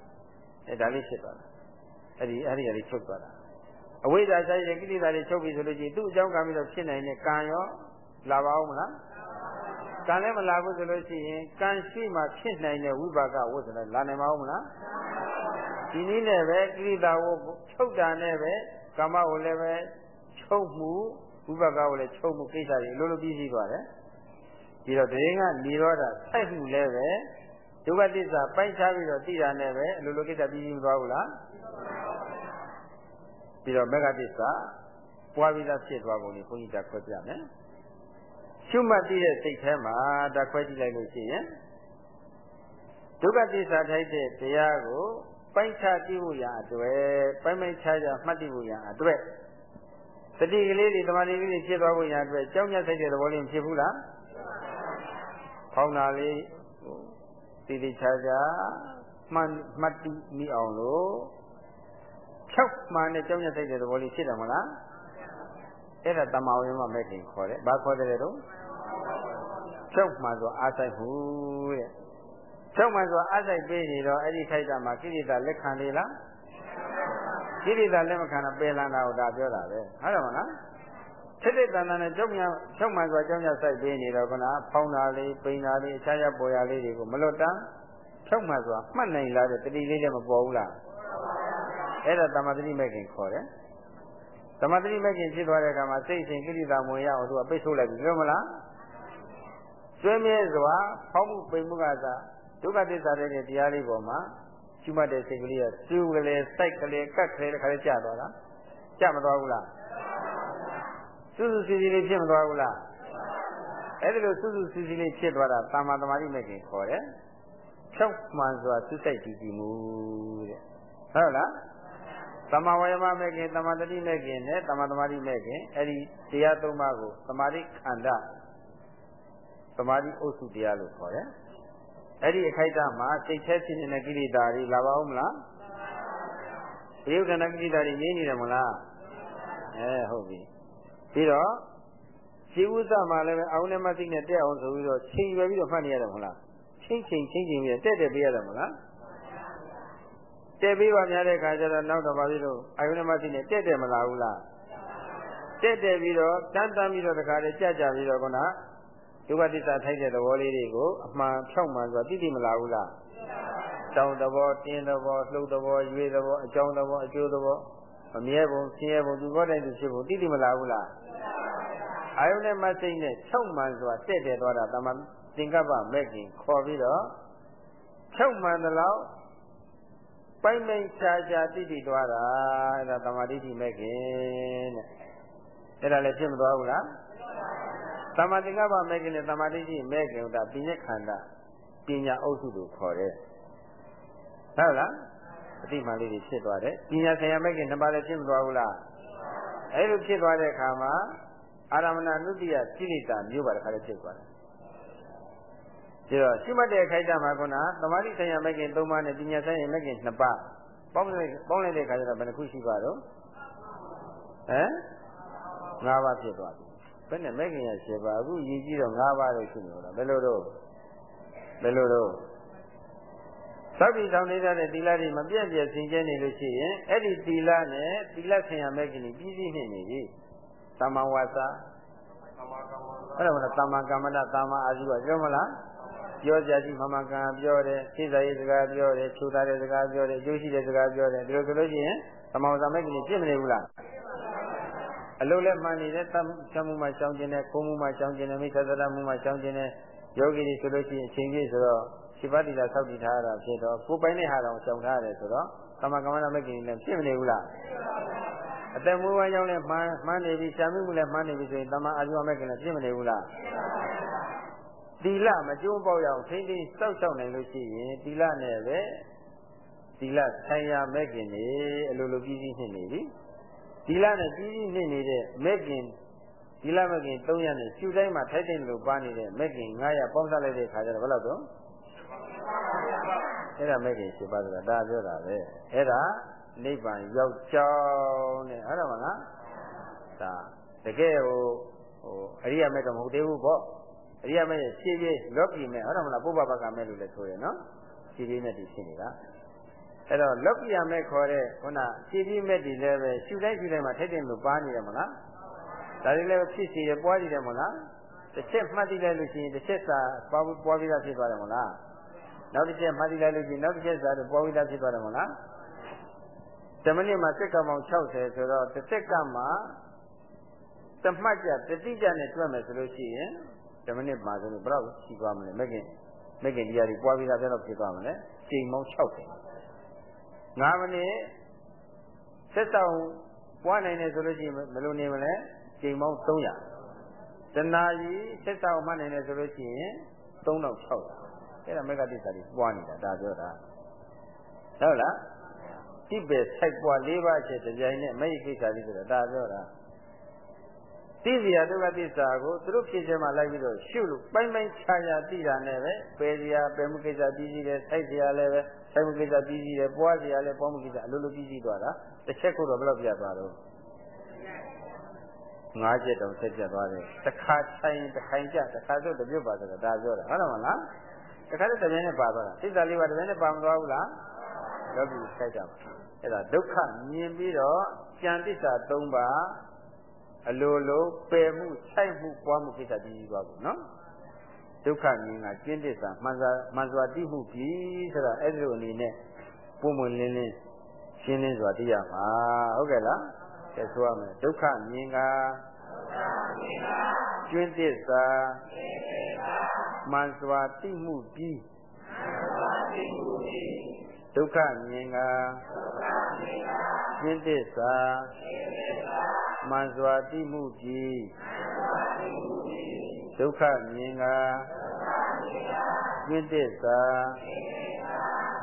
အဲဒါလေးဖြစ်သွားတာအဲ့ဒီအဲ့ဒီအရေးချုပ်သွားတာအဝိဇ္ဇာဆိုင်တဲ့ကိလေသာတွေချုပ်ပြီဆိုလို့ရှိရင်သူ့အကြောင်းကံပြီးတော့ဖြစ်နိုင်တဲ့ကံရောလာပါဦးမလားကံလည်းမလာဘူးဆိုလို့ရှိရင်ကံရှိမှဖြစ်နိုင်တဲ့ဝိပါကဝိသနာလာနိုင်ပါဦးမလားဒီနည်းနဲ့ပဲကိလေသာကိုချုပ်တာနဲ့ပဲကာမကိုလည်းပဲချုပ်မှုဝိပါကကိုလည်းချုပ်မှုကိစ္စတွေအလိုလိုပြီးစီးသွားတယ် ပြီးတော့တရင်ကနေရောတာစိုက်မှုလည်းပဲဒုက္ခသစ္စာပိုင်းခြားပြီးတော့သိတာနဲ့ပဲအလိုလိုကိစ္စပြီးစီးမသွားဘူးလားပြီးတော့မေဃသစ္စာပွားပြီးသားဖြစ်သွားပုံကိုဘုန်းကြီးကခွဲပြမယ်ရှုမှတ်သိတဲ့စိတ်ထဲမှာဒါခွဲကြည့်လိုက်လို့ရှိရင်ဒုက္ခသစ္စာထိုက်တဲ့တရားကိုပိုင်းခြားသိဖို့ရာအတွက်ပိုင်းပိုင်းခြားခြားမှတ်သိဖို့ရာအတွက်တတိကလေးတွေတမာတိကလေးဖြစ်သွားဖို့ရာအတွက်ကြောင်းမြတ်ဆိုင်တဲ့သဘောလေးဖြစ်ဘူးလားဖော င်းတာလေးတည်တည်ခြားခြားမှတ်မှတ်သိမိအောင်လို့ဖြောက်မှန်တဲ့ကြောင်းမြတ်ဆိုင်တဲ့သဘောလေးဖြစ်တယ်မလားအဲ့ဒါတမာဝိမမဲ့ခင်ခေါ်တယ်ဘာခေါ်တယ်တော့ဖြောက်မှန်ဆိုအားဆိုင်မှုတဲ့ဖြောက်မှန်ဆိုအားဆိုင်ပေးနေတော့အဲ့ဒီထိုက်တာမှာကိရိတာလက်ခံလေလားကိရိတာလက်မခံတာပယ်လန်တာကိုဒါပြောတာပဲဟုတ်တယ်မလား ဖြစ်တဲ့တဏ္ဍာနဲ့ကြောက်မြဖြောက်မှန်ဆိုကြောက်မြစိုက်ပေးနေတော့ကနာဖောင်းတာလေးပိန်တာလေးအခြားရပေါ်ရလေးတွေကိုမလွတ်တမ်းဖြောက်မှန်ဆိုတာမှတ်နိုင်လားတဲ့တတိလေးလည်းမပေါ်ဘူးလားအဲ့ဒါတမသတိမဲ့ခင်ခေါ်တယ်သမထတိမဲ့ခင်ဖြစ်သွားတဲ့အခါမှာစိတ်ရှင်ကိရိတာမဝင်ရအောင်သူကပိတ်ဆို့လိုက်ပြီပြောမလားကျွဲမြဲစွာဖောက်မှုပိန်မှုကသာဒုက္ခသစ္စာတဲ့တရားလေးပေါ်မှာကျွတ်တဲ့စိတ်ကလေးကစူးကလေးစိုက်ကလေးကတ်ကလေးတစ်ခါလေးကြာသွားတာကြာမသွားဘူးလား စူးစူးစီစီလေးဖြစ်မသွားဘူးလားအဲ့ဒီလိုစူးစူးစီစီလေးဖြစ်သွားတာတာမန်သမာဓိမဲ့ခင်ခေါ်တယ်ဖြောက်မှန်စွာစူးစိုက်ကြည့်ကြည့်မှုတဲ့ဟုတ်လားသမာဝယမမဲ့ခင်သမာတတိမဲ့ခင်နဲ့သမာသမာဓိမဲ့ခင်အဲ့ဒီတရားသုံးပါးကိုသမာဓိခန္ဓာသမာဓိအုပ်စုတရားလို့ခေါ်တယ်အဲ့ဒီအခိုက်အတန့်မှာစိတ်แท้ဖြစ်နေတဲ့ကိလေသာတွေလာပါဦးမလားဘယုဒ္ဓနာကိလေသာတွေငြိမ့်နေတယ်မလားအဲဟုတ်ပြီ ပြီးတော့ခြေဥစ္စာမှာလည်းအာဝဏမသိနဲ့တက်အောင်ဆိုပြီးတော့ချိန်ရွယ်ပြီးတော့မှတ်နေရတယ်မလားချိန်ချိန်ချိန်ချိန်ပြီးတက်တက်ပေးရတယ်မလားတက်ပြီးပါများတဲ့ခါကျတော့နောက်တော့ပါပြီလို့အာယုန်မသိနဲ့တက်တယ်မလားဘူးလားတက်တယ်ပြီးတော့တန်းတန်းပြီးတော့တခါလေကြကြပြီးတော့ခုနဒုက္ခသစ္စာထိုက်တဲ့သဘောလေးတွေကိုအမှန်ဖြောက်မှန်ဆိုတာသိသိမလားဘူးလားတောင်းသဘောတင်းသဘောလှုပ်သဘောရွေးသဘောအကြောင်းသဘောအကျိုးသဘောအမြဲပုံဆင်းရဲပုံသူဘောတိုင်းသူဖြစ်ပုံသိသိမလားဘူးလား အာယုန်နဲ့မစိတ်နဲ့ဖြောက်မှန်ဆိုတာတက်တယ်သွားတာတမန်သင်္ကပ္ပမဲ့ခင်ခေါ်ပြီးတော့ဖြောက်မှန်သလောက်ပိုင်ပိုင်ခြားခြားတိတိသွားတာအဲ့ဒါသမာဓိတိမဲ့ခင်တဲ့အဲ့ဒါလည်းဖြစ်မသွားဘူးလားသမာဓိကပ္ပမဲ့ခင်နဲ့သမာဓိတိမဲ့ခင်ဒါပညာခန္ဓာပညာအုပ်စုလို့ခေါ်တယ်ဟုတ်လားအတိမှန်လေးတွေဖြစ်သွားတယ်ပညာဆရာမဲ့ခင်နှစ်ပါးလည်းဖြစ်မသွားဘူးလား အဲ့လိုဖြစ်သွားတဲ့အခါမှာအာရမဏနုတ္တိယကိလေသာမျိုးပါတစ်ခါလေးဖြစ်သွားတယ်ပြီးတော့ရှိမှတ်တဲ့ခိုက်တာမှာခုနသမာဓိဆိုင်ရာမဂ်ခင်၃ပါးနဲ့ပညာဆိုင်ရာမဂ်ခင်၂ပါးပေါင်းလိုက်ပေါင်းလိုက်တဲ့ခါကျတော့ဘယ်နှခုရှိပါတော့ဟမ်၅ပါးဖြစ်သွားပြီဘယ်နဲ့မဂ်ခင်ရ၈ပါးအခုရည်ကြည့်တော့၅ပါးလို့ရှိနေတော့ဘယ်လိုတော့ဘယ်လိုတော့ သဗ္ဗိဆောင်နေတဲ့သီလတွေမပြည့်ပြည့်စင်ကြဲနေလို့ရှိရင်အဲ့ဒီသီလနဲ့သီလဆင်ရမဂ်ခင်ကြီးပြည့်စည်နေနေပြီသမ္မာဝါစာအဲ့ဒါမလားသမ္မာကမ္မန္တသမ္မာအာဇီဝပြောမလားပြောကြရှိမမကံပြောတယ်သိစာရေးစကားပြောတယ်ဖြူသားတဲ့စကားပြောတယ်အကျိုးရှိတဲ့စကားပြောတယ်ဒီလိုဆိုလို့ရှိရင်သမောဇာမဲ့ကြီးပြည့်မနေဘူးလားအလုံးလည်းမှန်နေတဲ့သတ်မှုမှရှောင်ကျင်တဲ့ကိုမှုမှရှောင်ကျင်တဲ့မိစ္ဆာသရမှုမှရှောင်ကျင်တဲ့ယောဂီတွေဆိုလို့ရှိရင်အချိန်ကြီးဆိုတော့ ရှိပါတိလာဆောက်တည်ထားရတာဖြစ်တော့ကိုယ်ပိုင်တဲ့ဟာတောင်ရှောင်ထားရတယ်ဆိုတော့သမကမ္မနာမဲ့ကြီးလည်းပြည့်မနေဘူးလားအသက်မွေးဝမ်းကြောင်းလည်းမှန်မှန်နေပြီရှားမှုလည်းမှန်နေပြီဆိုရင်တမအာဇဝမဲ့ကြီးလည်းပြည့်မနေဘူးလားသီလမကျိုးပေါက်ရအောင်ထိမ့်သိမ်းစောက်ရှောက်နိုင်လို့ရှိရင်သီလနဲ့ပဲသီလဆိုင်ရာမဲ့ခင်နေအလိုလိုပြီးပြီးနေနေပြီသီလနဲ့ပြီးပြီးနေနေတဲ့မဲ့ခင်သီလမဲ့ခင်300နဲ့ရှုတိုင်းမှာထိုက်တဲ့လိုပါနေတဲ့မဲ့ခင်900ပေါင်းစားလိုက်တဲ့ခါကျတော့ဘယ်လောက်တော့ အဲ့ဒါမဲ့ခင်7ပါးဆိုတာဒါပြောတာပဲအဲ့ဒါနိဗ္ဗာန်ရောက်ကြောင်းနဲ့ဟုတ်တယ်မလားဒါတကယ်ဟိုဟိုအရိယာမဲ့တော့မဟုတ်သေးဘူးပေါ့အရိယာမဲ့ရှင်းပြေးလောကီမဲ့ဟုတ်တယ်မလားပုဗ္ဗဘကမဲ့လို့လည်းဆိုရယ်နော်ရှင်းပြေးနဲ့ဒီဖြစ်နေတာအဲ့တော့လောကိယမဲ့ခေါ်တဲ့ခုနခြေပြီးမဲ့ဒီလည်းပဲရှူတိုင်းရှူတိုင်းမှာထိုက်တယ်လို့ပါနေတယ်မလားဒါတွေလည်းဖြစ်စီရပွားနေတယ်မလားတစ်ချက်မှတ်သိလိုက်လို့ရှိရင်တစ်ချက်စာပွားပွားပြီးသားဖြစ်သွားတယ်မလား နောက်တစ်ချက်မှတ်သိလိုက်လို့ရှိရင်နောက်တစ်ချက်စာတော့ပွားပြီးသားဖြစ်သွားတယ်မလားတမနစ်မှာစက္ကန့်ပေါင်း60ဆိုတော့တစ်စက္ကန့်မှာတမှတ်ကြတတိကြနဲ့တွက်မယ်ဆိုလို့ရှိရင်တမနစ်မှာဆိုလို့ဘယ်တော့ရှိသွားမလဲမကင်မကင်တရားတွေပွားပြီးသားပြန်တော့ဖြစ်သွားမလဲချိန်ပေါင်း60 9မိနစ်ဆက်ဆောင်ပွားနိုင်တယ်ဆိုလို့ရှိရင်ဘယ်လိုနေမလဲချိန်ပေါင်း300တနာကြီးဆက်ဆောင်မှတ်နိုင်တယ်ဆိုလို့ရှိရင်3600 အဲ့ဒါမဂ္ဂတိစာတွေပွားနေတာဒါပြောတာဟုတ်လားတိပဲစိုက်ပွား၄ပါးချက်ကြိုင်နဲ့မဂ္ဂကိစ္စကြီးဆိုတာဒါပြောတာသိစရာဒုက္ခသစ္စာကိုသူတို့ဖြစ်ခြင်းမှလိုက်ပြီးတော့ရှုလို့ပိုင်းပိုင်းခြားခြားသိတာနဲ့ပဲပယ်စရာပယ်မှုကိစ္စပြီးစီးတယ်စိုက်စရာလည်းပဲစိုက်မှုကိစ္စပြီးစီးတယ်ပွားစရာလည်းပွားမှုကိစ္စအလိုလိုပြီးစီးသွားတာတစ်ချက်ကိုတော့ဘယ်လောက်ပြသွားတော့ငါးချက်တောင်ဆက်ပြသွားတယ်တစ်ခါဆိုင်တစ်ခိုင်ကြတစ်ခါဆိုတပြုတ်ပါဆိုတာဒါပြောတာဟုတ်တယ်မလား တစ်ခါတည်းတစ်ပြင်းနဲ့ပါသွားတာသစ္စာလေးပါးတစ်ပြင်းနဲ့ပါမသွားဘူးလားယောဂီစိုက်တာအဲ့ဒါဒုက္ခမြင်ပြီးတော့ကြံသစ္စာ၃ပါးအလိုလိုပယ်မှုဆိုင်မှုပွားမှုကိစ္စတည်ပြီးသွားဘူးနော်ဒုက္ခမြင်ကကျင့်တစ္ဆာမှန်စွာမှန်စွာသိမှုပြီဆိုတာအဲ့ဒီလိုအနေနဲ့ပုံမလင်းလင်းရှင်းလင်းစွာသိရမှာဟုတ်ကဲ့လားကဲဆိုရမယ်ဒုက္ခမြင်က ကျင့်တစ္ဆာမှန်စွာသိမှုပြီဒုက္ခမြင်ကကျင့်တစ္ဆာမှန်စွာသိမှုပြီးဒုက္ခမြင်ကကျင့်တစ္ဆာ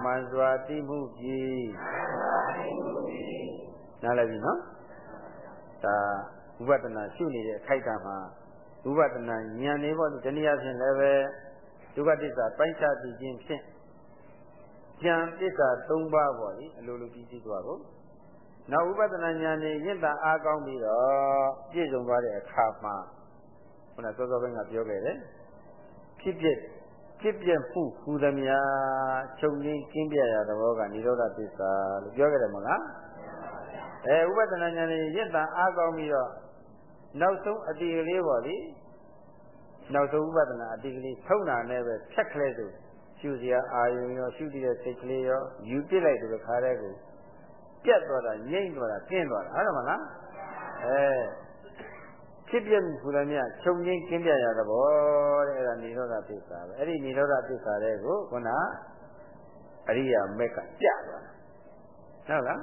မှန်စွာသိမှုပြီးနားလည်ပြီနော်ဒါ ဝိပဿနာရှုနေတဲ့အခိုက်အတန့်မှာဝိပဿနာဉာဏ်လေးပေါ့ဒီတနည်းအားဖြင့်လည်းပဲဒုက္ခသစ္စာပိုင်းခြားသိခြင်းဖြင့်ဉာဏ်သစ္စာ၃ပါးပေါ့လေအလိုလိုပြီးသိသွားဖို့နောက်ဥပဒနာဉာဏ်နဲ့ရင့်တာအားကောင်းပြီးတော့ပြည့်စုံသွားတဲ့အခါမှာခုနစောစောပိုင်းကပြောခဲ့တယ်ဖြစ်ဖြစ်ဖြစ်ပြမှုဟူသမျှချုပ်ငင်းကင်းပြရသဘောကនិရောဓသစ္စာလို့ပြောခဲ့တယ်မဟုတ်လားအဲဥပဒနာဉာဏ်နဲ့ရင့်တာအားကောင်းပြီးတော့ နောက်ဆုံးအတိကလေးပေါ့လေနောက်ဆုံးဥပဒနာအတိကလေးထုံတာနဲ့ပဲဖြတ်ကလေးဆိုရှုစရာအာယုံရောရှုတည်တဲ့စိတ်ကလေးရောယူပစ်လိုက်တယ်ခါတဲ့ကိုပြတ်သွားတာငြိမ့်သွားတာကျင်းသွားတာဟုတ်တယ်မလားအဲဖြစ်ပြမှုဟူသည်မြချုပ်ငင်းကျင်းပြရတဲ့ဘောတဲ့အဲ့ဒါនិရောဓသစ္စာပဲအဲ့ဒီនិရောဓသစ္စာတွေကိုခုနအရိယာမက်ကကြသွားတာဟုတ်လား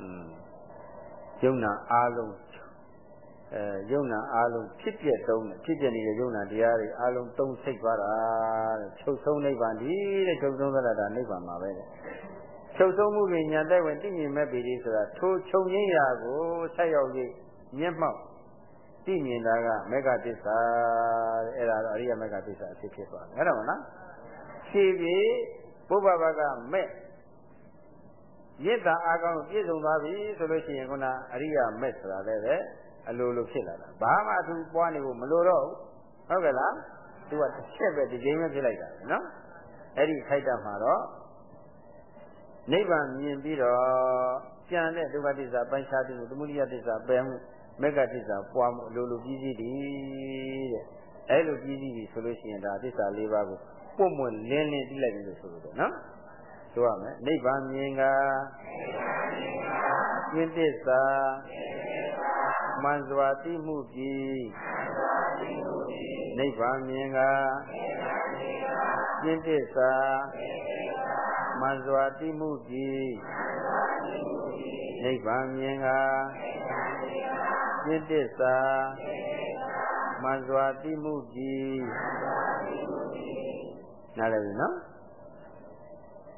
อืมယုံနာအားလုံး အဲယုံနာအားလုံးဖြစ်ပြတုံးဖြစ်ပြနေတဲ့ယုံနာတရားတွေအားလုံးတုံးစိတ်သွားတာတဲ့ချုပ်ဆုံးနိဗ္ဗာန်ဒီတဲ့ချုပ်ဆုံးသရတာနိဗ္ဗာန်မှာပဲတဲ့ချုပ်ဆုံးမှုတွေညာတဲ့ဝင်သိမြင်မဲ့ပြီဆိုတာထိုချုပ်ငင်းရာကိုဆက်ရောက်၍မျက်မှောက်သိမြင်တာကမေဃသစ္စာတဲ့အဲ့ဒါတော့အရိယမေဃသစ္စာအဖြစ်ဖြစ်သွားတယ်ဟုတ်တယ်မလားဖြည်းဖြည်းပုဗ္ဗဘကမဲ့ရစ်တာအာကောင်းပြည့်စုံသွားပြီဆိုလို့ရှိရင်ခုနအရိယမဲ့ဆိုတာလည်းပဲ အလိုလိုဖြစ်လာတာဘာမှသူပွားနေဖို့မလိုတော့ဘူးဟုတ်ကဲ့လားသူကတစ်ချက်ပဲဒီချိန်ပဲဖြစ်လိုက်တာနော်အဲ့ဒီခိုက်တာမှာတော့နိဗ္ဗာန်မြင်ပြီးတော့ကြံတဲ့ဒုက္ခသစ္စာပိုင်းခြားပြီးသမုဒိယသစ္စာပယ်မှုမေဃသစ္စာပွားမှုအလိုလိုပြီးစီးသည်တဲ့အဲ့လိုပြီးစီးပြီဆိုလို့ရှိရင်ဒါသစ္စာ၄ပါးကိုပွတ်မွန်လင်းလင်းသိလိုက်ပြီလို့ဆိုလို့တယ်နော်ဆိုရမယ်နိဗ္ဗာန်မြင်ကကျင့်သစ္စာမှ န်စွာသိမှုပြီးနိဗ္ဗာန်မြင်ကကျင့်သစ္စာမှန်စွာသိမှုပြီးနိဗ္ဗာန်မြင်ကကျင့်သစ္စာမှန်စွာသိမှုပြီးနားလည်ပြီနော်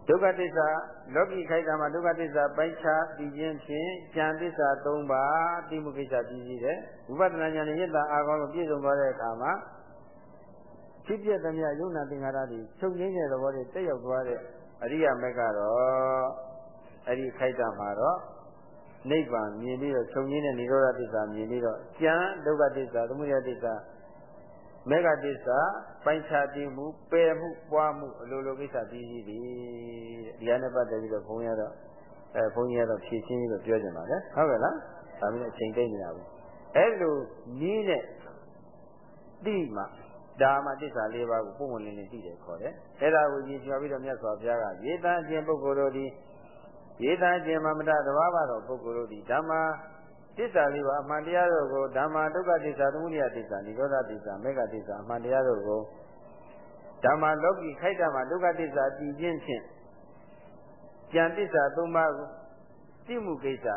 ဒုက္ခသစ္စာလောကီခိုက်တာမှာဒုက္ခသစ္စာပိုင်းခြားသိခြင်းဖြင့်ဉာဏ်သစ္စာ၃ပါးသိမှုကိစ္စပြီးပြီးတယ်ဝိပဿနာဉာဏ်နဲ့ယတ္တအာကောင်းကိုပြည့်စုံသွားတဲ့အခါမှာဖြစ်ပြသမျှယုံနာသင်္ခါရတွေချုပ်ငင်းတဲ့သဘောတွေတက်ရောက်သွားတဲ့အရိယာမက်ကတော့အဲ့ဒီခိုက်တာမှာတော့နိဗ္ဗာန်မြင်ပြီးတော့ချုပ်ငင်းတဲ့និရောဓသစ္စာမြင်ပြီးတော့ဉာဏ်ဒုက္ခသစ္စာသမုဒယသစ္စာ မေဃတစ္ဆာပိုင်းခြားတည်မှုပယ်မှုပွားမှုအလိုလိုကိစ္စပြီးပြီဒီဟာနဲ့ပတ်သက်ပြီးတော့ဘုန်းကြီးကတော့အဲဘုန်းကြီးကတော့ဖြည့်ချင်းပြီးတော့ပြောကြပါလေဟုတ်ကဲ့လားဒါမျိုးအချိန်တိတ်နေတာဘူးအဲ့လိုနီးနဲ့တိမှဒါမှတစ္ဆာလေးပါးကိုပုံဝင်လင်းလင်းသိတယ်ခေါ်တယ်အဲ့ဒါကိုရည်ချော်ပြီးတော့မြတ်စွာဘုရားကရေတန်ခြင်းပုဂ္ဂိုလ်တို့သည်ရေတန်ခြင်းမမတတဘာဝတော်ပုဂ္ဂိုလ်တို့သည်ဓမ္မ တစ္ဆာလေးပါအမှန်တရားတို့ကိုဓမ္မဒုက္ခတစ္ဆာသမုဒယတစ္ဆာနိရောဓတစ္ဆာမေဃတစ္ဆာအမှန်တရားတို့ကိုဓမ္မလောကီခိုက်တာမှာဒုက္ခတစ္ဆာတည်ခြင်းဖြင့်ကြံတစ္ဆာသုံးပါးကိုသိမှုကိစ္စ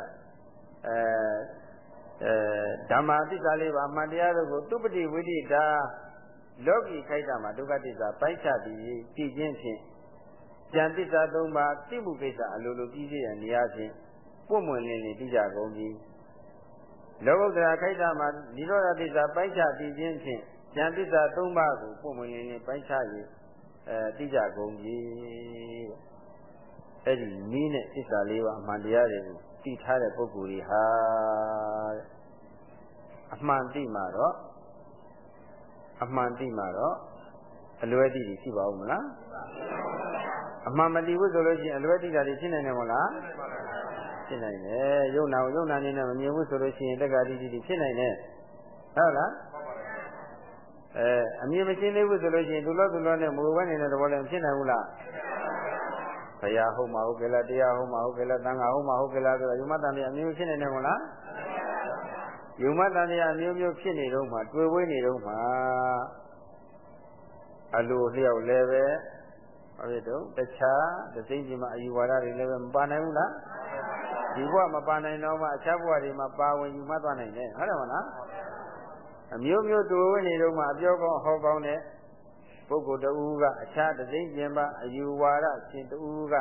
အဲအဲဓမ္မတစ္ဆာလေးပါအမှန်တရားတို့ကိုသူပတိဝိတိတာလောကီခိုက်တာမှာဒုက္ခတစ္ဆာပိုင်းခြားပြီးတည်ခြင်းဖြင့်ကြံတစ္ဆာသုံးပါးသိမှုကိစ္စအလိုလိုပြီးစေရန်နေရာဖြင့်ပွင့်မွင်လင်းလင်းသိကြကုန်ပြီ လောကုတ္တရာခိုက်တာမှာនិရောဓသစ္စာပိုင်းခြားတည်ခြင်းဖြင့်ဉာဏ်သစ္စာ၃ပါးကိုပုံမလင်းလင်းပိုင်းခြား၍အဲသိကြကုန်ပြီအဲ့ဒီနည်းနဲ့သစ္စာ၄ပါးအမှန်တရားတွေကိုသိထားတဲ့ပုဂ္ဂိုလ်တွေဟာအမှန်သိမှာတော့အမှန်သိမှာတော့အလွဲသိတွေရှိပါဦးမလားအမှန်မသိဘူးဆိုလို့ရှိရင်အလွဲသိတာတွေဖြစ်နိုင်တယ်မဟုတ်လား ဖြစ်နိုင်တယ်ယုံနာကိုယုံနာနေနဲ့မမြင်ဘူးဆိုလို့ရှိရင်တက္ကတိတိဖြစ်နိုင်တယ်ဟုတ်လားအဲအမြင်မရှင်းသေးဘူးဆိုလို့ရှိရင်သူလောသူလောနဲ့မူဝဲနေတဲ့သဘောလည်းဖြစ်နိုင်ဘူးလားဘုရားဟုတ်မှာဟုတ်ကဲ့လားတရားဟုတ်မှာဟုတ်ကဲ့လားသံဃာဟုတ်မှာဟုတ်ကဲ့လားဆိုတော့ယုံမတန်တရားအမျိုးဖြစ်နေတယ်မဟုတ်လားယုံမတန်တရားအမျိုးမျိုးဖြစ်နေတော့မှတွေ့ဝဲနေတော့မှအလိုလျောက်လည်းပဲဟုတ်ပြီတော့တခြားသစိမ့်ကြီးမှာအယူဝါဒတွေလည်းပဲမပါနိုင်ဘူးလား ဒီဘဝမပါနိုင်တော့မှအခြားဘဝတွေမှာပါဝင်ယူမှတ်သွားနိုင်တယ်ဟုတ်တယ်မလားအမျိုးမျိုးတူဝင်နေတော့မှအပြောကောင်းဟောကောင်းတဲ့ပုဂ္ဂိုလ်တူကအခြားတသိကျင်ပါအယူဝါဒရှင်တူက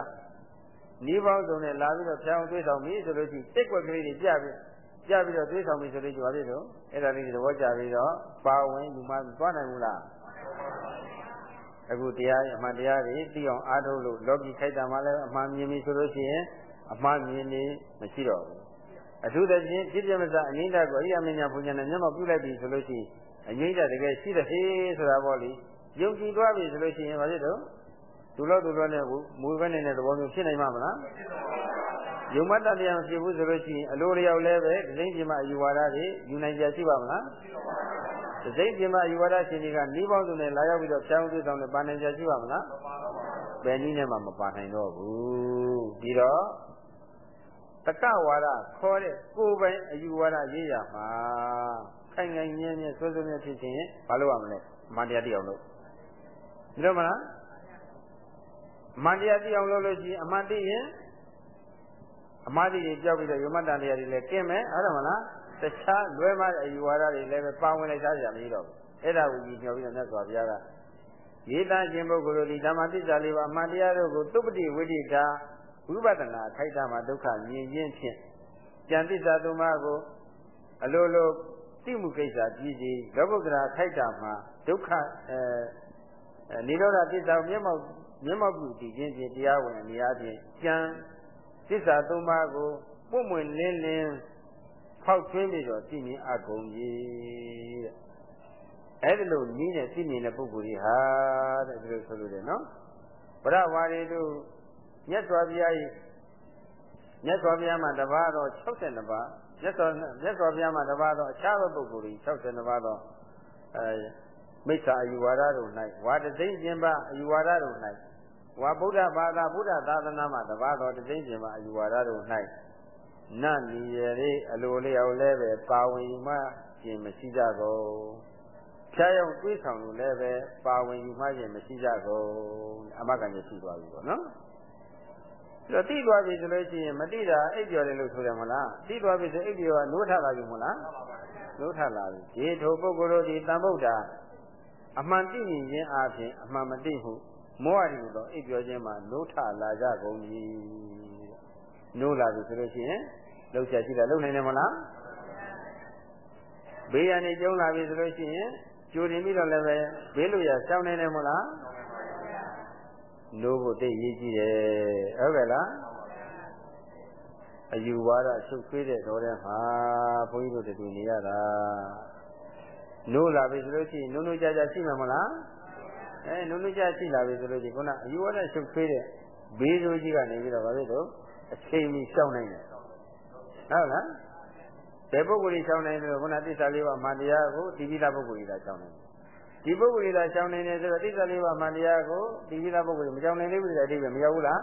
ဤပေါင်းစုံနဲ့လာပြီးတော့ဖြောင်းသွေးဆောင်ပြီဆိုလို့ရှိရင်တိတ်ွက်ကလေးတွေကြပြီးကြပြီးတော့သွေးဆောင်ပြီဆိုလို့ရှိရင်ဘာဖြစ်လို့အဲ့ဒါလေးတွေသဘောကျပြီးတော့ပါဝင်ယူမှသွားနိုင်ဘူးလားအခုတရားအမှန်တရားတွေသိအောင်အားထုတ်လို့လောကီခိုက်တာမှလည်းအမှန်မြင်ပြီဆိုလို့ရှိရင် အမှားမြင်နေမရှိတော့ဘူးအထူးသဖြင့်ဖြစ်ပြမစအငိမ့်တကိုအရိယာမညာဘုညာနဲ့မျက်မှောက်ပြုလိုက်ပြီဆိုလို့ရှိရင်အငိမ့်တတကယ်ရှိတဲ့ဟေးဆိုတာပေါ့လေယုံကြည်သွားပြီဆိုလို့ရှိရင်ဘာဖြစ်တော့သူလို့သူလို့နဲ့မူပဲနေတဲ့သဘောမျိုးဖြစ်နိုင်မှာမလားယုံမတ္တတရားဖြစ်ဘူးဆိုလို့ရှိရင်အလိုလျောက်လည်းပဲဒိဋ္ဌိပြမအယူဝါဒတွေယူနိုင်ကြရှိပါမလားဒိဋ္ဌိပြမအယူဝါဒရှင်တွေကနှီးပေါင်းစုံနဲ့လာရောက်ပြီးတော့ဖြောင်းသွေးဆောင်နဲ့ပါနိုင်ကြရှိပါမလားဘယ်နည်းနဲ့မှမပါနိုင်တော့ဘူးပြီးတော့ တက္ကဝါဒခေါ်တဲ့ကိုယ်ပိုင်အယူဝါဒရေးရမှာခိုင်ခိုင်ငင်းငင်းဆွဆွမြဲဖြစ်ခြင်းဘာလို့ရမလဲမန္တရားတိအောင်လို့ဒီလိုမလားမန္တရားတိအောင်လို့လို့ရှိရင်အမှန်တိရင်အမှားတိတွေကြောက်ပြီးတော့ယမတန်တရားတွေလည်းကျင်းမယ်ဟုတ်တယ်မလားတခြားလွဲမတဲ့အယူဝါဒတွေလည်းပဲပါဝင်လိုက်ကြရမရှိတော့ဘူးအဲ့ဒါကိုကြည့်ညောပြီးတော့မြတ်စွာဘုရားကရေးသားခြင်းပုဂ္ဂိုလ်တို့ဒီဓမ္မသစ္စာလေးပါအမှန်တရားတို့ကိုသုပတိဝိတိတာ ဝိပဿနာခိုက်တာမှာဒုက္ခမြင်ခြင်းဖြင့်ကြံသစ္စာသုံးပါးကိုအလိုလိုသိမှုကိစ္စကြည့်စီလောကုတ္တရာခိုက်တာမှာဒုက္ခအဲနိရောဓသစ္စာမျက်မှောက်မျက်မှောက်ပြုတည်ခြင်းဖြင့်တရားဝင်နေရာဖြင့်ကြံသစ္စာသုံးပါးကိုပွင့်ပွင့်လင်းလင်းဖောက်ထွင်းပြီးတော့သိမြင်အကုန်ကြီးတဲ့အဲ့ဒီလိုနီးတဲ့သိမြင်တဲ့ပုဂ္ဂိုလ်ကြီးဟာတဲ့ဒီလိုဆိုလို့တယ်နော်ဗရဝါရီတို့ မြတ်စွာဘုရား၏မြတ်စွာဘုရားမှာတပါးတော့62ပါးမြတ်စွာမြတ်စွာဘုရားမှာတပါးတော့အခြားသောပုဂ္ဂိုလ်ကြီး62ပါးတော့အဲမိစ္ဆာအယူဝါဒတို့၌ဝါတသိမ့်ခြင်းပါအယူဝါဒတို့၌ဝါဗုဒ္ဓဘာသာဗုဒ္ဓသာသနာမှာတပါးတော့တသိမ့်ခြင်းပါအယူဝါဒတို့၌နတ်နီရရေအလိုလျောက်လဲပဲပါဝင်မှခြင်းမရှိကြကုန်ဖြားရောက်တွေးဆောင်လို့လည်းပဲပါဝင်ယူမှခြင်းမရှိကြကုန်အမကန်ကြီးရှိသွားပြီပေါ့နော် ဒါတိသွားပြီဆိုလို့ရှိရင်မတိတာအိပ်ပျော်တယ်လို့ဆိုတယ်မလားတိသွားပြီဆိုအိပ်ပျော်ကနိုးထလာပြီမလားနိုးထလာပြီဒီထိုပုဂ္ဂိုလ်တို့ဒီတန်ဗုဒ္ဓအမှန်သိမြင်ခြင်းအပြင်အမှန်မသိဟုမောဟရီတော့အိပ်ပျော်ခြင်းမှာနိုးထလာကြကုန်ပြီနိုးလာပြီဆိုလို့ရှိရင်လှုပ်ရှားရှိတာလှုပ်နိုင်တယ်မလားဘေးရန်နေကျုံလာပြီဆိုလို့ရှိရင်ကြိုတင်ပြီးတော့လည်းပဲဘေးလို့ရစောင်းနေတယ်မလား လို့ဖို့သိရေးကြည့်တယ်ဟုတ်ကဲ့လားအယူဝါဒဆုတ်ခွေးတဲ့တော်တဲ့မှာဘုန်းကြီးတို့တူနေရတာနိုးလာပြီဆိုလို့ရှိရင်နိုးနိုးကြကြရှိမှာမလားအဲနိုးနိုးကြရှိလာပြီဆိုလို့ရှိရင်ခုနအယူဝါဒရှုပ်ထွေးတဲ့ဘေးဆိုးကြီးကနေပြီးတော့ဗာဖြစ်တော့အချိန်ကြီးရှောင်းနိုင်တယ်ဟုတ်လားဘယ်ပုဂ္ဂိုလ်ကြီးရှောင်းနိုင်တယ်ခုနသစ္စာလေးပါးမှန်တရားကိုဒီပိသပုဂ္ဂိုလ်ကြီးသာရှောင်းနိုင်တယ် ဒီပုဂ္ဂိုလ်ကြီးသာရှောင်းနိုင်တယ်ဆိုတော့သစ္စာလေးပါးမှန်တရားကိုဒီပိသပုဂ္ဂိုလ်ကြီးမရှောင်းနိုင်သေးဘူးတဲ့အတိတ်ပဲမရောက်ဘူးလား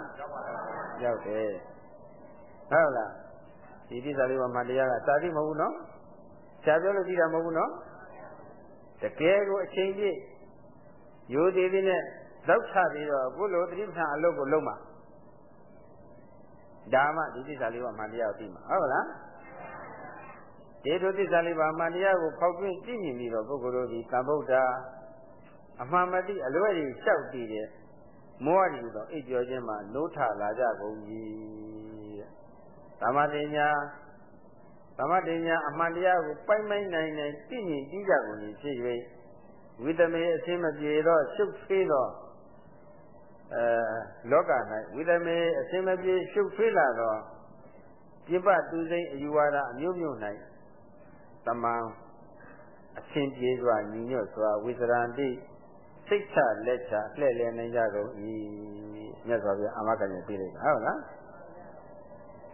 ရောက်တယ်ဟုတ်လားဒီသစ္စာလေးပါးမှန်တရားကစာတိမဟုတ်ဘူးနော်ဆရာပြောလို့ကြည့်တာမဟုတ်ဘူးနော်တကယ်ကိုအချိန်ပြည့်ရိုသေးသေးနဲ့လောက်ချပြီးတော့ခုလိုတိပ္ပံအလုပ်ကိုလုပ်မှာဒါမှဒီသစ္စာလေးပါးမှန်တရားကိုသိမှာဟုတ်လားဒီလိုသစ္စာလေးပါးမှန်တရားကိုဖောက်ပြသိမြင်ပြီးတော့ပုဂ္ဂိုလ်တို့ဒီသံဗုဒ္ဓ အမှန်မသိအလွဲ့ကြီးလျှောက်တည်တဲ့မောဟကြီးတော့အိပ်ပျော်ခြင်းမှာနိုးထလာကြကုန်ပြီတဲ့သမထင်ညာသမထင်ညာအမှန်တရားကိုပိုင်ပိုင်နိုင်နိုင်သိမြင်ကြည့်ကြကုန်ပြီဖြစ်၍ဝိတမေအစင်းမပြေတော့ရှုပ်ဖေးတော့အဲလောက၌ဝိတမေအစင်းမပြေရှုပ်ဖေးလာတော့ပြပသူစိမ့်အယူဝါဒအမျိုးမျိုး၌တမန်အစင်ပြေစွာညီညွတ်စွာဝိသရန္တိ စိတ်ချလက်ချလှည့်လည်နိုင်ကြကုန်၏မြတ်စွာဘုရားအာမခံရပြလိုက်တာဟုတ်လား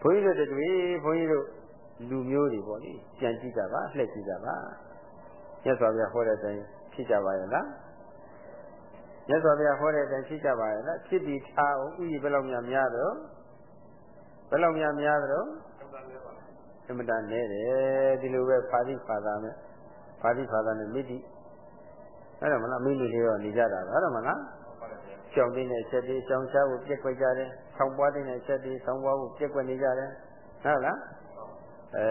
ဘုန်းကြီးတို့တွေဘုန်းကြီးတို့လူမျိုးတွေပေါ့လေကြံကြည့်ကြပါလှည့်ကြည့်ကြပါမြတ်စွာဘုရားဟောတဲ့အတိုင်းဖြစ်ကြပါရဲ့လားမြတ်စွာဘုရားဟောတဲ့အတိုင်းဖြစ်ကြပါရဲ့လားဖြစ်ပြီးထားအောင်ဥယျာဉ်ဘယ်လောက်များများတော့ဘယ်လောက်များများတော့အမတန်နဲ့တယ်ဒီလိုပဲဖာတိဖာသာနဲ့ဖာတိဖာသာနဲ့မိတိ အဲ့ဒါမလားမိမိလေးတော့နေကြတာဟုတ်တယ်မလားရှောင်းတဲ့အချက်တွေရှောင်းရှားဖို့ပြက်ကွက်ကြတယ်ဆောင်းပွားတဲ့အချက်တွေဆောင်းပွားဖို့ပြက်ကွက်နေကြတယ်ဟုတ်လားအဲ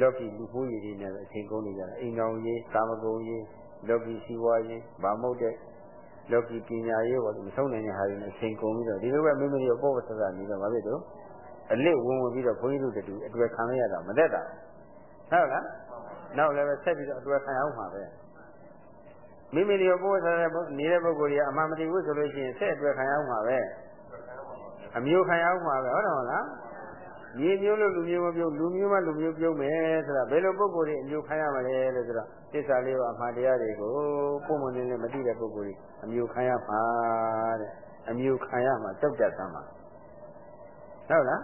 လောကီလူပိုးရည်တွေနဲ့အချိန်ကုန်နေကြတယ်အိမ်ကောင်ရေးကာမဂုဏ်ရေးလောကီစီးပွားရေးဗာမုတ်တဲ့လောကီပညာရေးပေါ့မဆုံးနိုင်တဲ့ဟာတွေနဲ့အချိန်ကုန်ပြီးတော့ဒီလိုပဲမိမိတို့ပေါ့ပေါ့ဆက်ဆက်နေတော့ဘာဖြစ်တော့အလစ်ဝင်ဝင်ပြီးတော့ဘုန်းကြီးတို့တူအတွေ့ခံရတာမသက်တာဟုတ်လားနောက်လည်းပဲဆက်ပြီးတော့အတွေ့ခံအောင်မှာပဲ မိမိတို့ပို့ထားတဲ့နေတဲ့ပုဂ္ဂိုလ်ကြီးအမှန်မသိဘူးဆိုလို့ရှိရင်ဆက်အတွေ့ခံအောင်မှာပဲအမျိုးခံအောင်မှာပဲဟုတ်တယ်မလားမြေမျိုးလို့လူမျိုးမပြုတ်လူမျိုးမှလူမျိုးပြုတ်မယ်ဆိုတာဘယ်လိုပုဂ္ဂိုလ်တွေအမျိုးခံရမလဲလို့ဆိုတော့သစ္စာလေးပါအမှန်တရားတွေကိုပုံမှန်လေးနဲ့မသိတဲ့ပုဂ္ဂိုလ်တွေအမျိုးခံရမှာတဲ့အမျိုးခံရမှာကြောက်ကြသမ်းမှာဟုတ်လား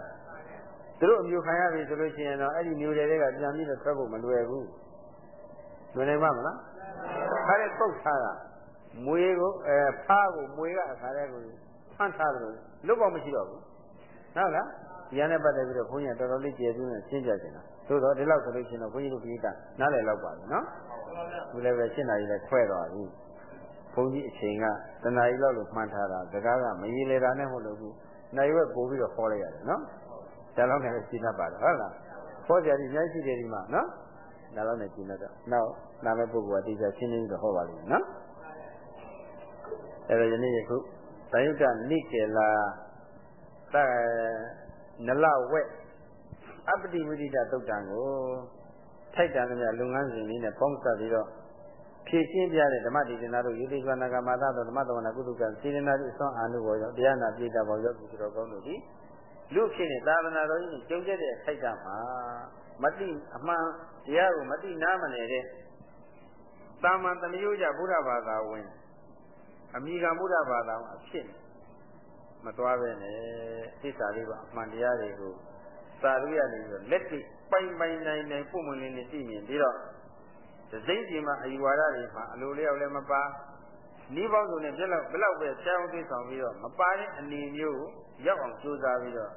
သူတို့အမျိုးခံရပြီဆိုလို့ရှိရင်တော့အဲ့ဒီမျိုးတွေကပြန်ပြီးတော့ထွက်ဖို့မလွယ်ဘူးလွယ်နိုင်ပါမလား ခါတဲ့ပုတ်ထားတာမွေကိုအဲဖားကိုမွေကအခါတဲ့ကိုဖမ်းထားတယ်လို့လွတ်ပေါက်မရှိတော့ဘူးဟုတ်လားဒီရနဲ့ပတ်သက်ပြီးတော့ဘုန်းကြီးကတော်တော်လေးကျေစုနဲ့ရှင်းပြချင်တာသို့တော့ဒီလောက်ဆိုလို့ရှိရင်တော့ဘုန်းကြီးတို့ပြည်ကနားလည်လောက်ပါပြီနော်ဒီလည်းပဲရှင်းတာကြီးလည်းခွဲသွားပြီဘုန်းကြီးအချိန်ကတဏှာကြီးလောက်လို့မှန်းထားတာစကားကမရေလေတာနဲ့မဟုတ်လို့ဘူးနိုင်ရွက်ပို့ပြီးတော့ခေါ်လိုက်ရတယ်နော်ဒါလောက်နဲ့ရှင်းတတ်ပါတယ်ဟုတ်လားခေါ်ကြရည်အများကြီးရှိတယ်ဒီမှာနော်ဒါလောက်နဲ့ရှင်းတတ်တော့နောက် နာမည်ပုဂ္ဂိုလ်ကတိကျရှင်းနေပြီးတော့ဟောပါလိမ့်မယ်နော်အဲ့တော့ယနေ့ယခုသယုတ္တနိကေလာတနလဝက်အပတိဝိဒိတသုတ်တံကိုထိုက်တန်တဲ့လုပ်ငန်းစဉ်လေးနဲ့ပေါင်းစပ်ပြီးတော့ဖြည့်ရှင်းပြတဲ့ဓမ္မဒေသနာတို့ယေတိဇဝနာကမာသတော်ဓမ္မတော်နာကုသကစေတနာတိအစွမ်းအာနုဘောကြောင့်တရားနာပြိတ္တာဘောရောက်သူတော်ကောင်းတို့ဒီလူဖြစ်နေသာသနာတော်ကြီးကြုံကျက်တဲ့ထိုက်တာမှာမတိအမှန်တရားကိုမတိနားမနေတဲ့ တာမန်တမျိုးကြဘုရားဘာသာဝင်အမိကဘုရားဘာသာဝင်အဖြစ်မသွားပဲနဲ့သိစာလေးပါအမှန်တရားတွေကိုစာရိယနေပြီးတော့လက်တွေ့ပိုင်ပိုင်နိုင်နိုင်ပုံမှန်လေးနဲ့သိမြင်ပြီးတော့ဒစိမ့်ဒီမှာအယူဝါဒတွေမှာအလိုလျောက်လည်းမပါနီးပေါင်းစုံနဲ့ပြက်လောက်ဘလောက်ပဲဆရာအောင်သိဆောင်ပြီးတော့မပါတဲ့အနေမျိုးကိုရောက်အောင်ကြိုးစားပြီးတော့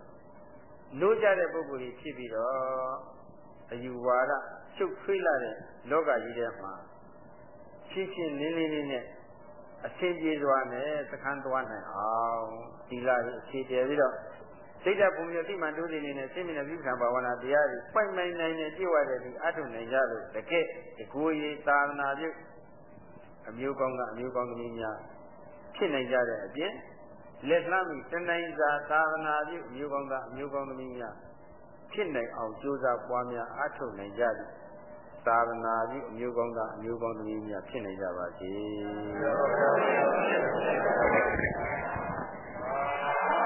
လို့ကြတဲ့ပုဂ္ဂိုလ်ကြီးဖြစ်ပြီးတော့အယူဝါဒချုပ်ထွေးလာတဲ့လောကကြီးထဲမှာ ရှင်းရှင်းလင်းလင်းလေးနဲ့အရှင်းပြေစွာနဲ့သခန်းသွားနိုင်အောင်ဒီလာကြီးအခြေတည်ပြီးတော့စိတ်ဓာတ်ပုံမျိုးတိမှန်တိုးနေနေတဲ့စိတ်မြင်တဲ့ပြုခံဘာဝနာတရားတွေပိုင်ပိုင်နိုင်နေကြည့်ဝတဲ့ဒီအထုနိုင်ကြလို့တကယ်ဒီကိုယ်ရည်သာသနာပြုအမျိုးကောင်းကအမျိုးကောင်းသမီးများဖြစ်နိုင်ကြတဲ့အပြင်လက်လှမ်းပြီးတဏှိစာသာသနာပြုအမျိုးကောင်းကအမျိုးကောင်းသမီးများဖြစ်နိုင်အောင်ကြိုးစားပွားများအထုနိုင်ကြသည် သာသနာပြုအမျိုးကောင်းသားအမျိုးကောင်းသမီးများဖြစ်နေကြပါစေ။